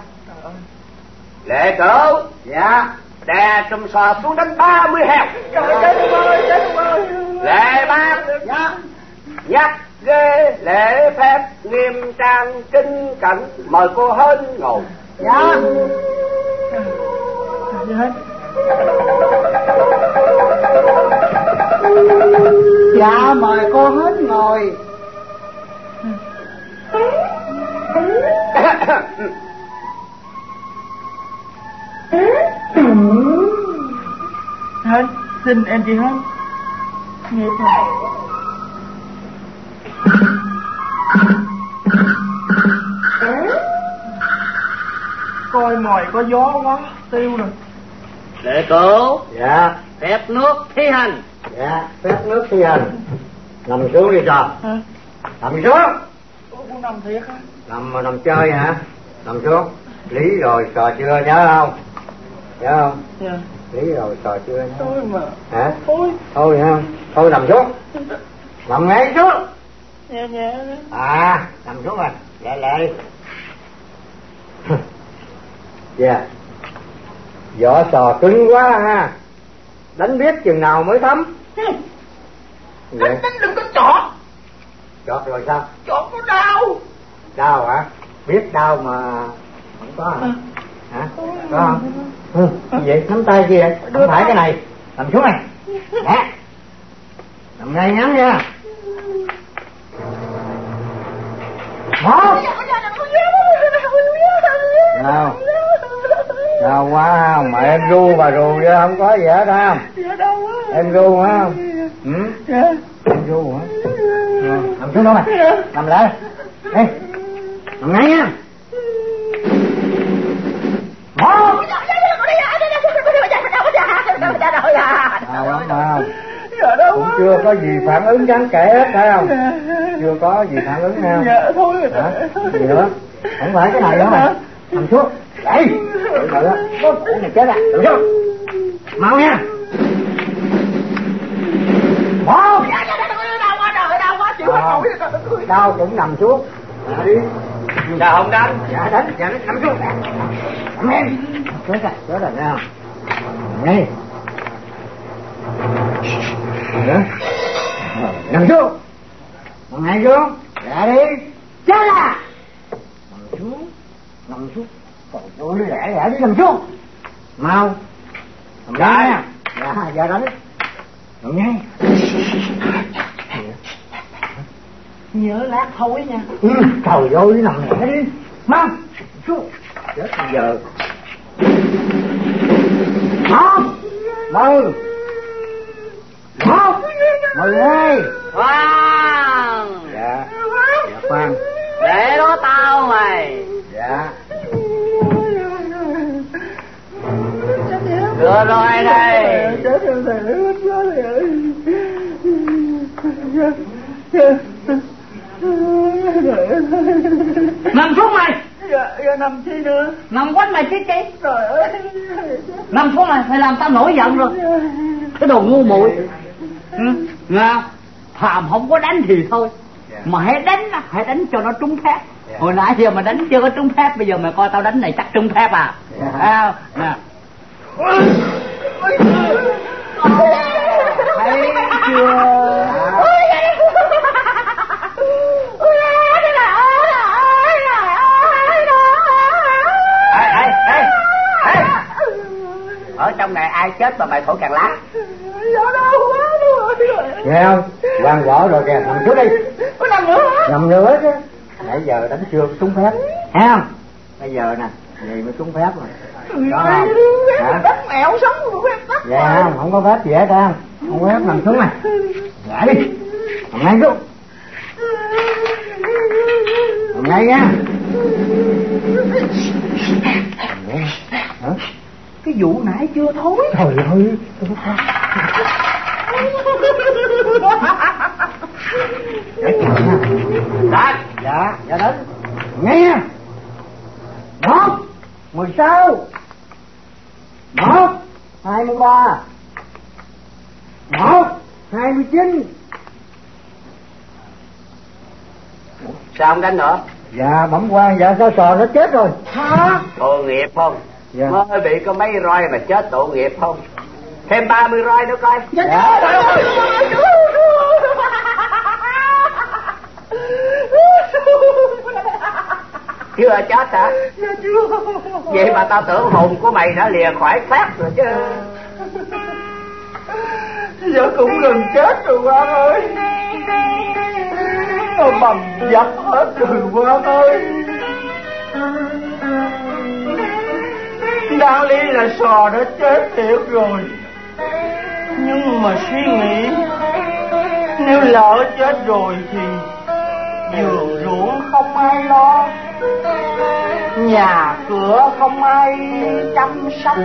Speaker 19: Lệ cỡ
Speaker 5: dạ.
Speaker 19: Đè trùm sò xuống đánh ba mươi heo.
Speaker 2: Trời ơi chết ơi chết ơi
Speaker 19: lệ bác.
Speaker 5: Dạ.
Speaker 19: Nhắc ghê lễ phép nghiêm trang kinh cẩn mời cô hên ngồi.
Speaker 5: Dạ.
Speaker 2: Dạ
Speaker 5: dạ mời cô hết ngồi.
Speaker 2: Hết Xin em chị hết Nghiệp rồi Coi mồi có gió quá Tiêu rồi
Speaker 19: lệ cửu
Speaker 20: dạ.
Speaker 19: Phép nước thi hành.
Speaker 20: Dạ phép nước thi hành. Nằm xuống đi trò
Speaker 2: Hả?
Speaker 20: nằm xuống.
Speaker 2: Ủa, Con nằm thiệt hả?
Speaker 20: Nằm mà nằm chơi hả? Nằm xuống. Lý rồi trò chưa? Nhớ không? Nhớ không?
Speaker 2: Dạ.
Speaker 20: Lý rồi trò chưa? Nhớ
Speaker 2: Thôi mà.
Speaker 20: Hả?
Speaker 2: Thôi.
Speaker 20: Thôi hả? Thôi nằm xuống. Nằm ngay xuống à nằm xuống rồi. Lẹ lẹ dạ. Vỏ sò cứng quá ha. Đánh biết chừng nào mới thấm. Vậy
Speaker 2: Đánh đừng có chọt.
Speaker 20: Chọt rồi sao?
Speaker 2: Chọt nó đau.
Speaker 20: Đau hả? Biết đau mà không có hả? Hả? Có không? Ừ. vậy nắm tay kia. Không phải cái này. Nằm xuống này. Nè nằm ngay ngắn nha một nào đau quá không mà em ru bà ru chứ không có gì hết không
Speaker 2: Dạ
Speaker 20: em ru hả ừ
Speaker 2: Dạ
Speaker 20: em ru hả ừ. nằm xuống đó mày nằm lại đây nằm ngay nha một đau lắm không
Speaker 2: Dạ đau
Speaker 20: cũng
Speaker 2: quá
Speaker 20: chưa có gì phản ứng đáng kể hết phải không? Chưa có gì phản ứng nào
Speaker 2: Dạ thôi. Rồi
Speaker 20: hả? Gì nữa? Không phải cái này nữa mà nằm xuống. Đây. Đợi đó. cái này chết à nằm xuống mau nha. Một Ờ, đau cũng nằm xuống. Dạ, đi.
Speaker 19: Dạ không đánh.
Speaker 20: Dạ đánh. Dạ đánh. Nằm xuống. Nằm em chết rồi chết rồi nào ngay nữa nằm xuống. Nằm ngay xuống. Dạ đi. Chết à. Nằm xuống. Nằm xuống. Còn tôi lẹ lẹ đi nằm xuống. Mau. Nằm ngay nha. Dạ dạ đánh nằm ngay.
Speaker 2: Nhớ lát thôi nha.
Speaker 20: Ừ, trời ơi đi nằm lẹ đi. Mau xuống. Chết giờ. Một mừng một mừng hai
Speaker 19: khoan.
Speaker 20: Dạ. Dạ khoan.
Speaker 19: Để đó tao mày.
Speaker 20: Dạ.
Speaker 19: Đưa rồi đây.
Speaker 2: Chết rồi thầy ơi chết rồi
Speaker 19: nằm xuống mày
Speaker 2: Dạ dạ nằm chi nữa
Speaker 19: nằm quanh mày chết chết.
Speaker 2: Trời ơi.
Speaker 19: Nằm xuống mày mày làm tao nổi giận rồi. Cái đồ ngu muội. Ừ, nghe phàm không có đánh thì thôi. Mà hãy đánh hãy đánh cho nó trúng phép
Speaker 4: hồi nãy giờ mà đánh chưa có trúng phép bây giờ mày coi tao đánh này chắc trúng phép à. À nè. Thấy chưa trong này ai chết mà mày thổi càng lá?
Speaker 20: Nghe không? Quan võ rồi kìa nằm trước đi. Nằm nữa chứ. Nãy giờ đánh chưa trúng phép.
Speaker 4: Thấy không? Bây giờ nè vậy mới trúng phép rồi.
Speaker 20: Đó. không hả?
Speaker 2: đất mẹo sống của phép đất
Speaker 20: dạ không không có phép gì hết không? Không có phép nằm xuống này. Dậy đi. Nằm ngay xuống. Nằm ngay nha. Hả
Speaker 2: cái vụ nãy chưa thối.
Speaker 20: Trời ơi nha
Speaker 4: đó
Speaker 20: dạ dạ đến. Nghe. Một mười sáu. Một hai mươi ba. Một hai mươi chín.
Speaker 4: Sao không đánh nữa?
Speaker 20: Dạ bẩm quan dạ sao sò nó chết rồi?
Speaker 4: Hả tội nghiệp không
Speaker 20: dạ.
Speaker 4: Mới bị có mấy roi mà chết tội nghiệp không? Thêm ba mươi roi nữa coi.
Speaker 20: Dạ
Speaker 4: chưa chết hả? Vậy mà tao tưởng hồn của mày đã lìa khỏi xác rồi chứ.
Speaker 2: Giờ cũng gần chết rồi quan ơi. Nó bầm dập hết rồi quan ơi đáng lý là sò đã chết thiệt rồi. Nhưng mà suy nghĩ, nếu lỡ chết rồi thì giường ruộng không ai lo, nhà cửa không ai chăm sóc,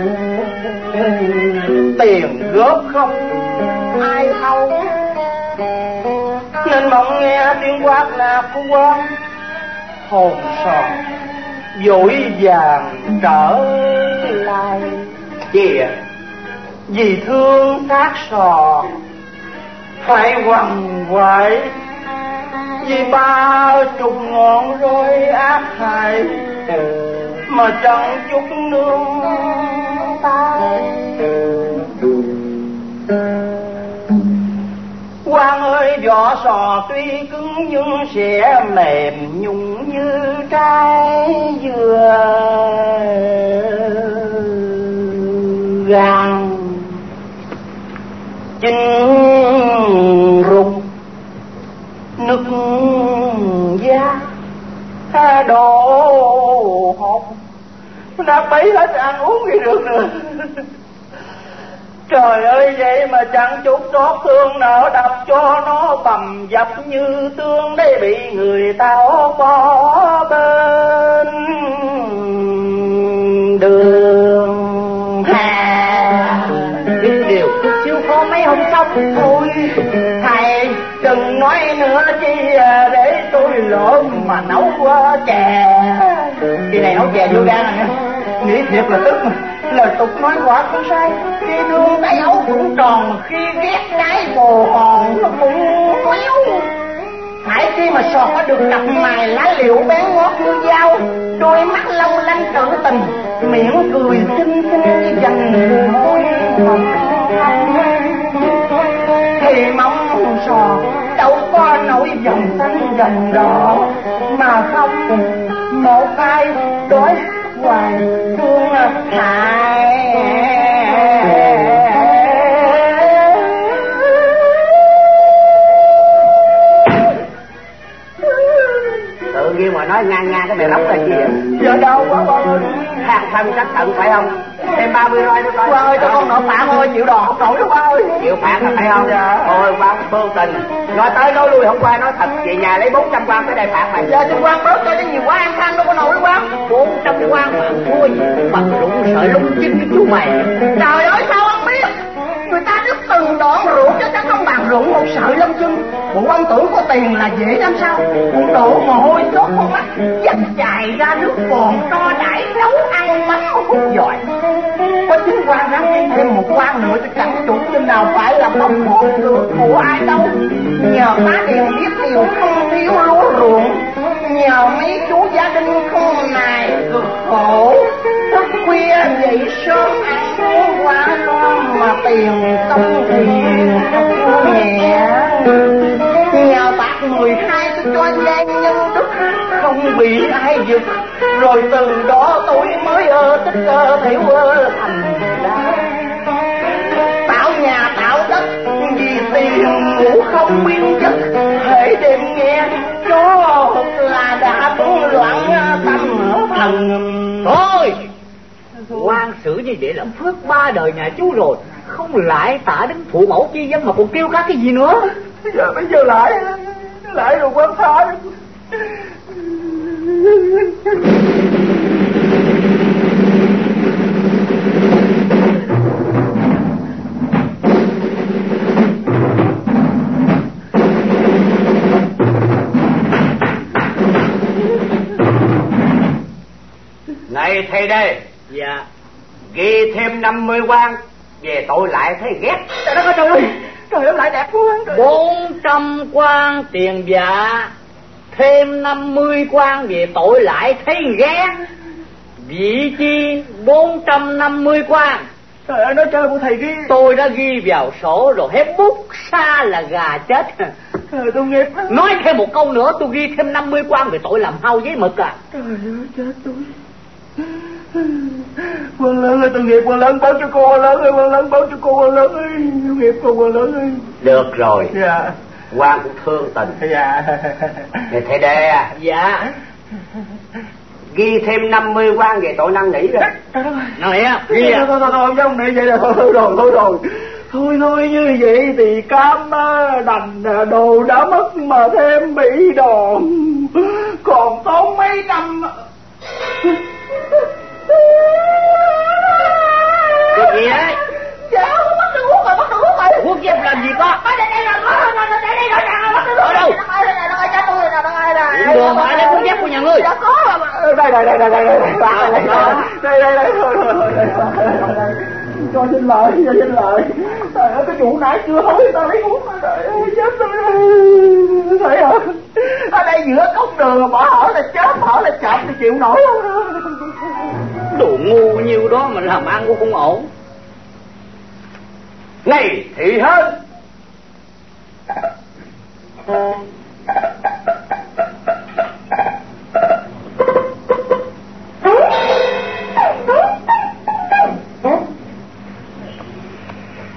Speaker 2: tiền góp không ai thâu nên mong nghe tiếng quát là phú quan hồn sòn vội vàng trở lại.
Speaker 4: Kìa,
Speaker 2: vì thương xác sò, phải quằn quại. Vì bao chục ngọn roi ác hại, mà chẳng chút nương. tay quan ơi, vỏ sò tuy cứng nhưng sẽ mềm nhung như trái dừa. Gan chinh rụng. Nước da. Đổ hộp đã bấy hết ăn uống gì được nữa Trời ơi vậy mà chẳng chút xót thương nào đập cho nó bầm dập như tương để bị người ta bỏ bên đường. Hà
Speaker 4: biết điều
Speaker 2: siêu khó mấy hôm xong thôi. Thầy đừng nói nữa chi à, để tôi lộn mà nấu qua chè.
Speaker 4: Khi này nấu chè vô gan nha.
Speaker 2: Nghĩ thiệt là tức mà lời tục nói quả không sai. Khi đương cái ấu cũng tròn, khi ghét cái bồ hòn nó cũng quéo phải khi mà sọt có được cặp mài lá liễu bén ngót như dao, đôi mắt long lanh trữ tình, miệng cười xinh xinh như dành môi thì mong sò đâu có nổi dòng xanh dòng đỏ, mà không một ai đối thương hại
Speaker 4: tự nhiên mà nói ngang ngang cái mày lóc là gì vậy
Speaker 2: giờ đâu quá con
Speaker 4: hàng thân sắc thận phải không? Thêm ba mươi roi nữa coi.
Speaker 2: Quan ơi cho con nợ phản ơi chịu đòn. Không nổi đâu quan ơi.
Speaker 4: Chịu phạt là phải không?
Speaker 2: Dạ.
Speaker 4: thôi quan phương tình. Nói tới nói lui hôm qua nói thật về nhà lấy bốn trăm quan tới đây phạt mày
Speaker 2: giờ cho quan bớt cho nó nhiều quá ăn than đâu có nổi quan
Speaker 4: bốn trăm quan mà gì bằng rụng sợi chim với chú mày.
Speaker 2: Trời ơi sao ông biết? Người ta đứt từng đoạn rượu chứ chắc không rượu một sợi lông chân bộ quan tử có tiền là dễ làm sao? Con đổ mồ hôi đốt con mắt, dắt dài ra nước bồn to đãi nấu ăn mắm hút giỏi. Có chính quan ráng kiếm thêm một quan nữa thì chẳng chủ nhân nào phải là bông hốt được của ai đâu. Nhờ má đều biết điều không thiếu lúa ruộng, nhờ mấy chú gia đình không này cực khổ. Thức khuya dậy sớm ăn uống quá lo mà tiền công thì nhẹ Nhà bạc mười hai tôi cho gian nhân đức không bị ai giật. Rồi từ đó tôi mới ờ, ơ tích ơ ờ, thiểu ơ ờ, thành ra. Tạo nhà tạo đất, vì tiền ngủ không biên chất Hễ đêm nghe, chó là đã loạn tâm thần
Speaker 19: quan xử như vậy là phước ba đời nhà chú rồi. Không lại tạ đến phụ mẫu chi dân mà còn kêu các cái gì nữa?
Speaker 2: Giờ bây giờ lại lại rồi quan phá
Speaker 4: này thầy đây.
Speaker 19: Dạ
Speaker 4: ghi thêm 50 quan. Về tội lại thấy ghét.
Speaker 2: Trời đất ơi trời ơi trời ơi lại đẹp quá
Speaker 19: bốn trăm quan tiền dạ thêm năm mươi quan về tội lại thấy ghét. Vị chi bốn trăm năm mươi quan.
Speaker 2: Trời ơi nói chơi của thầy ghi
Speaker 19: tôi đã ghi vào sổ rồi hết bút xa là gà chết.
Speaker 2: Trời tôi nghiệp
Speaker 19: nói thêm một câu nữa tôi ghi thêm năm mươi quan về tội làm hao giấy mực à.
Speaker 2: Trời ơi chết tôi quan lớn ơi tôi nghiệp quan lớn báo cho cô quan lớn ơi quan lớn báo cho cô quan lớn ơi. Nghiệp cô quan lớn ơi.
Speaker 4: Được rồi.
Speaker 2: Dạ.
Speaker 4: Quan cũng thương tình.
Speaker 2: Dạ.
Speaker 4: Này thầy đề à.
Speaker 19: Dạ.
Speaker 4: Ghi thêm 50 quan về tội năn nỉ rồi.
Speaker 19: Nói á ghi à?
Speaker 2: thôi thôi thôi giống này vậy là thôi thôi rồi thôi rồi. Thôi thôi như vậy thì cam đành đồ đã mất mà thêm bị đòn. Còn tốn mấy năm
Speaker 19: Chuyện gì đấy?
Speaker 2: Cháu bắt đầu uống rồi, bắt đầu uống rồi.
Speaker 19: Uống chép làm gì có?
Speaker 2: Bắt đây đây rồi, bắt đây đây rồi, bắt đầu uống.
Speaker 19: Ở đâu? Đường mà đây uống chép của nhà ngươi.
Speaker 2: Đã có rồi. Ờ, đây đây đây đây đây đây. Đây đây đây thôi thôi thôi. Cho xin lỗi, cho xin lỗi. Trời ơi, cái vụ nãy chưa hối tao lấy uống rồi. Chết rồi. Thấy không? Ở đây giữa cốc đường mà bỏ hở là chết, bỏ là chậm thì chịu nổi không?
Speaker 19: Đồ ngu nhiêu đó mà làm ăn cũng không ổn.
Speaker 4: Này thị hơn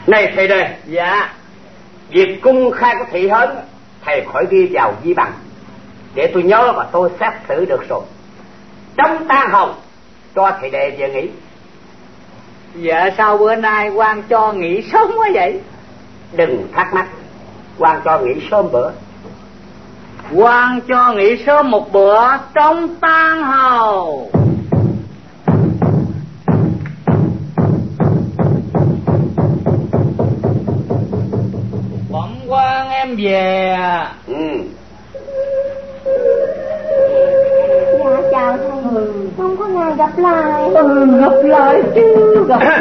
Speaker 4: này thầy đây
Speaker 19: dạ.
Speaker 4: Việc cung khai của thị hớn thầy khỏi ghi vào di bằng. Để tôi nhớ và tôi xét xử được rồi. Trong tan hồng cho thầy đệ về nghỉ.
Speaker 19: Dạ sao bữa nay quan cho nghỉ sớm quá vậy?
Speaker 4: Đừng thắc mắc. Quan cho nghỉ sớm bữa.
Speaker 19: Quan cho nghỉ sớm một bữa trong tan hầu. Bẩm quan em về
Speaker 4: ừ.
Speaker 13: Dạ chào thầy có ngày gặp lại?
Speaker 2: Ừ gặp lại chứ gặp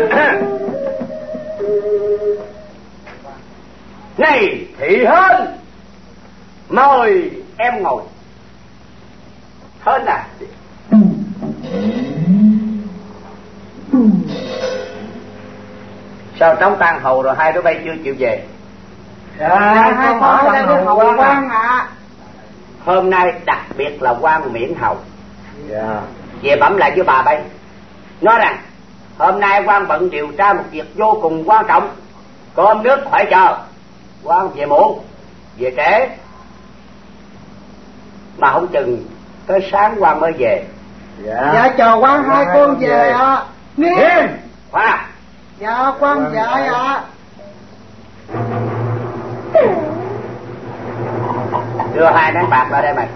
Speaker 4: này thị hơn mời em ngồi. Hơn à? Sao trong tan hầu rồi hai đứa bay chưa chịu về?
Speaker 2: Dạ hai phó đây với hậu quan ạ.
Speaker 4: Hôm nay đặc biệt là quan miễn hầu.
Speaker 2: Dạ
Speaker 4: về bẩm lại với bà bay. Nói rằng hôm nay quan bận điều tra một việc vô cùng quan trọng. Cơm nước phải chờ. Quan về muộn về trễ. Mà không chừng tới sáng quan mới về.
Speaker 2: Dạ. Dạ chờ quan hai con về. ạ.
Speaker 4: Nghiêm. Khoa.
Speaker 2: Dạ quan dạy ạ.
Speaker 4: Đưa hai nén bạc ra đây mày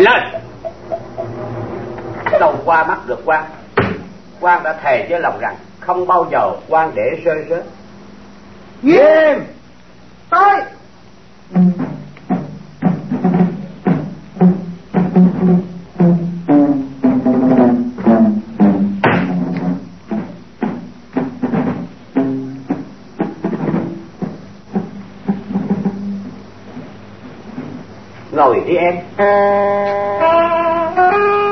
Speaker 4: lên. Đâu qua mắt được quan quan đã thề với lòng rằng không bao giờ quan để rơi rớt.
Speaker 2: Nghiêm. Tới.
Speaker 4: Em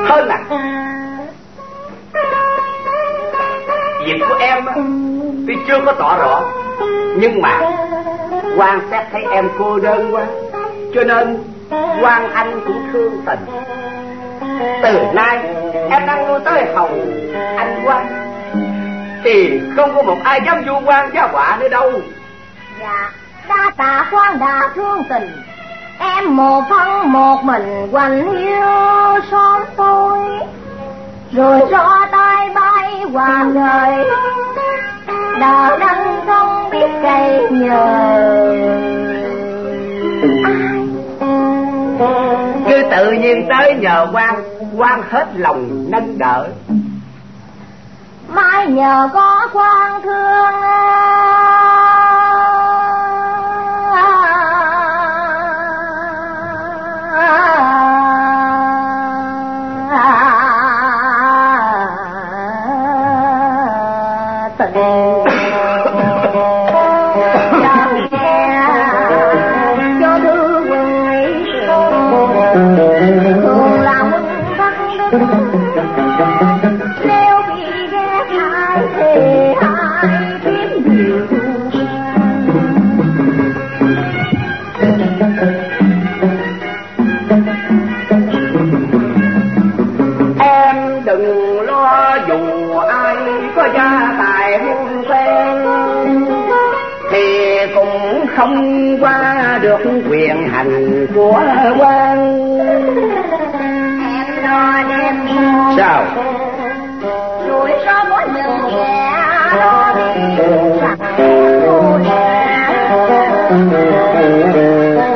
Speaker 4: hơn à? Việc của em tuy chưa có tỏ rõ, nhưng mà quan xét thấy em cô đơn quá, cho nên quan anh cũng thương tình. Từ nay em đang nuôi tới hầu anh quan thì không có một ai dám vu quan gia họa nữa đâu.
Speaker 13: Dạ đa tạ quan đã thương tình em một thân một mình quanh yêu xóm tôi. Rồi cho tay bay hoàng đời. Đào đăng không biết cây nhờ.
Speaker 4: Cứ tự nhiên tới nhờ quan quan hết lòng nâng đỡ.
Speaker 13: Mai nhờ có quan thương
Speaker 4: không qua được quyền hành của quan.
Speaker 13: Em lo đêm
Speaker 4: sao?
Speaker 13: Rủi ro mỗi lần nhẹ lo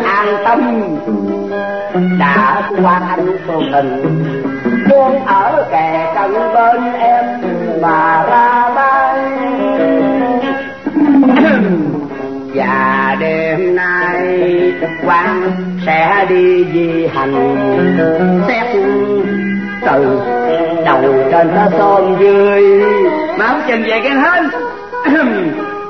Speaker 4: an tâm đã qua anh vô tình luôn ở kề cận bên em mà quan sẽ đi di hành. Xét từ đầu trên tới xóm dưới. Máu chân về cái hết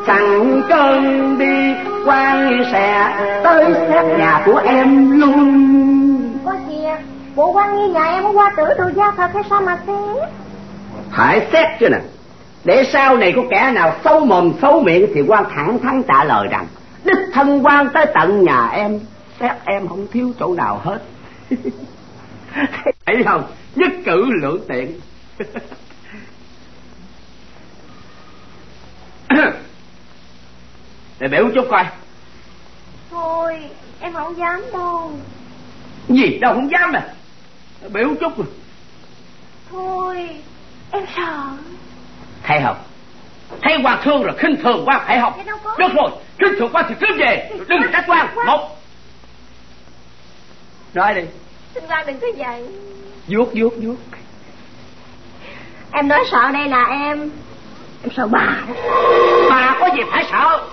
Speaker 4: sẵn cơn đi quan sẽ tới xét nhà của em luôn.
Speaker 13: Có kìa bộ quan nghi nhà em qua tử tù gia thật hay sao mà xét
Speaker 4: phải xét chứ nè. Để sau này có kẻ nào xấu mồm xấu miệng thì quan thẳng thắn trả lời rằng đích thân quan tới tận nhà em xét em không thiếu chỗ nào hết. Thấy không? Nhất cử lưỡng tiện. Để biểu chút coi.
Speaker 13: Thôi em không dám đâu.
Speaker 4: Gì? Đâu không dám à? Biểu chút. Rồi
Speaker 13: thôi em sợ.
Speaker 4: Thấy không? Thấy quan thương rồi khinh thường quan phải không? Được rồi khinh thường quan thì cướp về. Đừng trách quan. một. Nói đi.
Speaker 13: Xin quan đừng có vậy.
Speaker 4: Vuốt vuốt vuốt.
Speaker 13: Em nói sợ đây là em. Em sợ bà.
Speaker 4: Bà có gì phải sợ?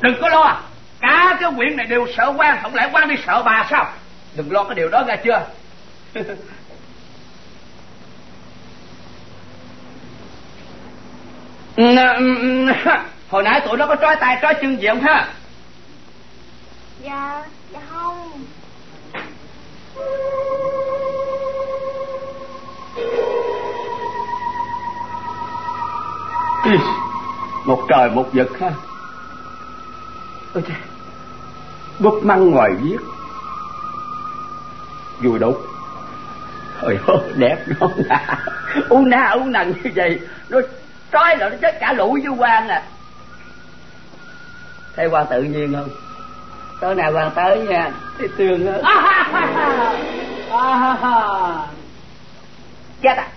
Speaker 4: Đừng có lo. Cả cái quyện này đều sợ quan. Không lẽ quan đi sợ bà sao? Đừng lo cái điều đó nghe chưa hồi nãy tụi nó có trói tay trói chân gì không ha?
Speaker 13: Dạ dạ không.
Speaker 4: Một trời một vực ha. Ôi trời bút măng ngoài viết. Vui đục trời ơi đẹp nó u na u nằng như vậy. Nó trói là nó chết cả lũ với quan à. Thấy quan tự nhiên không? Tối nào quan tới nha thấy tường hơn chết à.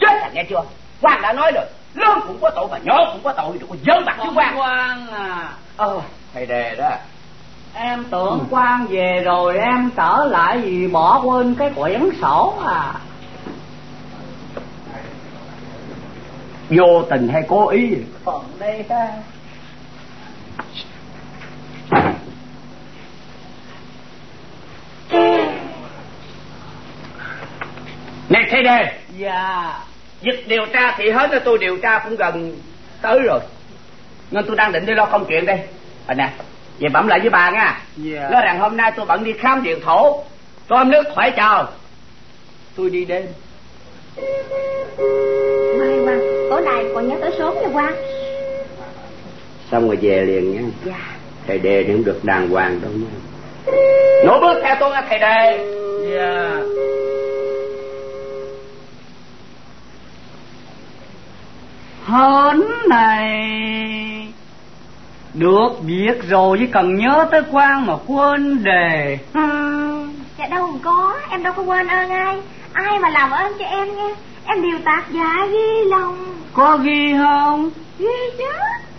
Speaker 4: Chết à nghe chưa? Quan đã nói rồi. Lớn cũng có tội mà nhỏ cũng có tội đừng có dơ mặt với quan
Speaker 8: quan à.
Speaker 4: Ờ thầy đề đó.
Speaker 8: Em tưởng quan về rồi em trở lại vì bỏ quên cái quyển sổ à
Speaker 4: vô tình hay cố ý
Speaker 8: còn đây ha
Speaker 4: này thầy đề
Speaker 8: dạ.
Speaker 4: Việc điều tra thì hết tôi điều tra cũng gần tới rồi. Nên tôi đang định đi lo công chuyện đây. À, nè về bẩm lại với bà nha.
Speaker 19: Dạ.
Speaker 4: nói rằng hôm nay tôi bận đi khám điện thổ. Tôm nước khỏi chờ. Tôi đi đêm
Speaker 13: Mai mà tối nay còn nhớ tới sớm nha Quang.
Speaker 4: Xong rồi về liền nha.
Speaker 13: Dạ.
Speaker 4: Thầy đề thì không được đàng hoàng đâu nha nổ bước theo tôi nha thầy đề
Speaker 19: Dạ. Hến này Được việc rồi chứ cần nhớ tới quan mà quên đề.
Speaker 13: Dạ đâu có Em đâu có quên ơn ai Ai mà làm ơn cho em nha Em đều tạc dạ ghi lòng.
Speaker 19: Có ghi không?
Speaker 13: Ghi chứ.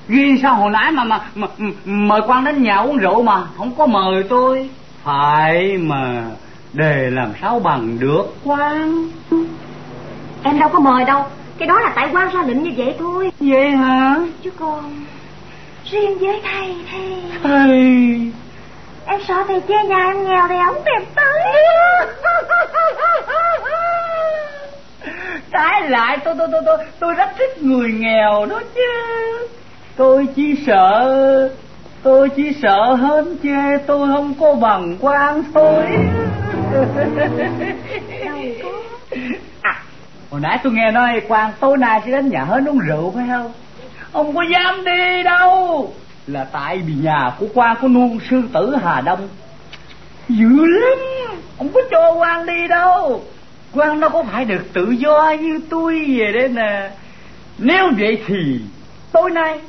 Speaker 19: Ghi sao hồi nãy mà mà, mà mời quan đến nhà uống rượu mà Không có mời tôi? Phải mà Đề làm sao bằng được quan
Speaker 13: Em đâu có mời đâu. Cái đó là tại quan ra lệnh như vậy thôi.
Speaker 19: Vậy hả?
Speaker 13: Chứ còn Riêng với thầy thì
Speaker 19: Thầy
Speaker 13: Em sợ thầy chê nhà em nghèo thì ổng tìm tới.
Speaker 19: Trái lại tôi tôi tôi tôi tôi rất thích người nghèo đó chứ. Tôi chỉ sợ Tôi chỉ sợ hơn chê tôi không có bằng quan thôi. À Hồi nãy tôi nghe nói quan tối nay sẽ đến nhà hến uống rượu phải không? Ông có dám đi đâu Là tại vì nhà của quan có nuông sư tử Hà Đông. Dữ lắm Ông có cho quan đi đâu. Quan đâu có phải được tự do như tôi về đây nè. Nếu vậy thì tối nay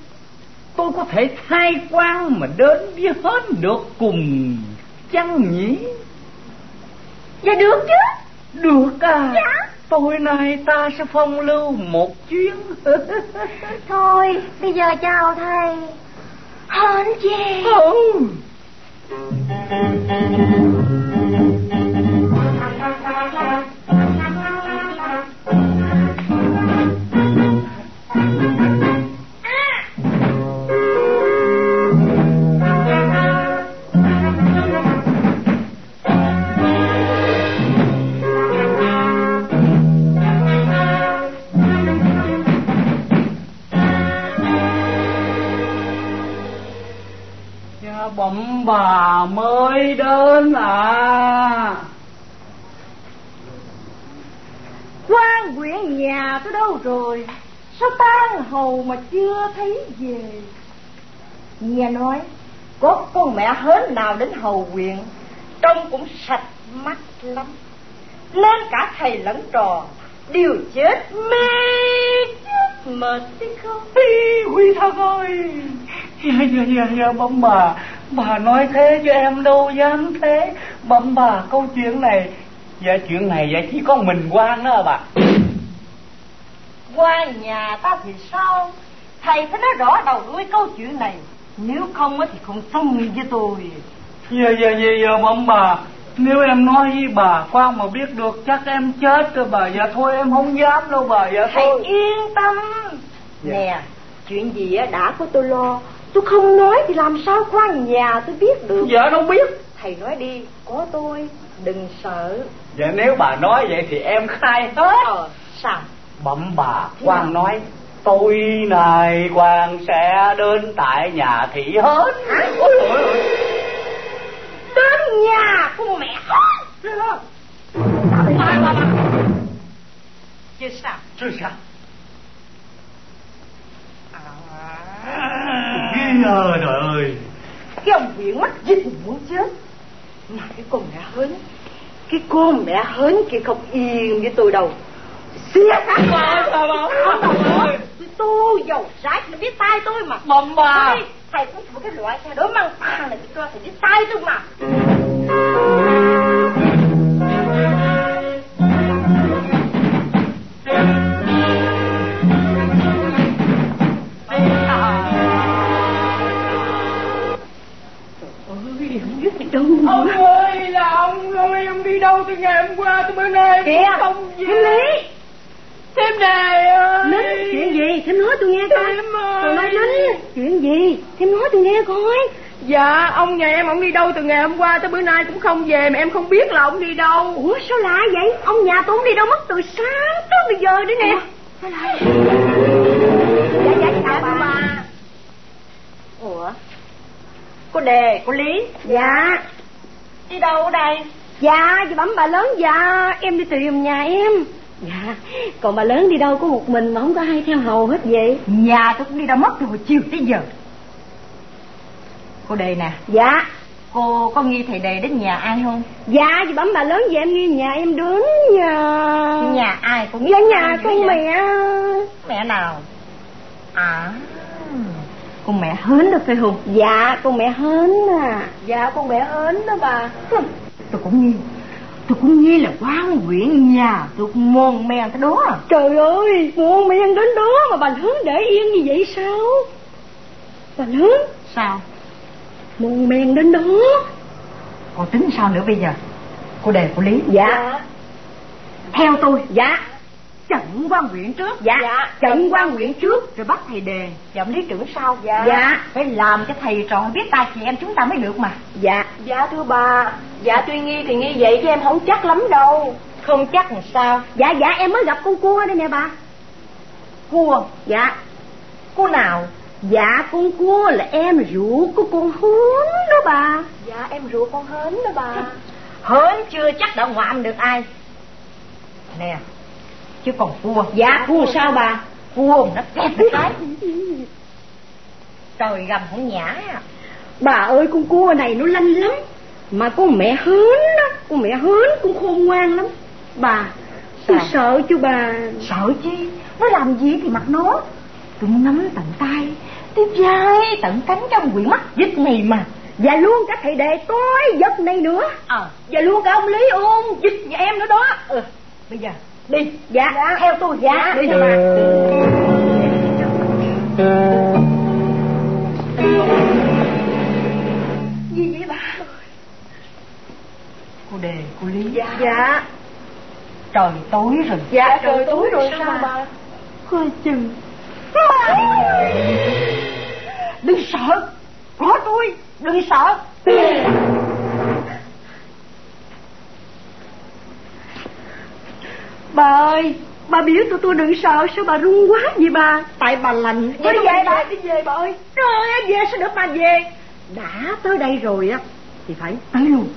Speaker 19: tôi có thể thay quan mà đến với hết được cùng chăng nhỉ
Speaker 13: Dạ được chứ.
Speaker 19: Được à.
Speaker 13: Dạ.
Speaker 19: Tối nay ta sẽ phong lưu một chuyến.
Speaker 13: Thôi bây giờ chào thầy Hên chê
Speaker 19: Ừ. Dạ bà mới đến à.
Speaker 15: Quan quyện nhà tôi đâu rồi? Sao tan hầu mà chưa thấy về nghe nói có con mẹ hớn nào đến hầu quyện trông cũng sạch mắt lắm. Nên cả thầy lẫn trò đều chết mê chết mệt. Chứ không
Speaker 19: Ý, Huy thân ơi Dạ dạ dạ dạ bẩm bà. Bà nói thế chứ em đâu dám thế. Bẩm bà câu chuyện này. Dạ chuyện này dạ chỉ có mình quan đó à bà.
Speaker 15: Qua nhà ta thì sao? Thầy phải nói rõ đầu đuôi câu chuyện này. Nếu không thì không xong với tôi.
Speaker 19: Dạ dạ dạ dạ bẩm bà. Nếu em nói với bà quan mà biết được chắc em chết rồi bà. Dạ thôi em không dám đâu bà. Dạ
Speaker 15: thầy
Speaker 19: thôi.
Speaker 15: yên tâm.
Speaker 19: Dạ.
Speaker 15: nè chuyện gì đã có tôi lo tôi không nói thì làm sao qua nhà tôi biết được?
Speaker 19: Dạ không biết.
Speaker 15: Thầy nói đi có tôi đừng sợ.
Speaker 19: Dạ nếu bà nói vậy thì em khai hết.
Speaker 15: Ờ sao?
Speaker 19: Bẩm bà quan nói Tôi này quan sẽ đến tại nhà thị hết. Ôi, ôi, ôi.
Speaker 15: đến nhà của mẹ hết. Chứ sao?
Speaker 19: Chứ sao Ghê ờ trời ơi.
Speaker 15: Cái ông huyện mắt dịch muốn chết. Mà cái con mẹ hớn cái con mẹ hớn kia không yên với tôi đâu. Xía cả tôi tôi dầu rác nó biết tay tôi mà.
Speaker 19: Bẩm bà.
Speaker 15: Thầy cũng thuộc cái loại xe đối mang tàn này cho thầy biết tay tôi mà
Speaker 19: Ông ơi là ông ơi Ông đi đâu từ ngày hôm qua tới bữa nay
Speaker 15: kìa
Speaker 19: Không
Speaker 15: Thím Lý.
Speaker 19: Thêm đề ơi.
Speaker 15: Lính chuyện gì? Thím nói tôi nghe coi.
Speaker 19: Thím ơi.
Speaker 15: tôi nói lính chuyện gì? Thím nói tôi nghe coi.
Speaker 14: Dạ, ông nhà em ông đi đâu từ ngày hôm qua tới bữa nay cũng không về mà em không biết là ông đi đâu.
Speaker 15: ủa sao lạ vậy? Ông nhà tôi không đi đâu mất từ sáng tới bây giờ đấy nè. Sao lạ dạ dạ dạ bà ủa
Speaker 22: đề cô lý.
Speaker 14: Dạ.
Speaker 22: Đi đâu đây?
Speaker 14: Dạ chị bấm bà lớn. Dạ em đi tìm nhà em. Dạ còn bà lớn đi đâu có một mình mà không có ai theo hầu hết vậy?
Speaker 15: Nhà tôi cũng đi đâu mất từ hồi chiều tới giờ. Cô đề nè.
Speaker 14: Dạ.
Speaker 15: Cô có nghi thầy đề đến nhà ai không?
Speaker 14: Dạ chị bấm bà lớn. Về em nghe nhà em đến nhà.
Speaker 15: Nhà ai cũng
Speaker 14: dạ nhà con mẹ.
Speaker 15: Mẹ nào? À Con mẹ hến đó phải không?
Speaker 14: Dạ con mẹ hến à. Dạ con mẹ hến đó bà.
Speaker 15: Tôi cũng nghi Tôi cũng nghi là quan huyện nhà Tôi mòn men tới đó à.
Speaker 14: trời ơi muôn men đến đó mà bà lớn để yên như vậy sao? Bà lớn
Speaker 15: Sao?
Speaker 14: Muôn men đến đó.
Speaker 15: Cô tính sao nữa bây giờ? Cô đề cô Lý.
Speaker 14: Dạ.
Speaker 15: Theo tôi.
Speaker 14: Dạ
Speaker 15: Trận quan huyện trước.
Speaker 14: Dạ. Dạ.
Speaker 15: Trận quan huyện trước Rồi bắt thầy đề Giọng lý trưởng sau
Speaker 14: dạ. Dạ.
Speaker 15: Phải làm cho thầy trò biết tay chị em chúng ta mới được mà.
Speaker 14: Dạ.
Speaker 22: Dạ thưa bà. Dạ tuy nghi thì nghi vậy chứ em không chắc lắm đâu.
Speaker 15: Không chắc làm sao?
Speaker 14: Dạ dạ em mới gặp con cua đây nè bà.
Speaker 15: Cua?
Speaker 14: Dạ.
Speaker 15: Cua nào?
Speaker 14: Dạ con cua là em ruột của con hún đó bà.
Speaker 22: Dạ em ruột con hến đó bà.
Speaker 15: Hến chưa chắc đã ngoạm được ai. Nè Chứ còn cua
Speaker 14: dạ cua sao bà?
Speaker 15: Cua nó kẹp một cái. Trời gầm không nhã à.
Speaker 14: bà ơi con cua này nó lanh lắm. Mà con mẹ hến đó con mẹ hến cũng khôn ngoan lắm. Bà tôi
Speaker 15: Sao?
Speaker 14: sợ chứ bà.
Speaker 15: Sợ chi? Nó làm gì thì mặc nó. Tôi nắm tận tay Tôi vai tận cánh trong quỷ mắt dịch này mà.
Speaker 14: Và luôn cả thầy đề tối giật này nữa.
Speaker 15: Ờ.
Speaker 14: Và luôn cả ông lý ôn dịch nhà em nữa đó.
Speaker 15: Ừ. Bây giờ
Speaker 14: đi. Dạ,
Speaker 15: Theo tôi.
Speaker 14: Dạ.
Speaker 15: Đi
Speaker 14: đi
Speaker 15: theo bà.
Speaker 14: Gì vậy bà?
Speaker 15: Cô đề cô Lý.
Speaker 14: Dạ.
Speaker 15: Trời tối rồi.
Speaker 14: Dạ trời tối rồi sao bà?
Speaker 15: Hơi chừng. Đừng sợ. Có tôi. Đừng sợ
Speaker 14: bà ơi bà biểu tụi tôi đừng sợ sao bà run quá vậy bà? Tại bà lành
Speaker 15: Đi về bà.
Speaker 14: đi về bà ơi. Rồi về sao được bà về? Đã tới đây rồi á thì phải tới luôn.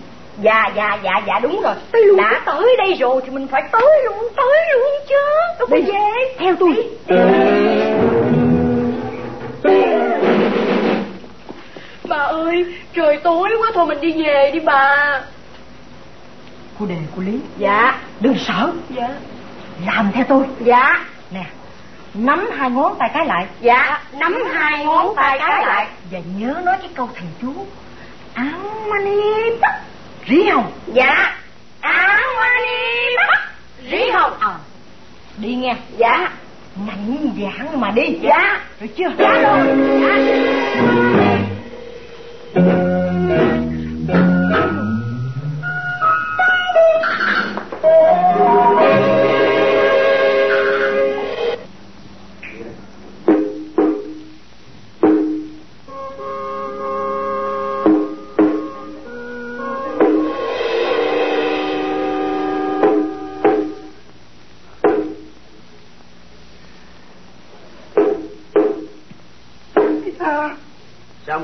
Speaker 15: Dạ dạ dạ dạ đúng rồi.
Speaker 14: Tới luôn.
Speaker 15: Đã tới đây rồi thì mình phải tới luôn Tới luôn chứ. Đâu có
Speaker 14: Đi.
Speaker 15: về.
Speaker 14: Theo tôi.
Speaker 22: Bà ơi trời tối quá thôi mình đi về đi bà.
Speaker 15: Cô đề cô Lý.
Speaker 14: Dạ.
Speaker 15: Đừng sợ.
Speaker 22: Dạ
Speaker 15: Làm theo tôi.
Speaker 14: Dạ.
Speaker 15: Nè Nắm hai ngón tay cái lại.
Speaker 14: Dạ nắm hai ngón tay cái lại.
Speaker 15: Và nhớ nói cái câu thần chú Áo mani bắt Rí hồng.
Speaker 14: Dạ. Áo mani bắt
Speaker 15: Rí hồng. Ờ Đi nghe.
Speaker 14: Dạ.
Speaker 15: Mạnh dạn mà đi.
Speaker 14: Dạ.
Speaker 15: Được chưa?
Speaker 14: Dạ rồi. Dạ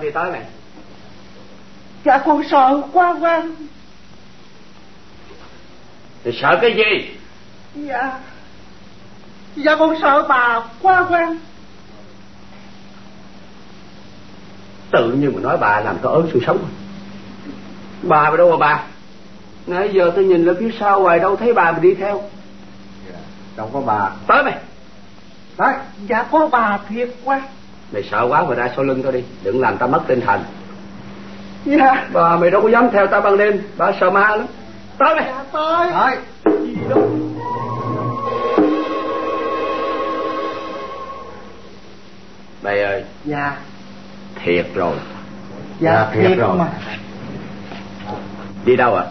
Speaker 4: đi tới mày
Speaker 5: Dạ con sợ quá quan
Speaker 4: Thì sợ cái gì?
Speaker 5: Dạ. Dạ con sợ bà quá quan
Speaker 4: Tự nhiên mà nói bà làm tôi ớn sự sống. Bà mà đâu mà bà? Nãy giờ tôi nhìn lên phía sau hoài đâu thấy bà mà đi theo.
Speaker 20: Đâu có bà.
Speaker 4: Tới mày.
Speaker 5: Đấy, dạ có bà thiệt quá
Speaker 4: Mày sợ quá mà ra sau lưng tao đi. Đừng làm tao mất tinh thần.
Speaker 5: Dạ.
Speaker 4: Bà mày đâu có dám theo tao ban đêm Bà sợ ma lắm. Tới mày.
Speaker 5: Dạ tới.
Speaker 20: Thôi
Speaker 5: Gì đâu
Speaker 4: Mày ơi.
Speaker 5: Dạ.
Speaker 4: Thiệt rồi.
Speaker 5: Dạ,
Speaker 20: Dạ, thiệt
Speaker 5: thiệt
Speaker 20: rồi.
Speaker 5: mà.
Speaker 4: Đi đâu à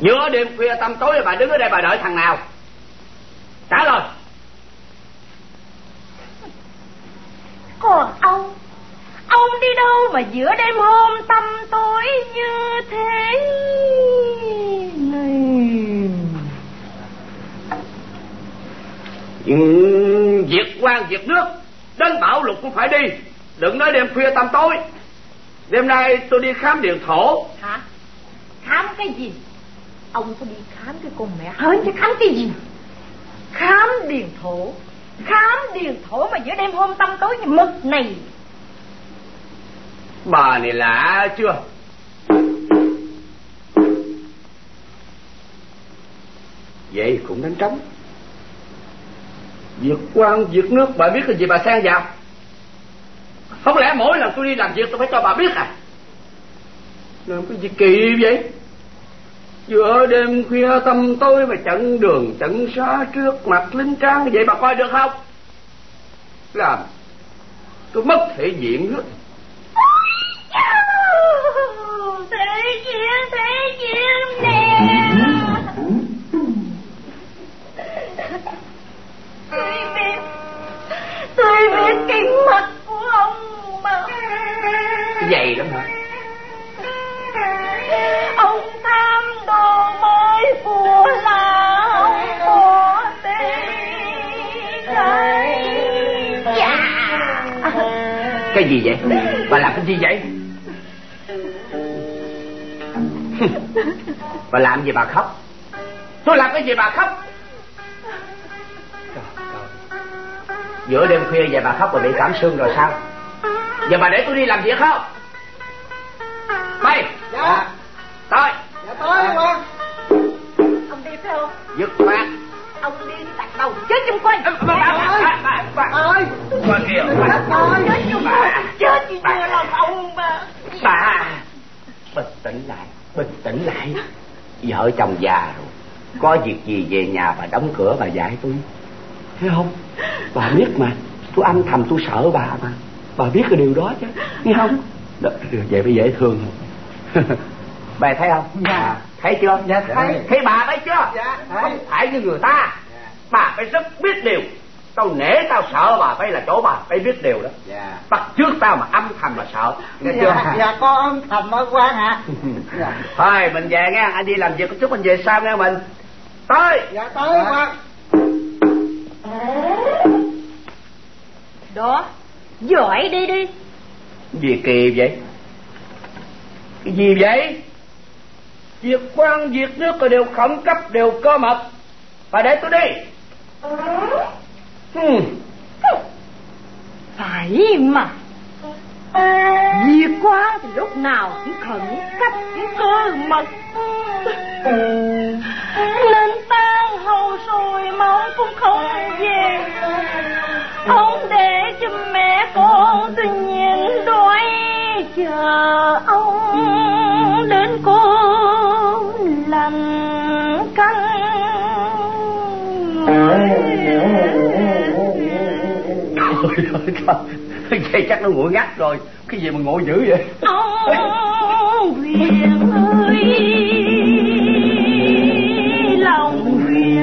Speaker 4: Giữa đêm khuya tăm tối bà đứng ở đây bà đợi thằng nào? Trả lời
Speaker 15: Còn ông? Ông đi đâu mà giữa đêm hôm tăm tối như thế? Này.
Speaker 4: Ừ, Việc quan việc nước. Đến bão lục cũng phải đi. Đừng nói đêm khuya tăm tối. Đêm nay tôi đi khám điện thổ.
Speaker 14: Hả? Khám cái gì? Ông có đi khám cái con mẹ hớn chứ khám cái gì? Khám điền thổ Khám điền thổ mà giữa đêm hôm tâm tối như mực này.
Speaker 4: Bà này lạ chưa? Vậy cũng đánh trống. Việc quan, việc nước, bà biết là gì bà xen vào. Không lẽ mỗi lần tôi đi làm việc tôi phải cho bà biết à? Làm cái gì kỳ vậy? Giữa đêm khuya tâm tối mà chặn đường chặn xá trước mặt lính tráng Vậy bà coi được không? Làm Tôi mất thể diện hết
Speaker 14: Thế chuyện, thế chuyện nè. Tôi biết Tôi biết cái mặt của ông mà.
Speaker 4: Vậy lắm hả
Speaker 14: Ông tham đồ mới của là ông bỏ cái dạ.
Speaker 4: Cái gì vậy? Bà làm cái gì vậy? Bà làm gì bà khóc? Tôi làm cái gì bà khóc? Giữa đêm khuya vậy bà khóc rồi bị cảm sương rồi sao? Giờ bà để tôi đi làm việc không? Mày.
Speaker 5: Dạ.
Speaker 4: Tôi
Speaker 5: Dạ tới quan
Speaker 14: Ông đi phải không?
Speaker 4: Dứt khoát.
Speaker 14: Ông đi tạt đầu chết trong quanh
Speaker 4: Bà bà bà bà
Speaker 5: ơi.
Speaker 4: Bà kìa
Speaker 14: Chết trong quanh Chết gì chưa lòng ông mà.
Speaker 4: Bà. Bình tĩnh lại Bình tĩnh lại. Vợ chồng già rồi. Có việc gì về nhà bà đóng cửa bà dạy tôi. Thấy không? Bà biết mà. Tôi âm thầm tôi sợ bà mà. Bà biết cái điều đó chứ. Nghe không? Đó, Vậy mới dễ thương Bà thấy không?
Speaker 5: Dạ.
Speaker 4: Thấy chưa?
Speaker 5: Dạ, thấy.
Speaker 4: Thấy. Bà thấy chưa?
Speaker 5: Dạ, thấy.
Speaker 4: Không phải như người ta. Bà phải rất biết điều. Tao nể tao sợ bà phải là chỗ bà phải biết điều đó.
Speaker 5: Dạ.
Speaker 4: Bắt trước tao mà âm thầm là sợ. Nghe chưa?
Speaker 5: Dạ, dạ có âm thầm ở quan hả? Dạ.
Speaker 4: Thôi mình về nghe. Anh đi làm việc chút mình về sau nghe mình. Tới.
Speaker 5: Dạ tới quan
Speaker 14: Đó Giỏi đi đi.
Speaker 4: Gì kỳ vậy cái gì vậy? Việc quan, việc nước rồi đều khẩn cấp, Đều cơ mật. Và để tôi đi. Ừ.
Speaker 14: Phải mà. Việc quá thì lúc nào cũng khẩn cấp, cũng cơ mật. Nên tan hầu rồi mà ông cũng không về. Ông để cho mẹ con tôi nhìn đói chờ ông.
Speaker 4: Trời ơi trời Vậy chắc nó nguội ngắt rồi. Cái gì mà nguội dữ vậy?
Speaker 14: Ông huyền ơi lòng huyền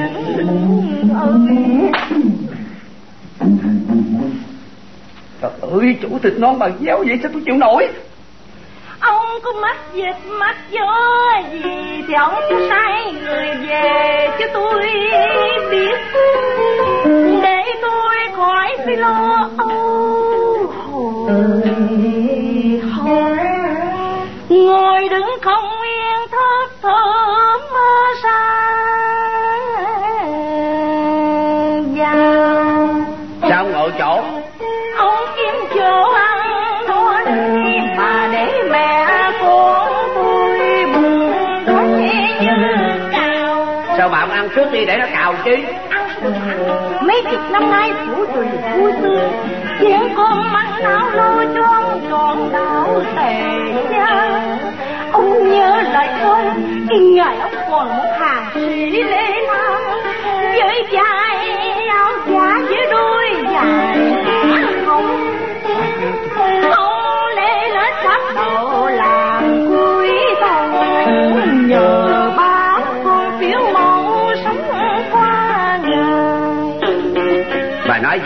Speaker 14: ơi
Speaker 4: Trời ơi, chủ tịch non bằng déo vậy sao tôi chịu nổi?
Speaker 14: Ông có mắt dịch mắt gió gì thì ông sai người về cho tôi biết khỏi phải lo âu hồi hộp ngồi đứng không yên thất thởm xa vào
Speaker 4: Sao ông ngồi chỗ?
Speaker 14: Ông kiếm chỗ ăn thôi mà để mẹ con tôi buồn đói như cào.
Speaker 4: Sao bà không ăn trước đi để nó cào
Speaker 14: hả? Mấy chục năm nay phủ tùy vui tươi. Tiếng con mắng não lo cho ông trọn đạo tề gia. Ông nhớ lại thôi, cái ngày ông còn một hàng sĩ lê nam với dài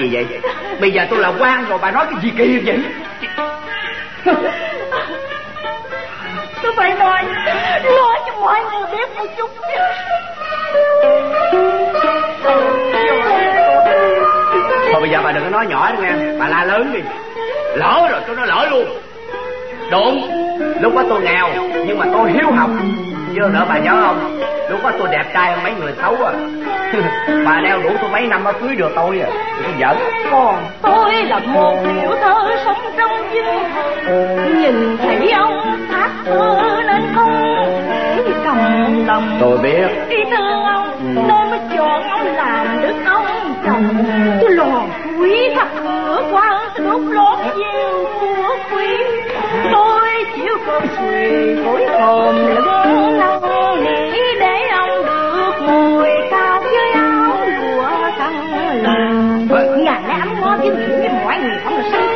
Speaker 4: gì vậy Bây giờ tôi là quan rồi bà nói cái gì kỳ vậy?
Speaker 14: Tôi phải nói nói cho mọi người biết một chút
Speaker 4: Thôi bây giờ bà đừng có nói nhỏ nữa nghe. Bà la lớn đi. Lỡ rồi tôi nói lỡ luôn. Đúng lúc đó tôi nghèo nhưng mà tôi hiếu học chứ nữa bà nhớ không? Lúc đó tôi đẹp trai hơn mấy người xấu à. Bà đeo đủ tôi mấy năm mới cưới được tôi à. Tôi giỡn
Speaker 14: còn tôi là một tiểu thơ sống trong vinh thần nhìn thấy ông hát thơ nên không cầm lòng.
Speaker 4: Tôi biết.
Speaker 14: Đi thương ông nên mới chọn ông làm đức ông chồng. Tôi lò quý thắp cửa quan tôi đốt lót viên của quý. Tôi chịu cơn suy phổi hồn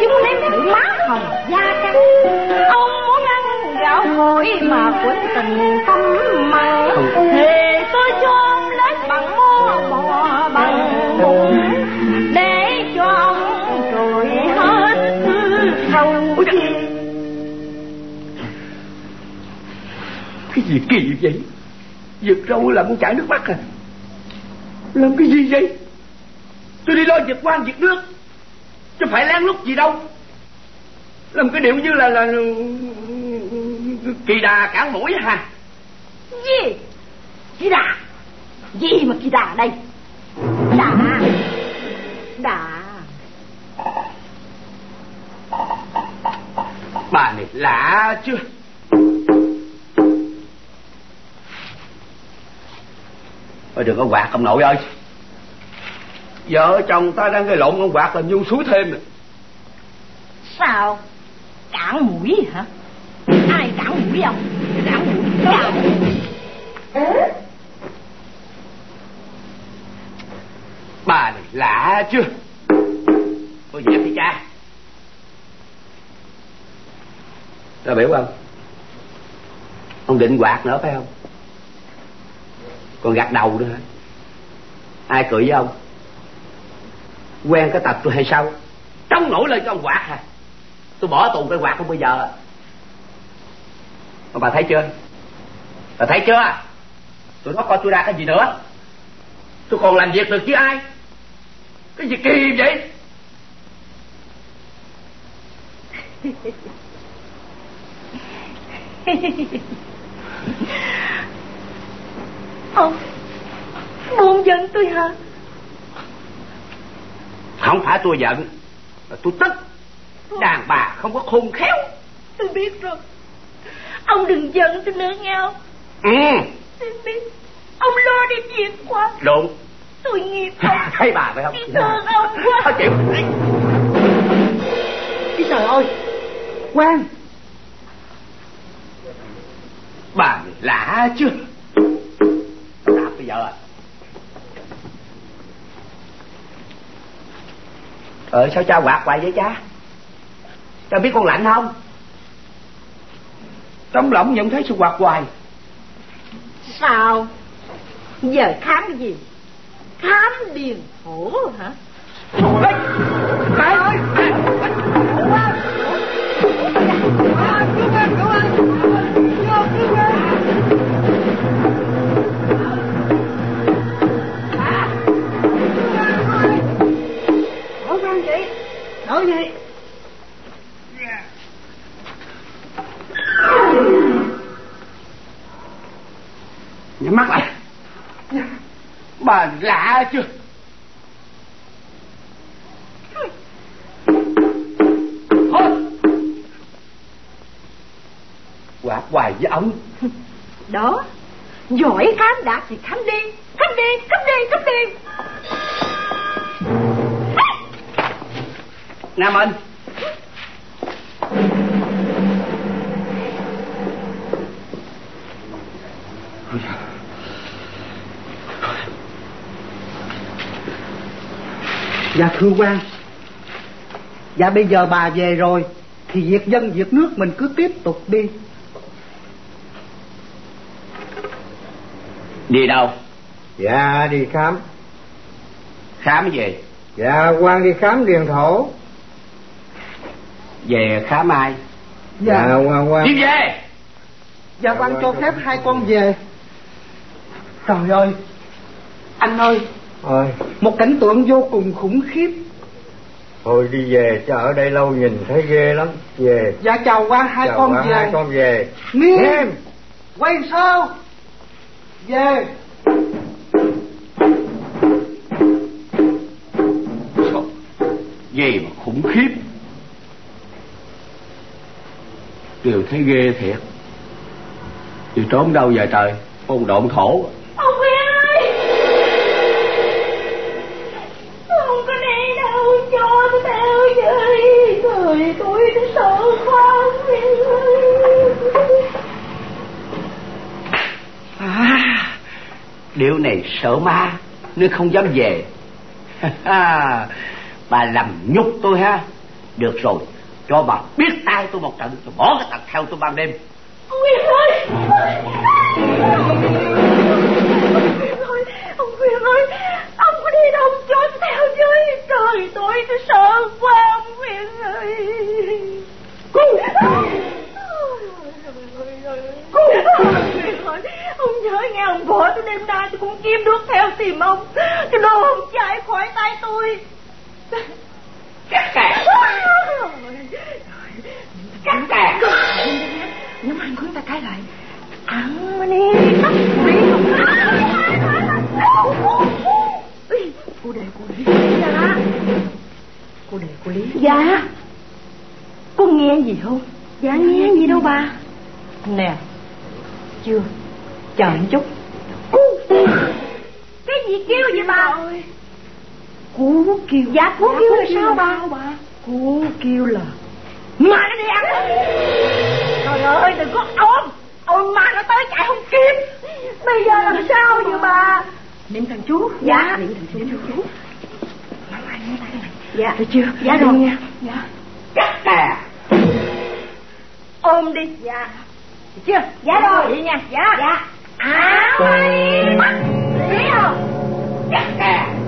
Speaker 14: chúng nếm thử má hồng da trắng. Ông muốn ăn gạo hỏi mà quên tình tâm mặn thề tôi cho ông lấy bằng mó bò bằng bụng để cho ông trồi hết thứ sâu
Speaker 4: cái gì kỳ vậy? Giật râu làm con chảy nước mắt à. Làm cái gì vậy? Tôi đi lo việc quan việc nước chứ phải lén lút gì đâu. Làm cái điệu như là là kỳ đà cản mũi hả
Speaker 14: gì? Kỳ đà? Gì mà kỳ đà đây? Đà. Đà.
Speaker 4: Bà này lạ chưa? Thôi đừng có quạt ông nội ơi Vợ chồng ta đang gây lộn ông quạt làm nhu suối thêm nè.
Speaker 14: Sao? Cản mũi hả? Ai cản mũi ông? Cản mũi cản mũi
Speaker 4: Bà này lạ chưa? Tôi dẹp đi cha. Ta biểu không Ông định quạt nữa phải không? Còn gạt đầu nữa hả? Ai cười với ông Quen cái tật tôi hay sao? Trong nổi lên cho ông quạt hả? Tôi bỏ tù cái quạt không bây giờ. Mà bà thấy chưa? Bà thấy chưa? Tụi nó coi tôi ra cái gì nữa? Tôi còn làm việc được với ai? Cái gì kỳ vậy?
Speaker 14: Ông buông giận tôi hả
Speaker 4: Không phải tôi giận Mà tôi tức. Đàn bà không có khôn khéo.
Speaker 14: Tôi biết rồi. Ông đừng giận tôi nữa nghe không
Speaker 4: Ừ.
Speaker 14: Tôi biết. Ông lo đi việc quá.
Speaker 4: Đúng.
Speaker 14: Tôi nghiệp ông.
Speaker 4: Thấy bà phải không?
Speaker 14: Tôi thương ông quá.
Speaker 4: Thôi chịu.
Speaker 2: Ý trời ơi. Quang.
Speaker 4: Bà lạ chưa? Đạp bây giờ. à Ờ sao cha quạt hoài vậy cha? Cha biết con lạnh không? Trong lòng nhận thấy sự quạt hoài.
Speaker 14: Sao? Giờ khám cái gì? Khám điền phổ hả?
Speaker 4: Ê, Bà
Speaker 2: Ở gì
Speaker 4: Nhắm mắt lại. Bà lạ chưa? Thôi. Quạt hoài với ông.
Speaker 14: Đó. Giỏi khám đạt thì khám đi. Khám đi khám đi khám đi.
Speaker 4: Nam Anh.
Speaker 2: Dạ thưa quan. Dạ bây giờ bà về rồi Thì việc dân việc nước mình cứ tiếp tục đi.
Speaker 4: Đi đâu?
Speaker 20: Dạ đi khám.
Speaker 4: Khám gì?
Speaker 20: Dạ quan đi khám điền thổ
Speaker 4: Về khám ai
Speaker 20: Dạ. Quan quan
Speaker 4: Đi về.
Speaker 2: Dạ quan cho phép hai con về. Trời ơi. Anh ơi.
Speaker 20: Ôi.
Speaker 2: Một cảnh tượng vô cùng khủng khiếp.
Speaker 20: Thôi đi về chứ ở đây lâu nhìn thấy ghê lắm. Về.
Speaker 2: Dạ chào quan hai
Speaker 20: chào
Speaker 2: con
Speaker 20: quan
Speaker 2: về.
Speaker 20: hai con về.
Speaker 2: Nghiêm. quay sao? Về.
Speaker 4: Gì mà khủng khiếp Điều thấy ghê thiệt. Điều trốn đâu giờ trời? Hôn độn thổ.
Speaker 14: Ông Quyên ơi! Không có đi đâu cho tôi theo với Trời tôi nó sợ quá ông Quyên ơi
Speaker 4: À Điều này sợ ma Nên không dám về. Bà làm nhục tôi ha. Được rồi cho bà biết tay tôi một trận Rồi bỏ cái tật theo tôi ban đêm.
Speaker 14: Ông Nguyên ơi! Ông Nguyên ơi! Ông có đi đâu cho theo với? Trời, tôi tôi sợ quá, ông Nguyên ơi! Ông nhớ nghe ông bỏ tôi đêm nay tôi cũng kiếm nước theo tìm ông. Cái đồ ông chạy khỏi tay tôi.
Speaker 4: Cắt cà Cắt
Speaker 14: nếu mà anh hướng ta cái lại ăn mà nè cô đề cô lý dạ cô đề cô lý. Dạ. Có nghe gì không? Dạ nghe gì đâu bà. Nè chưa? Chờ một chút. Cái gì kêu vậy bà cú kêu dạ cú kêu là sao bà? cú kêu là mà nó đi ăn trời ơi đừng có ôm. Ôm mà nó tới chạy không kịp. Bây giờ làm sao vậy bà? Niệm thần chú. Dạ. Niệm thần chú chú. Dạ. Được chưa? Dạ rồi. nha. Dạ.
Speaker 4: Cắt cà
Speaker 14: ôm đi. Dạ. Được chưa? Dạ rồi. vậy nha. Dạ. Dạ. À mắt biết không?
Speaker 4: Cắt cà
Speaker 14: à mắt không à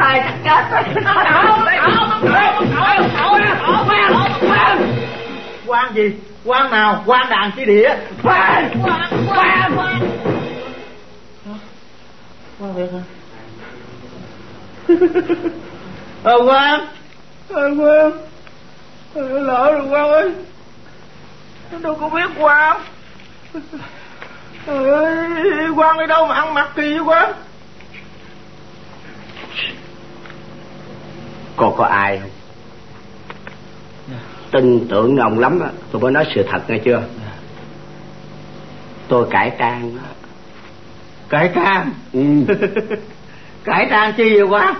Speaker 4: ơi chắc chết
Speaker 2: quan gì? Quan nào? Quan đàn chi địa.
Speaker 4: Quan Quan
Speaker 2: quan việc hả? Ờ quan ờ quan ờ, lỡ rồi quan ơi. Tôi đâu có biết quan Trời ơi, quan đi đâu mà ăn mặc kỳ vậy
Speaker 4: Còn có ai không? Tin tưởng ông lắm á. Tôi mới nói sự thật nghe chưa? Tôi cải trang
Speaker 2: cải trang?
Speaker 4: Ừ.
Speaker 2: cải trang chi vậy quan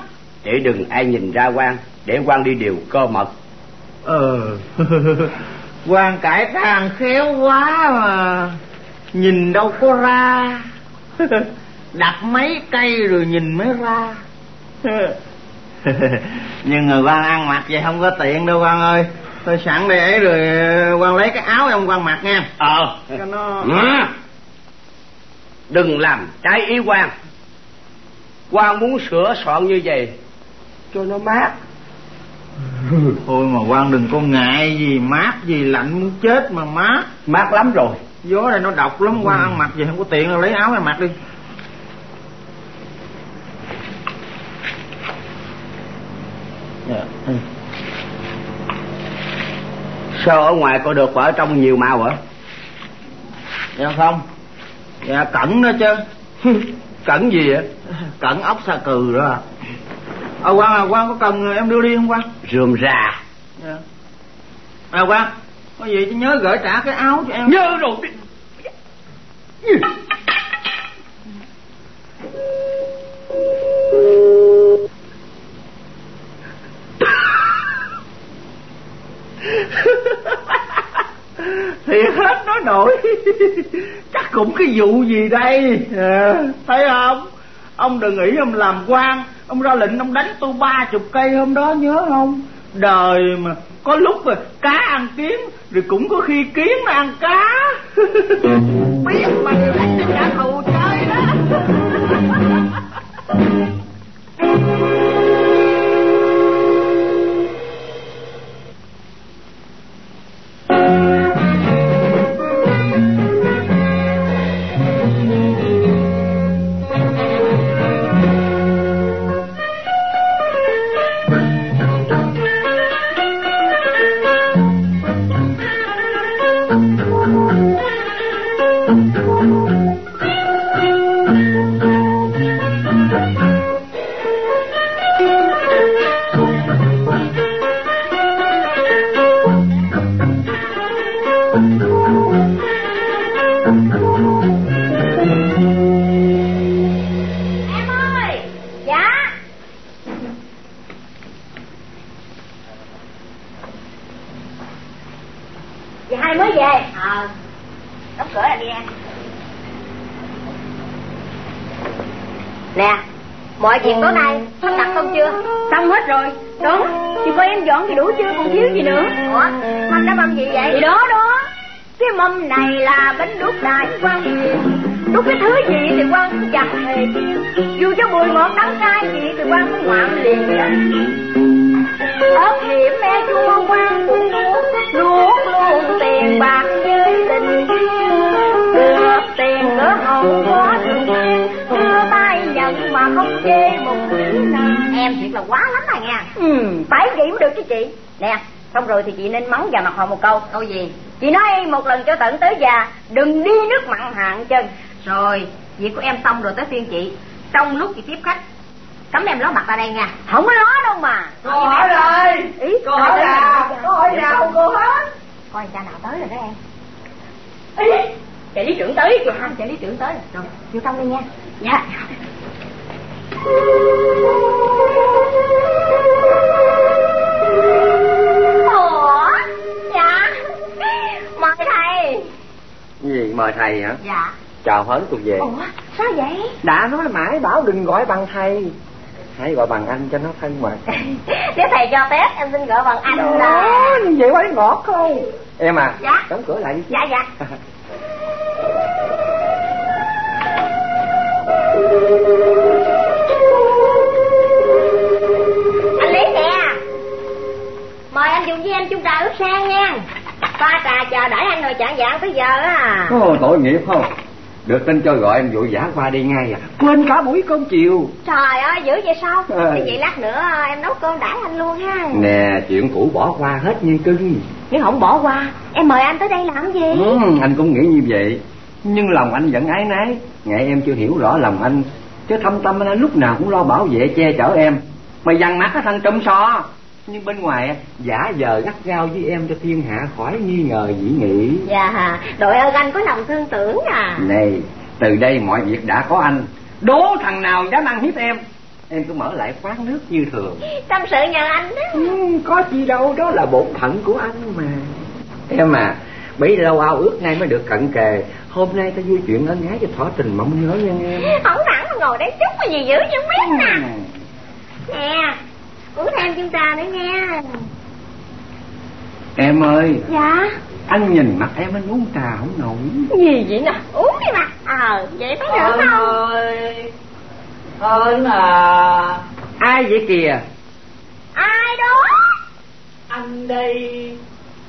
Speaker 4: Để đừng ai nhìn ra quan. Để quan đi điều cơ mật.
Speaker 2: Ờ. Quan cải trang khéo quá mà. Nhìn đâu có ra. Đặt mấy cây rồi nhìn mới ra nhưng mà quan ăn mặc vậy không có tiện đâu quan ơi. Tôi sẵn đây ấy rồi quan lấy cái áo ông quan mặc nha.
Speaker 4: Ờ.
Speaker 2: Cho nó
Speaker 4: ừ. Đừng làm trái ý quan quan muốn sửa soạn như vậy Cho nó mát.
Speaker 2: Thôi mà quan đừng có ngại gì mát gì lạnh muốn chết mà mát.
Speaker 4: Mát lắm rồi.
Speaker 2: Gió này nó độc lắm quan ăn mặc vậy không có tiện đâu lấy áo này mặc đi ừ.
Speaker 4: Sao ở ngoài có được ở trong nhiều màu hả
Speaker 2: dạ không. Dạ cẩn đó chứ.
Speaker 4: Cẩn gì vậy?
Speaker 2: Cẩn ốc xa cừ đó. À ờ quan à quan có cần em đưa đi không quan
Speaker 4: Rườm rà.
Speaker 2: Dạ. À quan có gì chứ nhớ gửi trả cái áo cho em.
Speaker 4: Nhớ rồi
Speaker 2: thì hết nói nổi. Chắc cũng cái vụ gì đây? À, thấy không? Ông đừng nghĩ ông làm quan. Ông ra lệnh ông đánh tôi ba chục cây hôm đó nhớ không? Đời mà có lúc mà cá ăn kiến rồi cũng có khi kiến nó ăn cá.
Speaker 13: Biết mà anh trả thù chơi đó. chị nên mắng vào mặt họ một câu. Câu gì? Chị nói một lần cho tận tới già đừng đi nước mặn hạn chân. Rồi việc của em xong rồi tới phiên chị. Trong lúc chị tiếp khách cấm em ló mặt ra đây nha. Không có ló đâu mà.
Speaker 19: Cô hỏi rồi.
Speaker 13: ý
Speaker 19: Cô hỏi
Speaker 13: rồi.
Speaker 19: Cô hỏi nào cô hết?
Speaker 13: coi cha nào tới rồi đó em. Ý. Trợ lý trưởng tới. Kìa trợ lý trưởng tới. Rồi vô trong đi nha. Dạ
Speaker 6: gì mời thầy hả?
Speaker 13: Dạ.
Speaker 6: Chào hớn tôi về.
Speaker 13: Ủa sao vậy?
Speaker 6: Đã nói mãi bảo đừng gọi bằng thầy. Hãy gọi bằng anh cho nó thân mật.
Speaker 13: Nếu thầy cho phép em xin gọi bằng anh
Speaker 6: Đó,
Speaker 13: là
Speaker 6: như vậy mới ngọt không? Em à
Speaker 13: Dạ.
Speaker 6: đóng cửa lại đi.
Speaker 13: Dạ dạ. Anh lý nè. Mời anh dùng với em chung trà ướp sang nha pha trà chờ đợi anh hồi chạng vạng tới giờ á.
Speaker 6: Ồ, tội nghiệp không? Được tin cho gọi em vội vã qua đây ngay à. Quên cả buổi cơm chiều.
Speaker 13: Trời ơi dữ vậy sao?
Speaker 6: Ờ.
Speaker 13: thì vậy lát nữa em nấu cơm đãi anh luôn ha.
Speaker 6: Nè chuyện cũ bỏ qua hết như cưng.
Speaker 13: Nếu không bỏ qua em mời anh tới đây làm gì?
Speaker 6: Ừ, anh cũng nghĩ như vậy. Nhưng lòng anh vẫn ái nái ngại em chưa hiểu rõ lòng anh. Chứ thâm tâm anh lúc nào cũng lo bảo vệ che chở em. Mà dằn mắt cái thằng trùm sò nhưng bên ngoài á, giả vờ gắt gao với em cho thiên hạ khỏi nghi ngờ dĩ nghị.
Speaker 13: Dạ đội ơn anh có lòng thương tưởng à.
Speaker 6: Này từ đây mọi việc đã có anh. Đố thằng nào dám ăn hiếp em? Em cứ mở lại quán nước như thường.
Speaker 13: Tâm sự nhờ anh đó.
Speaker 6: Ừ, có gì đâu đó là bổn phận của anh mà. Em à bấy lâu ao ước nay mới được cận kề. Hôm nay ta vui chuyện ân ái cho thỏa tình mong nhớ nha em.
Speaker 13: Không thẳng mà ngồi đấy chút mà gì dữ chẳng biết nè. Nè uống thêm chung trà nữa nha.
Speaker 6: Em ơi.
Speaker 13: Dạ.
Speaker 6: Anh nhìn mặt em anh uống trà không nổi.
Speaker 13: Gì vậy nè? Uống đi mà. Ờ vậy thấy được không?
Speaker 19: ơi. Ơn à.
Speaker 6: ai vậy kìa?
Speaker 13: Ai đó?
Speaker 19: Anh đây.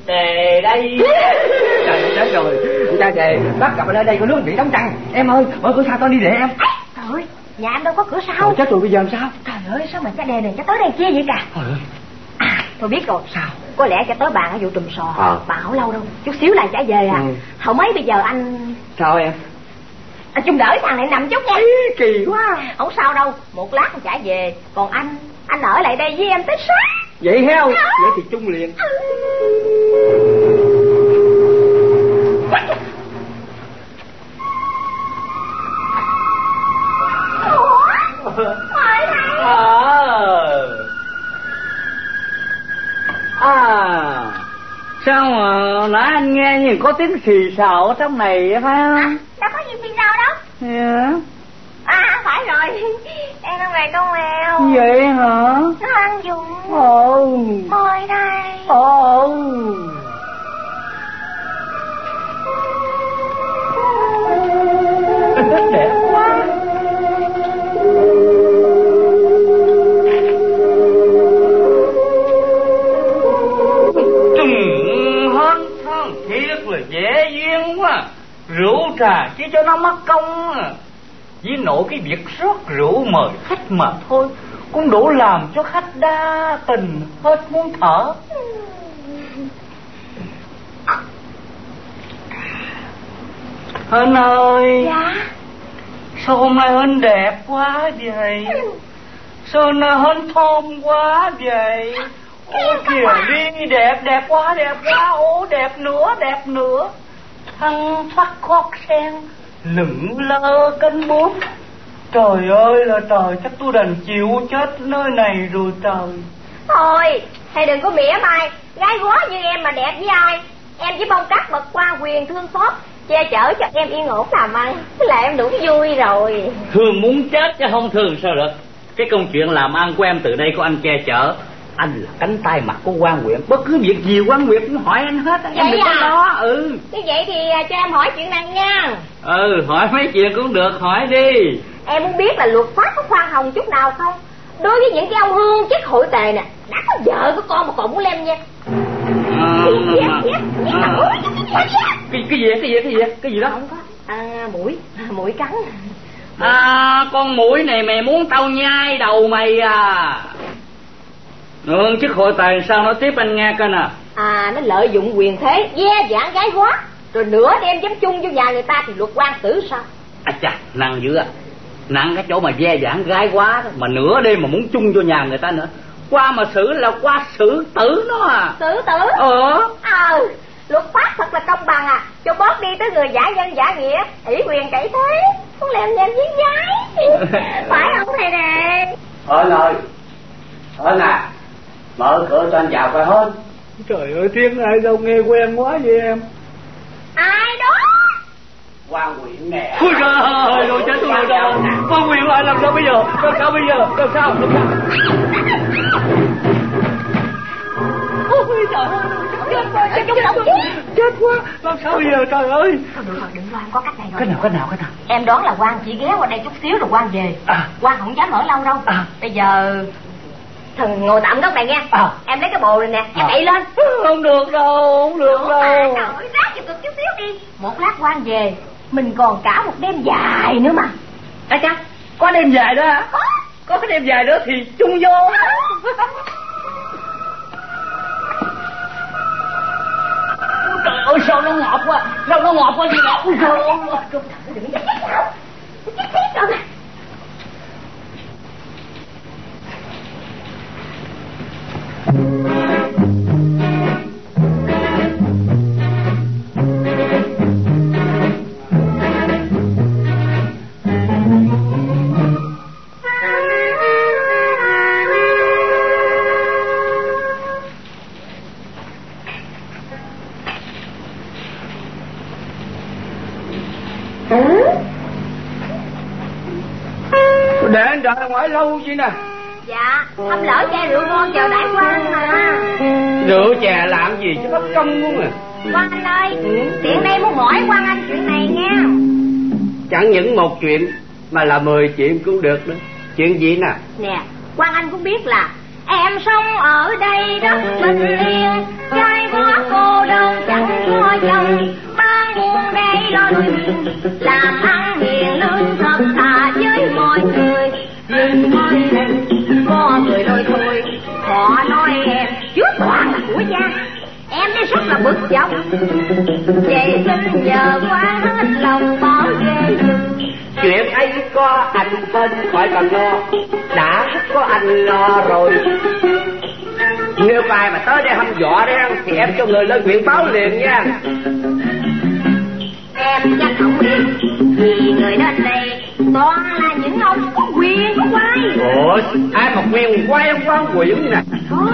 Speaker 19: Đề đây.
Speaker 6: trời chết rồi. Cha đề bắt gặp anh ở đây có nước bị đóng trăng. Em ơi mở cửa sao tao đi để em.
Speaker 13: Trời ơi nhà em đâu có cửa sau.
Speaker 6: Trời chết rồi bây giờ làm sao?
Speaker 13: Trời ơi sao mà cha đề này cho tới đây kia vậy cả
Speaker 6: Trời ơi,
Speaker 13: à tôi biết rồi.
Speaker 6: Sao?
Speaker 13: Có lẽ cho tới bạn ở vụ trùm sò. Bà không lâu đâu chút xíu là trả về à.
Speaker 6: Ừ.
Speaker 13: hậu mấy bây giờ anh
Speaker 6: sao em?
Speaker 13: Anh chung đỡ thằng này nằm chút nha.
Speaker 6: Ý, kỳ quá.
Speaker 13: Không sao đâu một lát anh trả về. Còn anh anh ở lại đây với em tới sáng
Speaker 6: vậy heo vậy thì chung liền.
Speaker 13: Mời
Speaker 19: À. Sao mà nãy anh nghe như có tiếng xì xào ở trong này vậy phải không?
Speaker 13: đâu có gì gì đâu đâu
Speaker 19: Dạ.
Speaker 13: À phải rồi Em đang về con mèo
Speaker 5: Vậy hả?
Speaker 13: Nó ăn dụng
Speaker 5: Ồ
Speaker 13: Mời đây
Speaker 5: Ồ Đẹp quá
Speaker 19: Rượu trà chỉ cho nó mất công à. Chỉ nội cái việc rót rượu mời khách mà thôi Cũng đủ làm cho khách đa tình hết muốn thở. Hên ơi
Speaker 13: Dạ?
Speaker 19: Sao hôm nay Hên đẹp quá vậy? Sao hôm nay Hên thơm quá vậy? Ôi kìa đi đẹp đẹp quá đẹp quá. Ô đẹp nữa đẹp nữa Thăng phát khót sen Lững lơ cánh bướm Trời ơi là trời Chắc tôi đành chịu chết nơi này rồi trời.
Speaker 13: Thôi Thầy đừng có mỉa mai Gái góa như em mà đẹp với ai? Em chỉ mong các bậc qua quyền thương xót Che chở cho em yên ổn làm ăn Thế là em đủ vui rồi.
Speaker 19: Thường muốn chết chứ không thường sao được. Cái công chuyện làm ăn của em từ đây có anh che chở Anh là cánh tay mặt của quan huyện Bất cứ việc gì quan huyện cũng hỏi anh hết Em
Speaker 13: Vậy
Speaker 19: đừng có
Speaker 13: à?
Speaker 19: lo Ừ.
Speaker 13: Như vậy thì à, cho em hỏi chuyện này nha.
Speaker 19: Ừ hỏi mấy chuyện cũng được hỏi đi.
Speaker 13: Em muốn biết là luật pháp có khoan hồng chút nào không? Đối với những cái ông hương chức hội tề nè Đã có vợ có con mà còn muốn lem nha.
Speaker 19: Cái, cái gì cái gì cái gì cái gì đó?
Speaker 13: Không có. À mũi, à, mũi cắn.
Speaker 19: À con mũi này mày muốn tao nhai đầu mày à Nương chức hội tài sao? Nói tiếp anh nghe coi nè
Speaker 13: À nó lợi dụng quyền thế Ve vãn gái quá Rồi nửa đêm dám chung vô nhà người ta Thì luật quan xử sao?
Speaker 19: À chà nặng dữ à. Nặng cái chỗ mà ve vãn gái quá đó, Mà nửa đêm mà muốn chung vô nhà người ta nữa. Qua mà xử là qua xử tử nó à.
Speaker 13: Xử tử?
Speaker 19: Ờ.
Speaker 13: Ờ Luật pháp thật là công bằng à. Cho bớt đi tới người giả nhân giả nghĩa ủy quyền cậy thế Không làm nhầm với gái Phải không thầy nè?
Speaker 4: Ơi Hên à Mở cửa cho anh vào coi Hên
Speaker 19: Trời ơi tiếng ai đâu nghe quen quá vậy em?
Speaker 13: Ai đó?
Speaker 4: Quan huyện nè.
Speaker 19: Ôi trời ơi rồi chết tôi rồi. Con quyền lại làm sao bây giờ? Làm sao bây giờ? Làm sao? Làm sao? Ôi trời ơi Chết quá chết quá chết quá Làm sao bây giờ trời ơi?
Speaker 14: Thôi được rồi đừng lo em có cách này rồi
Speaker 19: Cái nào cái nào cái nào?
Speaker 14: Em đoán là quan chỉ ghé qua đây chút xíu rồi quan về.
Speaker 19: À.
Speaker 14: quan không dám ở lâu đâu.
Speaker 19: À.
Speaker 14: Bây giờ
Speaker 13: Thần ngồi tạm góc này nha.
Speaker 19: À.
Speaker 13: Em lấy cái bồ này nè Em
Speaker 19: À.
Speaker 13: đẩy lên.
Speaker 19: Không được đâu Không được
Speaker 13: à,
Speaker 19: đâu.
Speaker 13: Trời ơi rác chút xíu đi.
Speaker 14: Một lát quan về Mình còn cả một đêm dài nữa mà.
Speaker 19: À cha? Có đêm dài đó hả? Có cái đêm dài đó thì chung vô. Trời ơi sao nó ngọt quá Sao nó ngọt quá gì ngọt Ôi trời ơi Để anh đợi ngoài lâu chi nè.
Speaker 13: Dạ Thăm lỡ chai rượu ngon chờ đại quan mà.
Speaker 19: Rượu chè làm gì chứ mất công luôn à?
Speaker 13: Quan anh ơi Tiện đây muốn hỏi quan anh chuyện này nha.
Speaker 4: Chẳng những một chuyện Mà là mười chuyện cũng được nữa Chuyện gì nè?
Speaker 13: Nè quan anh cũng biết là Em sống ở đây rất bình yên Trai có cô đơn chẳng có chồng Mang buồn đây lo nuôi mình Làm ăn hiền lương thật thà Là bực dọc Về xin nhờ quan hết lòng bảo vệ
Speaker 4: Chuyện ấy có anh bên khỏi cần lo Đã có anh lo rồi. Nếu ai mà tới đây hăm dọa đấy Thì em cho người lên huyện báo liền nha.
Speaker 13: Em chắc không yên vì người đến đây toàn là những ông có quyền có quay
Speaker 4: Ủa ai mà quen quay ông quan quyển nè
Speaker 13: có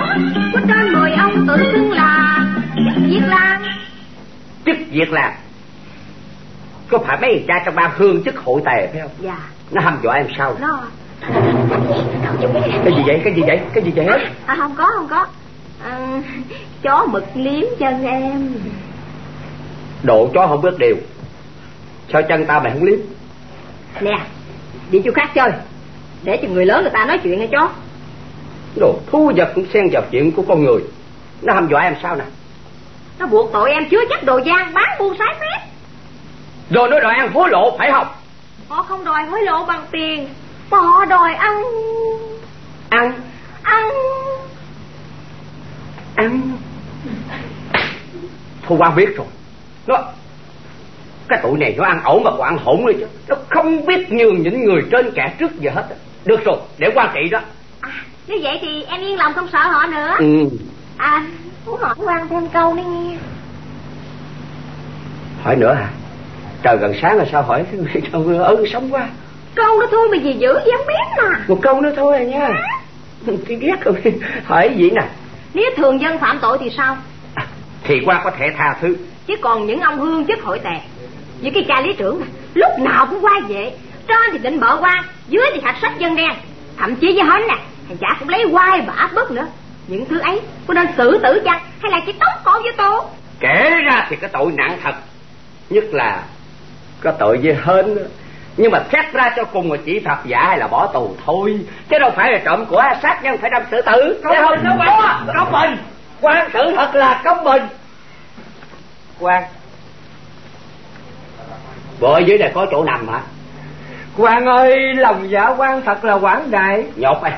Speaker 13: có trên mười ông tự xưng là việc làm
Speaker 4: Chức việc làm Có phải mấy cha trong ban hương chức hội tề phải không?
Speaker 13: Dạ.
Speaker 4: Nó hăm dọa em sao?
Speaker 13: Nó
Speaker 4: cái gì vậy? Cái gì vậy? Cái gì vậy? Hết
Speaker 13: à, không có không có. À, chó mực liếm chân em.
Speaker 4: Độ chó không biết điều sao chân ta mày không liếm?
Speaker 13: Nè đi chỗ khác chơi. Để cho người lớn người ta nói chuyện nghe chó.
Speaker 4: Đồ thú vật cũng xen vào chuyện của con người. Nó hăm dọa em sao nè
Speaker 13: nó buộc tội em chứa chấp đồ gian bán buôn sái phép
Speaker 4: rồi nó đòi ăn hối lộ phải không?
Speaker 13: Họ không đòi hối lộ bằng tiền mà họ đòi ăn.
Speaker 4: Ăn.
Speaker 13: Ăn.
Speaker 4: Ăn. Thôi quan biết rồi. Nó cái tụi này nó ăn ẩu mà còn ăn hỗn nữa chứ. Nó không biết nhường những người trên kẻ trước giờ hết. Được rồi để quan trị đó.
Speaker 13: À, nếu vậy thì em yên lòng không sợ họ nữa.
Speaker 4: Ừ.
Speaker 13: À muốn hỏi quan thêm câu nữa nghe.
Speaker 4: Hỏi nữa hả trời gần sáng là sao hỏi? Sao ơn sống quá.
Speaker 13: Câu nữa thôi mà gì dữ vậy không biết mà.
Speaker 4: Một câu nữa thôi à nha. Cái ghét rồi hỏi gì nè?
Speaker 13: Nếu thường dân phạm tội thì sao?
Speaker 4: À, thì quan có thể tha thứ.
Speaker 13: Chứ còn những ông hương chức hội tề như cái cha lý trưởng này lúc nào cũng qua vệ trên thì định mở quan dưới thì hạch sách dân đen. Thậm chí với hến nè thằng chả cũng lấy quai áp bức nữa những thứ ấy có nên xử tử chăng? Hay là chỉ tống cổ với tù
Speaker 4: kể ra thì cái tội nặng thật. Nhất là có tội với hên. Nhưng mà xét ra cho cùng mà chỉ phạt giả hay là bỏ tù thôi. Chứ đâu phải là trộm của sát nhân phải đem xử tử.
Speaker 19: Công bình đâu quan công bình. Quan xử thật là công bình. Quan.
Speaker 4: Bộ ở dưới này có chỗ nằm hả?
Speaker 19: Quan ơi lòng dạ quan thật là quảng đại.
Speaker 4: Nhột này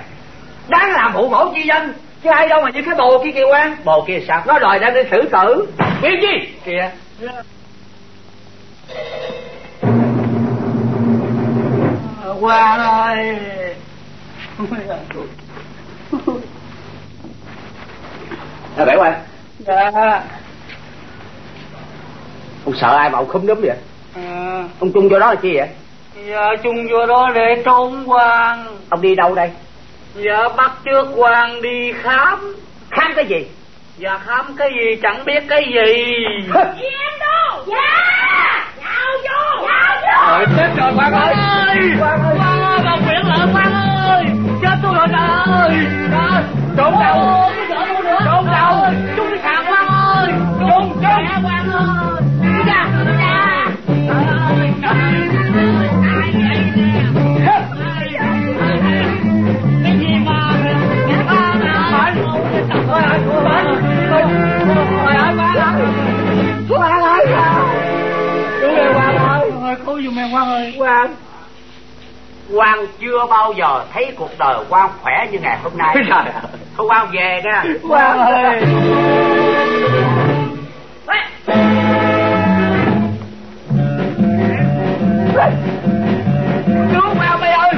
Speaker 19: đáng làm phụ mẫu chi dân chứ ai đâu mà như cái bồ kia kìa quan
Speaker 4: bồ kia sao?
Speaker 19: Nó đòi đem đi xử tử.
Speaker 4: Cái gì?
Speaker 19: Kìa. Quan ơi.
Speaker 4: Là bảy quan
Speaker 19: dạ.
Speaker 4: Ông sợ ai mà ông không đúng vậy?
Speaker 19: À,
Speaker 4: ông chung vô đó là chi vậy?
Speaker 19: Dạ chung vô đó để trốn quan
Speaker 4: ông đi đâu đây
Speaker 19: dạ bắt trước quan đi khám.
Speaker 4: Khám cái gì?
Speaker 19: Dạ khám cái gì? Chẳng biết cái gì.
Speaker 13: Em đâu? Dạ. Nhào vô. Nhào vô.
Speaker 19: Trời chết rồi quan ơi.
Speaker 13: Quan ơi.
Speaker 19: Quan ơi. Bà quyện lợi quan ơi. Chết tôi rồi trời ơi. Đó, trốn đâu? trốn đâu? chúng đi sàn quan ơi. Trốn trốn. Quan ơi.
Speaker 13: Dạ dạ
Speaker 23: giùm em Quang ơi?
Speaker 19: Quang
Speaker 4: Quang chưa bao giờ thấy cuộc đời Quang khỏe như ngày hôm nay. Thôi Quang về nha.
Speaker 19: Quang ơi. Cứu Quang mày ơi.